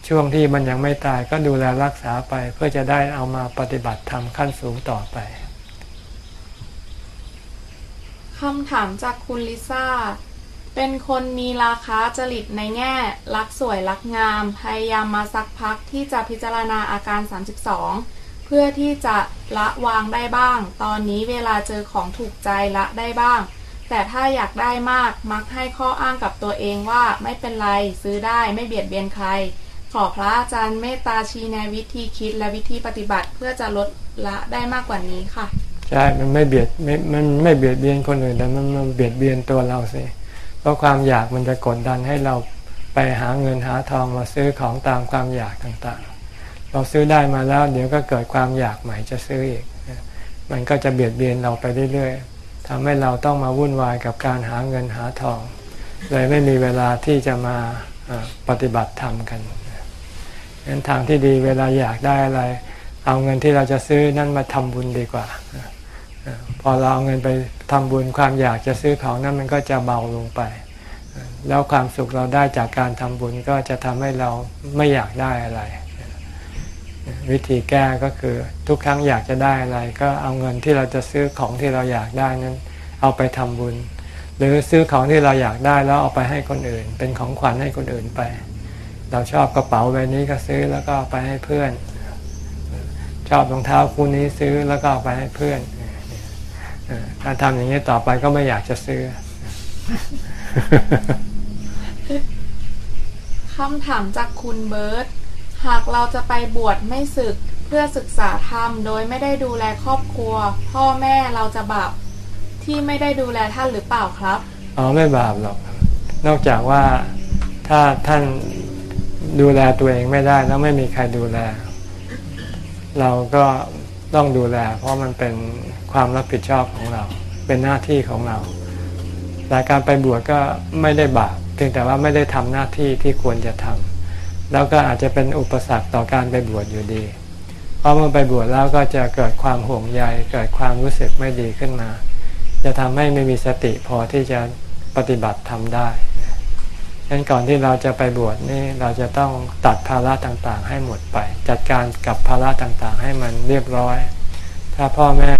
ช่วงที่มันยังไม่ตายก็ดูแลรักษาไปเพื่อจะได้เอามาปฏิบัติธรรมขั้นสูงต่อไป คำถามจากคุณลิซ่า เป็นคนมีราคาจริตในแง่ รักสวยรักงาม พยายามมาสักพักที่จะพิจารณาอาการ 32 เพื่อที่จะละวางได้บ้าง ตอนนี้เวลาเจอของถูกใจละได้บ้าง แต่ถ้าอยากได้มากมักให้ข้ออ้างกับตัวเองว่าไม่เป็นไรซื้อได้ไม่เบียดเบียนใคร ขอพระอาจารย์เมตตาชี้แนะวิธีคิดและวิธีปฏิบัติเพื่อจะลดละได้มากกว่านี้ค่ะ ใช่มันไม่เบียดไม่มันไม่เบียดเบียนคนอื่นแต่มันมันเบียดเบียนตัวเราสิเพราะความอยากมันจะกดดันให้เราไปหาเงินหาทองมาซื้อของตามความอยากต่างๆ เราซื้อได้มาแล้วเดี๋ยวก็เกิดความอยากใหม่จะซื้ออีก มันก็จะเบียดเบียนเราไปเรื่อยๆทำให้เราต้องมาวุ่นวายกับการหาเงินหาทอง เลยไม่มีเวลาที่จะมาปฏิบัติธรรมกันงั้นทางที่ดีเวลาอยากได้อะไร เอาเงินที่เราจะซื้อนั่นมาทำบุญดีกว่า พอเราเอาเงินไปทำบุญความอยากจะซื้อของนั้นมันก็จะเบาลงไป แล้วความสุขเราได้จากการทำบุญก็จะทำให้เราไม่อยากได้อะไร วิธีแก้ก็คือทุกครั้งอยากจะได้อะไร ก็เอาเงินที่เราจะซื้อของที่เราอยากได้นั้น เอาไปทำบุญ หรือซื้อของที่เราอยากได้แล้วเอาไปให้คนอื่น เป็นของขวัญให้คนอื่นไป เราชอบกระเป๋าใบนี้ก็ซื้อแล้วก็เอาไปให้เพื่อน ชอบรองเท้าคู่นี้ซื้อแล้วก็เอาไปให้เพื่อน ถ้าทำอย่างนี้ต่อไปก็ไม่อยากจะซื้อคำถามจากคุณเบิร์ตหากเราจะไปบวชไม่ศึกเพื่อศึกษาธรรมโดยไม่ได้ดูแลครอบครัว พ่อแม่เราจะบาปที่ไม่ได้ดูแลท่านหรือเปล่าครับอ๋อไม่บาปหรอก นอกจากว่าถ้าท่านดูแลตัวเองไม่ได้แล้วไม่มีใครดูแล เราก็ต้องดูแล เพราะมันเป็น ความรับผิดชอบของเรา เป็นหน้าที่ของเราแต่การไปบวชก็ไม่ได้บาปเพียงแต่ว่าไม่ได้ทำหน้าที่ที่ควรจะทำแล้วก็อาจจะเป็นอุปสรรคต่อการไปบวชอยู่ดี เพราะเมื่อไปบวชแล้วก็จะเกิดความห่วงใยเกิดความรู้สึกไม่ดีขึ้นมา จะทำให้ไม่มีสติพอที่จะปฏิบัติทำได้ดังนั้นก่อนที่เราจะไปบวชนี่เราจะต้องตัดภาระต่างๆ ให้หมดไป จัดการกับภาระต่างๆ ให้มันเรียบร้อย ถ้าพ่อแม่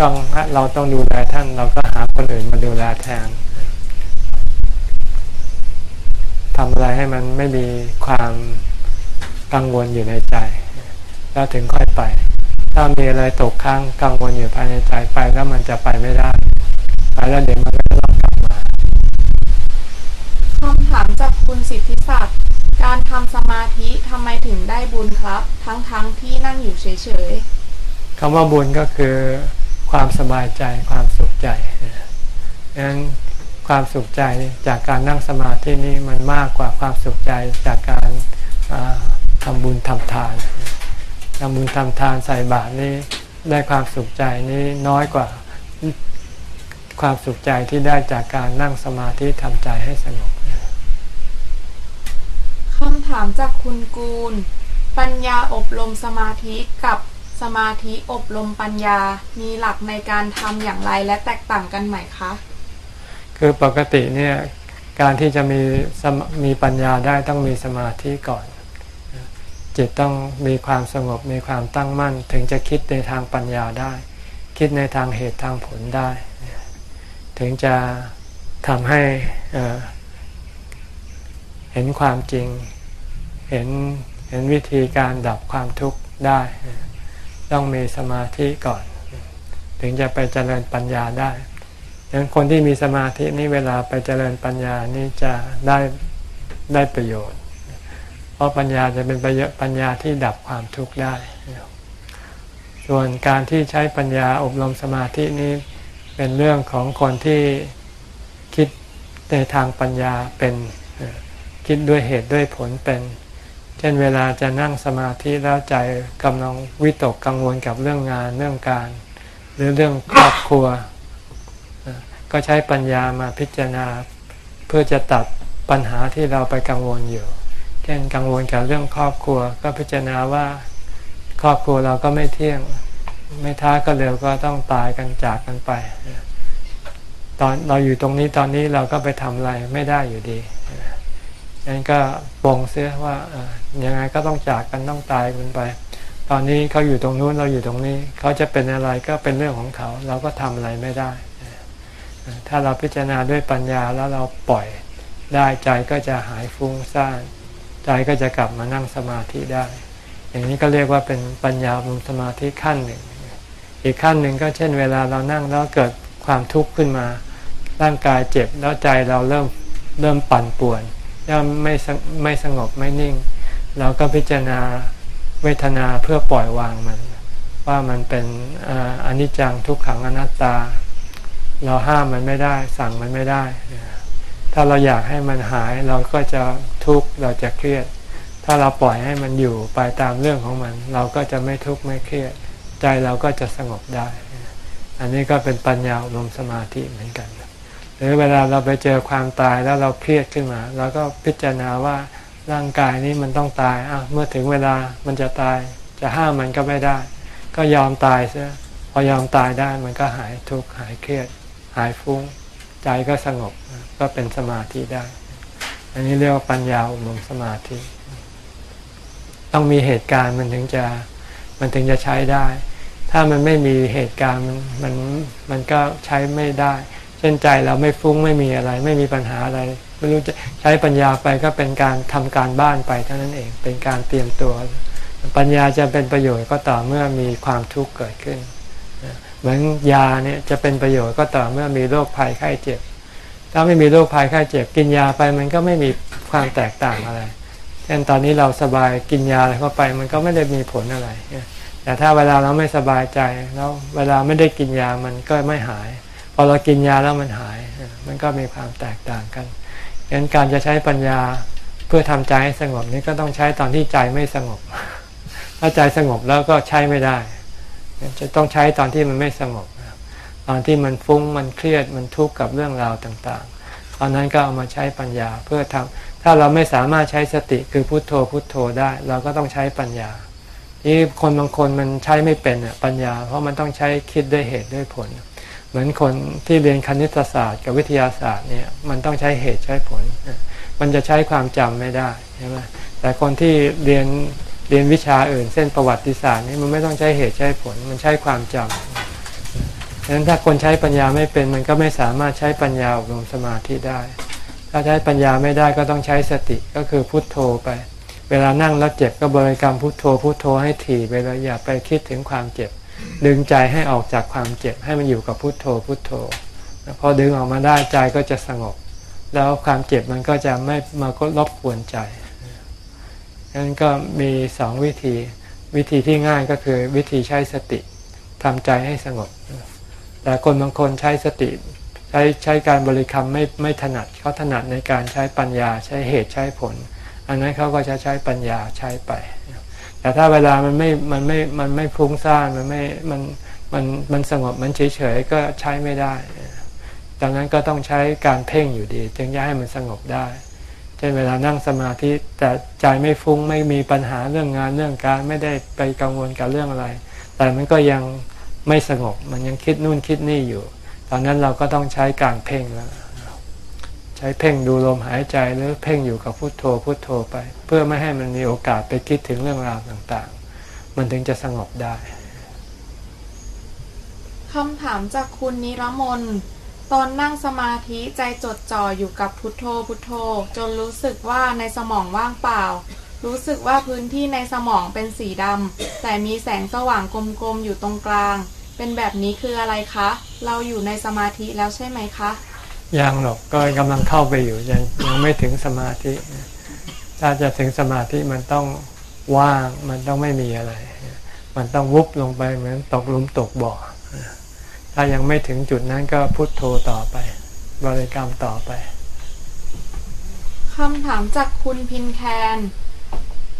ต้องเราต้องดูแลท่าน เราก็หาคนอื่นมาดูแลแทนทำอะไรให้มันไม่มีความกังวลอยู่ในใจ แล้วถึงค่อยไป ถ้ามีอะไรตกค้างกังวลอยู่ภายในใจไปแล้วมันจะไปไม่ได้ ไปแล้วเดี๋ยวมันก็ต้องกลับมาคำถามจากคุณสิทธิศักดิ์การทำสมาธิทำไมถึงได้บุญครับ ทั้งๆทที่นั่งอยู่เฉยๆคำว่าบุญก็คือ ความสบายใจความสุขใจดังนั้นความสุขใจจากการนั่งสมาธินี้มันมากกว่าความสุขใจจากการทำบุญทำทานทำบุญทำทานใส่บาตรนี้ได้ความสุขใจนี้น้อยกว่าความสุขใจที่ได้จากการนั่งสมาธิทำใจให้สงบคำถามจากคุณกูล ปัญญาอบรมสมาธิกับ สมาธิอบรมปัญญา มีหลักในการทำอย่างไรและแตกต่างกันไหมคะ คือปกติเนี่ยการที่จะมีมีปัญญาได้ต้องมีสมาธิก่อน จิตต้องมีความสงบมีความตั้งมั่น ถึงจะคิดในทางปัญญาได้ คิดในทางเหตุทางผลได้ ถึงจะทำให้เห็นความจริง เห็นเห็นวิธีการดับความทุกข์ได้ ต้องมีสมาธิก่อน ถึงจะไปเจริญปัญญาได้ดังนั้นคนที่มีสมาธินี่เวลาไปเจริญปัญญานี่จะได้ได้ประโยชน์ เพราะปัญญาจะเป็นประโยชน์ปัญญาที่ดับความทุกข์ได้ ส่วนการที่ใช้ปัญญาอบรมสมาธินี้เป็นเรื่องของคนที่คิดในทางปัญญาเป็นคิดด้วยเหตุด้วยผลเป็น ช่นเวลาจะนั่งสมาธิแล้วใจกำลังวิตกกังวลกับเรื่องงานเรื่องการ หรือเรื่องครอบครัว ก็ใช้ปัญญามาพิจารณา เพื่อจะตัดปัญหาที่เราไปกังวลอยู่ เช่นกังวลกับเรื่องครอบครัว ก็พิจารณาว่าครอบครัวเราก็ไม่เที่ยงไม่ท้าก็เร็วก็ต้องตายกันจากกันไป ตอนเราอยู่ตรงนี้ตอนนี้เราก็ไปทำอะไรไม่ได้อยู่ดีงั้นก็ปองเสียว่า ยังไงก็ต้องจากกันต้องตายกันไป ตอนนี้เขาอยู่ตรงนู้นเราอยู่ตรงนี้ เขาจะเป็นอะไรก็เป็นเรื่องของเขา เราก็ทำอะไรไม่ได้ ถ้าเราพิจารณาด้วยปัญญาแล้วเราปล่อยได้ใจก็จะหายฟุ้งซ่านใจก็จะกลับมานั่งสมาธิได้ อย่างนี้ก็เรียกว่าเป็นปัญญาบุญสมาธิขั้นหนึ่ง อีกขั้นหนึ่งก็เช่นเวลาเรานั่งแล้วเกิดความทุกข์ขึ้นมา ร่างกายเจ็บแล้วใจเราเริ่มเริ่มปั่นป่วนย่อมไม่ไม่สงบไม่นิ่ง เราก็พิจารณาเวทนาเพื่อปล่อยวางมัน ว่ามันเป็นอนิจจังทุกขังอนัตตา เราห้ามมันไม่ได้ สั่งมันไม่ได้ ถ้าเราอยากให้มันหายเราก็จะทุกข์เราจะเครียด ถ้าเราปล่อยให้มันอยู่ไปตามเรื่องของมัน เราก็จะไม่ทุกข์ไม่เครียด ใจเราก็จะสงบได้ อันนี้ก็เป็นปัญญาลมสมาธิเหมือนกันหรือเวลาเราไปเจอความตายแล้วเราเครียดขึ้นมาเราก็พิจารณาว่า ร่างกายนี้มันต้องตายอะเมื่อถึงเวลามันจะตาย จะห้ามมันก็ไม่ได้ ก็ยอมตายซะพอยอมตายได้มันก็หายทุกข์หายเครียด หายฟุง้ง ใจก็สงบก็เป็นสมาธิได้ อันนี้เรียกว่าปัญญาอบรมสมาธิ ต้องมีเหตุการณ์มันถึงจะมันถึงจะใช้ได้ ถ้ามันไม่มีเหตุการณ์มันมันมันก็ใช้ไม่ได้ เช่นใจเราไม่ฟุ้งไม่มีอะไร ไม่มีปัญหาอะไร ไม่รู้จะใช้ปัญญาไปก็เป็นการทำการบ้านไปเท่านั้นเองเป็นการเตรียมตัว ปัญญาจะเป็นประโยชน์ก็ต่อเมื่อมีความทุกข์เกิดขึ้น เหมือนยาเนี่ยจะเป็นประโยชน์ก็ต่อเมื่อมีโรคภัยไข้เจ็บ ถ้าไม่มีโรคภัยไข้เจ็บ กินยาไปมันก็ไม่มีความแตกต่างอะไรเช่นตอนนี้เราสบายกินยาอะไรเข้าไปมันก็ไม่ได้มีผลอะไร แต่ถ้าเวลาเราไม่สบายใจแล้วเวลาไม่ได้กินยามันก็ไม่หาย พอเรากินยาแล้วมันหาย มันก็มีความแตกต่างกัน งั้นการจะใช้ปัญญาเพื่อทำใจให้สงบนี่ก็ต้องใช้ตอนที่ใจไม่สงบ ถ้าใจสงบแล้วก็ใช้ไม่ได้ จะต้องใช้ตอนที่มันไม่สงบ ตอนที่มันฟุ้งมันเครียดมันทุกข์กับเรื่องราวต่างๆ ตอนนั้นก็เอามาใช้ปัญญาเพื่อทำถ้าเราไม่สามารถใช้สติคือพุโทโธพุโทโธได้ เราก็ต้องใช้ปัญญาที่คนบางคนมันใช้ไม่เป็นปัญญา เพราะมันต้องใช้คิดด้วยเหตุด้วยผล เหมือนคนที่เรียนคณิตศาสตร์กับวิทยาศาสตร์เนี่ยมันต้องใช้เหตุใช้ผล มันจะใช้ความจำไม่ได้ใช่ไหมแต่คนที่เรียนเรียนวิชาอื่น เส้นประวัติศาสตร์นี่มันไม่ต้องใช้เหตุใช้ผล มันใช้ความจำฉะนั้นถ้าคนใช้ปัญญาไม่เป็นมันก็ไม่สามารถใช้ปัญญาอบรมสมาธิได้ ถ้าใช้ปัญญาไม่ได้ก็ต้องใช้สติก็คือพุทโธไป เวลานั่งแล้วเจ็บก็บริกรรมพุทโธพุทโธให้ถี่เลาอย่าไปคิดถึงความเจ็บ ดึงใจให้ออกจากความเจ็บให้มันอยู่กับพุทโธพุทโธ พอดึงออกมาได้ใจก็จะสงบ แล้วความเจ็บมันก็จะไม่มาก็รบกวนใจนั้นก็มีสองวิธี วิธีที่ง่ายก็คือวิธีใช้สติทำใจให้สงบ แต่คนบางคนใช้สติ ใช้ใช้การบริกรรมไม่ไม่ถนัดเขาถนัดในการใช้ปัญญาใช้เหตุใช้ผล อันนั้นเขาก็จะใช้ปัญญาใช้ไป แต่ถ้าเวลามันไม่มันไม่มันไม่พุ่งซ่านมันไม่มันมันมันสงบมันเฉยเฉยก็ใช้ไม่ได้ดังนั้นก็ต้องใช้การเพ่งอยู่ดี จึงจะให้มันสงบได้ช่นเวลานั่งสมาธิแต่ใจไม่ฟุ้งไม่มีปัญหาเรื่องงานเรื่องการไม่ได้ไปกังวลกับเรื่องอะไร แต่มันก็ยังไม่สงบมันยังคิดนู่นคิดนี่อยู่ ตอนนั้นเราก็ต้องใช้การเพ่งแล้ว ช้เพ่งดูลมหายใจหรือเพ่งอยู่กับพุโทโธพุโทโธไป เพื่อไม่ให้มันมีโอกาสไปคิดถึงเรื่องราวต่างๆ มันถึงจะสงบได้คำถามจากคุณนิรมนตอนนั่งสมาธิใจจดจ่ออยู่กับพุทโธพุทโธ จนรู้สึกว่าในสมองว่างเปล่า รู้สึกว่าพื้นที่ในสมองเป็นสีดำแต่มีแสงสว่างกลมๆอยู่ตรงกลาง เป็นแบบนี้คืออะไรคะ เราอยู่ในสมาธิแล้วใช่ไหมคะ ยังหรอกก็กำลังเข้าไปอยู่ยังยังไม่ถึงสมาธิ ถ้าจะถึงสมาธิมันต้องว่างมันต้องไม่มีอะไร มันต้องวุบลงไปเหมือนตกลุมตกบ่อถ้ายังไม่ถึงจุดนั้นก็พุโทโธต่อไป บริกรรมต่อไปคำถามจากคุณพินแคน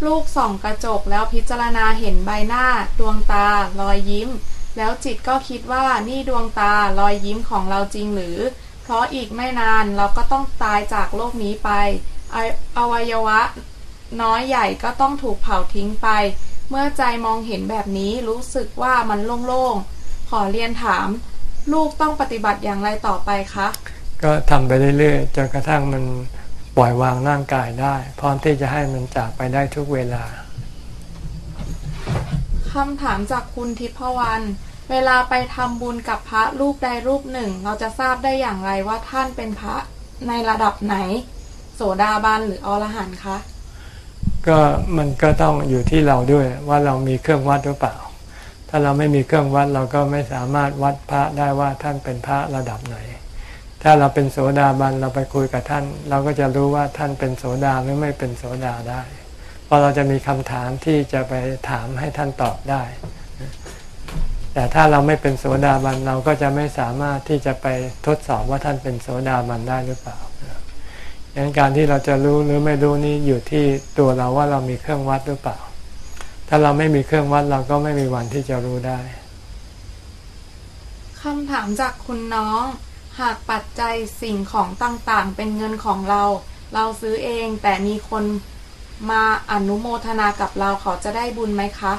ลูกส่องกระจกแล้วพิจารณาเห็นใบหน้า ดวงตา รอยยิ้ม แล้วจิตก็คิดว่านี่ดวงตา รอยยิ้มของเราจริงหรือ ราะอีกไม่นานเราก็ต้องตายจากโลกนี้ไป อวัยวะ น้อยใหญ่ก็ต้องถูกเผาทิ้งไป เมื่อใจมองเห็นแบบนี้รู้สึกว่ามันโล่งขอเรียนถาม ลูกต้องปฏิบัติอย่างไรต่อไปคะ ก็ทำไปเรื่อยๆ จนกระทั่งมันปล่อยวางร่างกายได้ พร้อมที่จะให้มันจากไปได้ทุกเวลาคำถามจากคุณทิพวรรณ เวลาไปทำบุญกับพระรูปใดรูปหนึ่ง เราจะทราบได้อย่างไรว่าท่านเป็นพระในระดับไหน โสดาบันหรืออรหันต์คะก็มันก็ต้องอยู่ที่เราด้วยว่าเรามีเครื่องวัดหรือเปล่า ถ้าเราไม่มีเครื่องวัดเราก็ไม่สามารถวัดพระได้ว่าท่านเป็นพระระดับไหน ถ้าเราเป็นโสดาบันเราไปคุยกับท่าน เราก็จะรู้ว่าท่านเป็นโสดาหรือไม่เป็นโสดาได้ เพราะเราจะมีคำถามที่จะไปถามให้ท่านตอบได้ แต่ถ้าเราไม่เป็นโสดาบันเราก็จะไม่สามารถที่จะไปทดสอบว่าท่านเป็นโสดาบันได้หรือเปล่าดังนั้นการที่เราจะรู้หรือไม่รู้นี่อยู่ที่ตัวเราว่าเรามีเครื่องวัดหรือเปล่า ถ้าเราไม่มีเครื่องวัดเราก็ไม่มีวันที่จะรู้ได้คำถามจากคุณน้อง หากปัจจัยสิ่งของต่างๆ เป็นเงินของเรา เราซื้อเองแต่มีคนมาอนุโมทนากับเราเขาจะได้บุญไหมคะ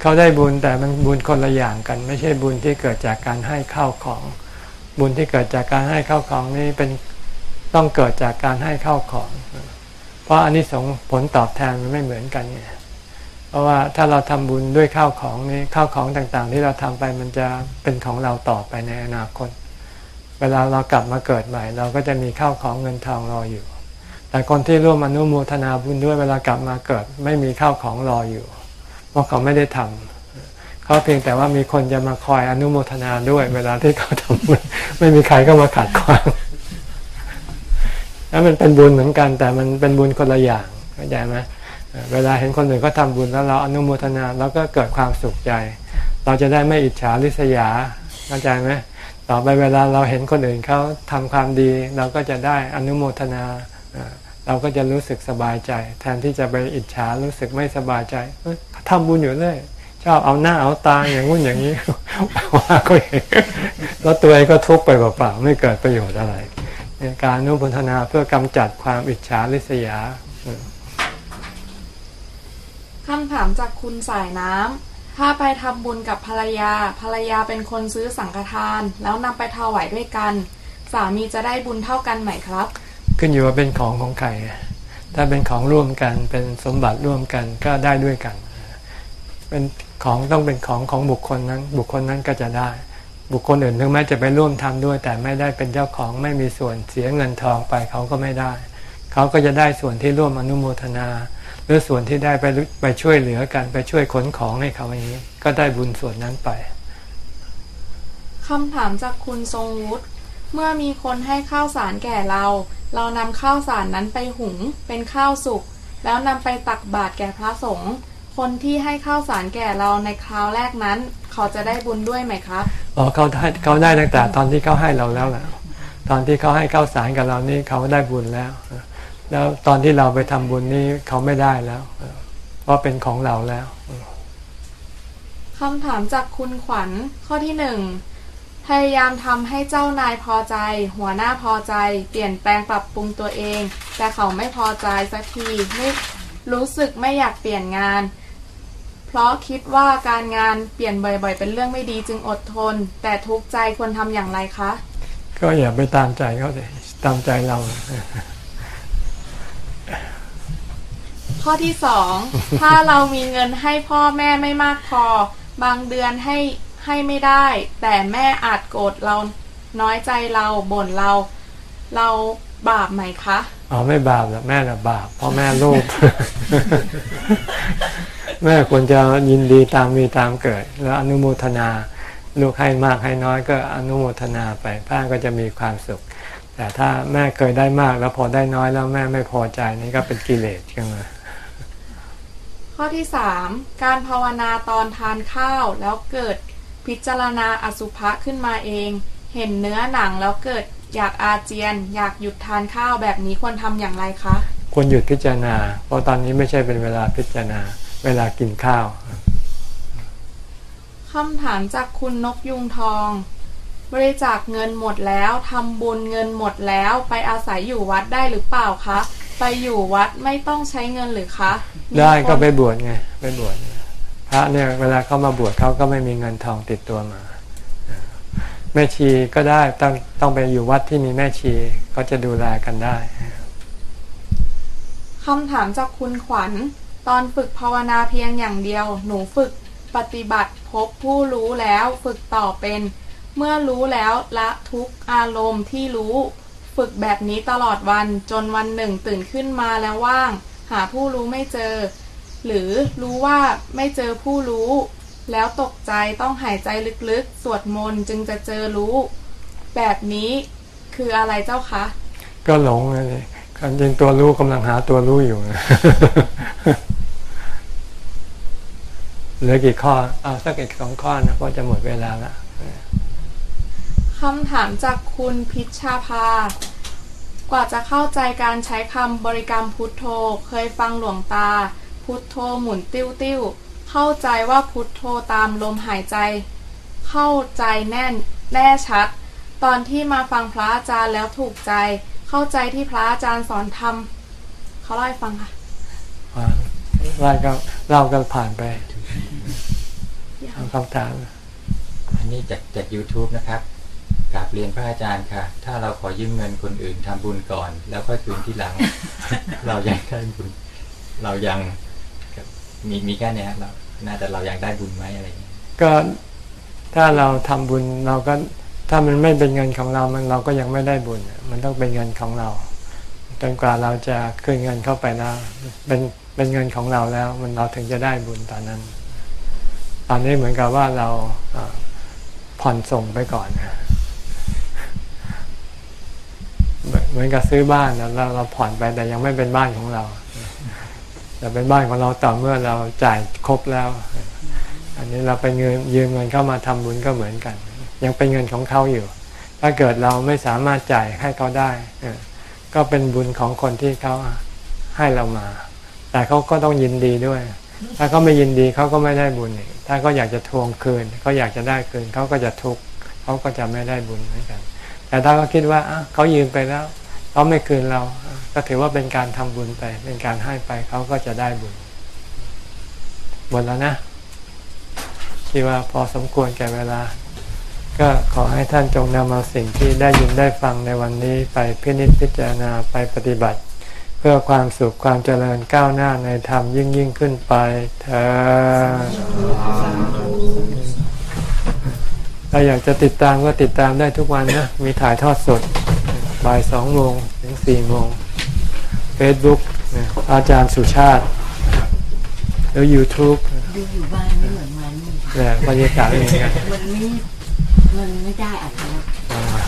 เขาได้บุญแต่มันบุญคนละอย่างกัน ไม่ใช่บุญที่เกิดจากการให้ข้าวของ บุญที่เกิดจากการให้ข้าวของนี้เป็นต้องเกิดจากการให้ข้าวของ เพราะอันนี้สงผลตอบแทนมันไม่เหมือนกันเนี่ยเพราะว่าถ้าเราทำบุญด้วยข้าวของนี้ข้าวของต่างๆ ที่เราทำไปมันจะเป็นของเราต่อไปในอนาคต เวลาเรากลับมาเกิดใหม่ เราก็จะมีข้าวของเงินทองรออยู่ แต่คนที่ร่วมอนุโมทนาบุญด้วยเวลากลับมาเกิด ไม่มีข้าวของรออยู่ เพราะเขาไม่ได้ทำเขาเพียงแต่ว่ามีคนจะมาคอยอนุโมทนาด้วย เวลาที่เขาทำบุญไม่มีใครก็มาขัดขวางแล้วมันเป็นบุญเหมือนกัน แต่มันเป็นบุญคนละอย่างเข้าใจไหมเวลาเห็นคนอื่นก็ทำบุญแล้วเราอนุโมทนาเราก็เกิดความสุขใจ เราจะได้ไม่อิจฉาริษยาเข้าใจไหมต่อไปเวลาเราเห็นคนอื่นเขาทำความดี เราก็จะได้อนุโมทนา เราก็จะรู้สึกสบายใจ แทนที่จะไปอิจฉารู้สึกไม่สบายใจทำบุญอยู่เลยชอบเอาหน้าเอาตาอย่างงู้นอย่างนี้ว่าก็เองแล้วตัวเองก็ทุกข์ไปเปล่าๆไม่เกิดประโยชน์อะไรการนุโมทนาเพื่อกำจัดความอิจฉาริษยาคำถามจากคุณสายน้ำ ถ้าไปทำบุญกับภรรยา ภรรยาเป็นคนซื้อสังฆทาน แล้วนำไปถวายด้วยกัน สามีจะได้บุญเท่ากันไหมครับ ขึ้นอยู่ว่าเป็นของของใคร ถ้าเป็นของร่วมกันเป็นสมบัติร่วมกันก็ได้ด้วยกัน เป็นของต้องเป็นของของบุคคลนั้น บุคคลนั้นก็จะได้ บุคคลอื่นถึงแม้จะไปร่วมทำด้วย แต่ไม่ได้เป็นเจ้าของไม่มีส่วนเสียเงินทองไปเขาก็ไม่ได้ เขาก็จะได้ส่วนที่ร่วมอนุโมทนา หรือส่วนที่ได้ไปไปช่วยเหลือกันไปช่วยขนของให้เขาอย่างนี้ ก็ได้บุญส่วนนั้นไปคำถามจากคุณทรงวุฒิเมื่อมีคนให้ข้าวสารแก่เรา เรานำข้าวสารนั้นไปหุงเป็นข้าวสุก แล้วนำไปตักบาตรแก่พระสงฆ์คนที่ให้ข้าวสารแก่เราในคราวแรกนั้น เขาจะได้บุญด้วยไหมครับอ๋อเขาได้เขาได้ตั้งแต่ตอนที่เขาให้เราแล้วแหละตอนที่เขาให้ข้าวสารกับเรานี่เขาได้บุญแล้ว แล้วตอนที่เราไปทำบุญนี้เขาไม่ได้แล้วเพราะเป็นของเราแล้วคำถามจากคุณขวัญข้อที่หนึ่ง พยายามทำให้เจ้านายพอใจ หัวหน้าพอใจ เปลี่ยนแปลงปรับปรุงตัวเอง แต่เขาไม่พอใจสักทีไม่รู้สึกไม่อยากเปลี่ยนงาน เพราะคิดว่าการงานเปลี่ยนบ่อยๆ เป็นเรื่องไม่ดีจึงอดทน แต่ทุกใจควรทำอย่างไรคะ ก็อย่าไปตามใจเขาเลยตามใจเรา ข้อที่สองถ้าเรามีเงินให้พ่อแม่ไม่มากพอ บางเดือนให้ ให้ไม่ได้ แต่แม่อาจโกรธเราน้อยใจเราบ่นเรา เราบาปไหมคะอ๋อไม่บาปหรอกแม่น่ะบาปเพราะแม่ลูก แม่ควรจะยินดีตามมีตามเกิด แล้วอนุโมทนา ลูกให้มากให้น้อยก็อนุโมทนาไปพ่อก็จะมีความสุข แต่ถ้าแม่เคยได้มากแล้วพอได้น้อยแล้วแม่ไม่พอใจนี่ก็เป็นกิเลสขึ้นมาข้อที่สามการภาวนาตอนทานข้าวแล้วเกิด พิจารณาอสุภะขึ้นมาเอง เห็นเนื้อหนังแล้วเกิดอยากอาเจียน อยากหยุดทานข้าวแบบนี้ควรทำอย่างไรคะควรหยุดพิจารณา เพราะตอนนี้ไม่ใช่เป็นเวลาพิจารณา เวลากินข้าวคำถามจากคุณนกยุงทอง บริจาคเงินหมดแล้วทำบุญเงินหมดแล้วไปอาศัยอยู่วัดได้หรือเปล่าคะ ไปอยู่วัดไม่ต้องใช้เงินหรือคะ ได้ก็ไปบวชไง ไปบวช พระเนี่ยเวลาเขามาบวชเขาก็ไม่มีเงินทองติดตัวมา แม่ชีก็ได้ต้องต้องไปอยู่วัดที่มีแม่ชีเขาจะดูแลกันได้คำถามจากคุณขวัญ ตอนฝึกภาวนาเพียงอย่างเดียว หนูฝึกปฏิบัติพบผู้รู้แล้วฝึกต่อเป็น เมื่อรู้แล้วละทุกอารมณ์ที่รู้ ฝึกแบบนี้ตลอดวันจนวันหนึ่งตื่นขึ้นมาแล้วว่าง หาผู้รู้ไม่เจอ หรือรู้ว่าไม่เจอผู้รู้ แล้วตกใจต้องหายใจลึกๆ สวดมนต์จึงจะเจอรู้ แบบนี้คืออะไรเจ้าคะ ก็หลงเลยความจริงตัวรู้กำลังหาตัวรู้อยู่เหลือกี่ข้อเอาสักอีกสองข้อนะเพราะจะหมดเวลาแล้วคำถามจากคุณพิชชาภา กว่าจะเข้าใจการใช้คำบริกรรมพุทโธ เคยฟังหลวงตา พุทโธหมุนติ้วติ้วเข้าใจว่าพุทโธตามลมหายใจ เข้าใจแน่นแน่ชัด ตอนที่มาฟังพระอาจารย์แล้วถูกใจ เข้าใจที่พระอาจารย์สอนทำเขาเล่าให้ฟังค่ะเล่าก็เล่ากันผ่านไปคำถามอันนี้จากจาก YouTube นะครับกราบเรียนพระอาจารย์ค่ะ ถ้าเราขอยืมเงินคนอื่นทำบุญก่อน แล้วค่อยคืนที่หลัง เรายังได้บุญ เรายัง มีมีแค่เนี้ยครับเราน่าจะเรายังได้บุญไหมอะไรอย่างเงี้ก็ถ้าเราทำบุญเราก็ถ้ามันไม่เป็นเงินของเรามันเราก็ยังไม่ได้บุญ มันต้องเป็นเงินของเราจนกว่าเราจะคืนเงินเข้าไปแล้วเป็นเป็นเงินของเราแล้ว มันเราถึงจะได้บุญตอนนั้น ตอนนี้เหมือนกับว่าเราผ่อนส่งไปก่อนเหมือนกับซื้อบ้านนะเราเราผ่อนไปแต่ยังไม่เป็นบ้านของเรา แต่เป็นบ้านของเราต่อเมื่อเราจ่ายครบแล้ว อันนี้เราไปเงินยืมเงินเข้ามาทำบุญก็เหมือนกัน ยังเป็นเงินของเขาอยู่ ถ้าเกิดเราไม่สามารถจ่ายให้เขาได้ ก็เป็นบุญของคนที่เขาให้เรามา แต่เขาก็ต้องยินดีด้วย ถ้าเขาไม่ยินดีเขาก็ไม่ได้บุญ ถ้าเขาอยากจะทวงคืนเขาอยากจะได้คืนเขาก็จะทุกข์เขาก็จะไม่ได้บุญเหมือนกัน แต่ถ้าเขาคิดว่าเขายืมไปแล้ว เขาไม่คืนเรา ก็ถือว่าเป็นการทำบุญไป เป็นการให้ไปเขาก็จะได้บุญหมดแล้วนะคิดว่าพอสมควรแก่เวลา ก็ขอให้ท่านจงนำเอาสิ่งที่ได้ยินได้ฟังในวันนี้ไปพินิจพิจารณาไปปฏิบัติ เพื่อความสุขความเจริญก้าวหน้าในธรรมยิ่งยิ่งขึ้นไปเธอถ้าอยากจะติดตามก็ติดตามได้ทุกวันนะ มีถ่ายทอดสด บ่ายสองโมงถึงสี่โมง Facebook นะอาจารย์สุชาติ แล้ว YouTube ดูอยู่บ้านไม่เหมือนมันเนี่ยบรรยากาศเป็นยังไงมันไม่มันไม่ได้อัตลักษณ์อ่ามา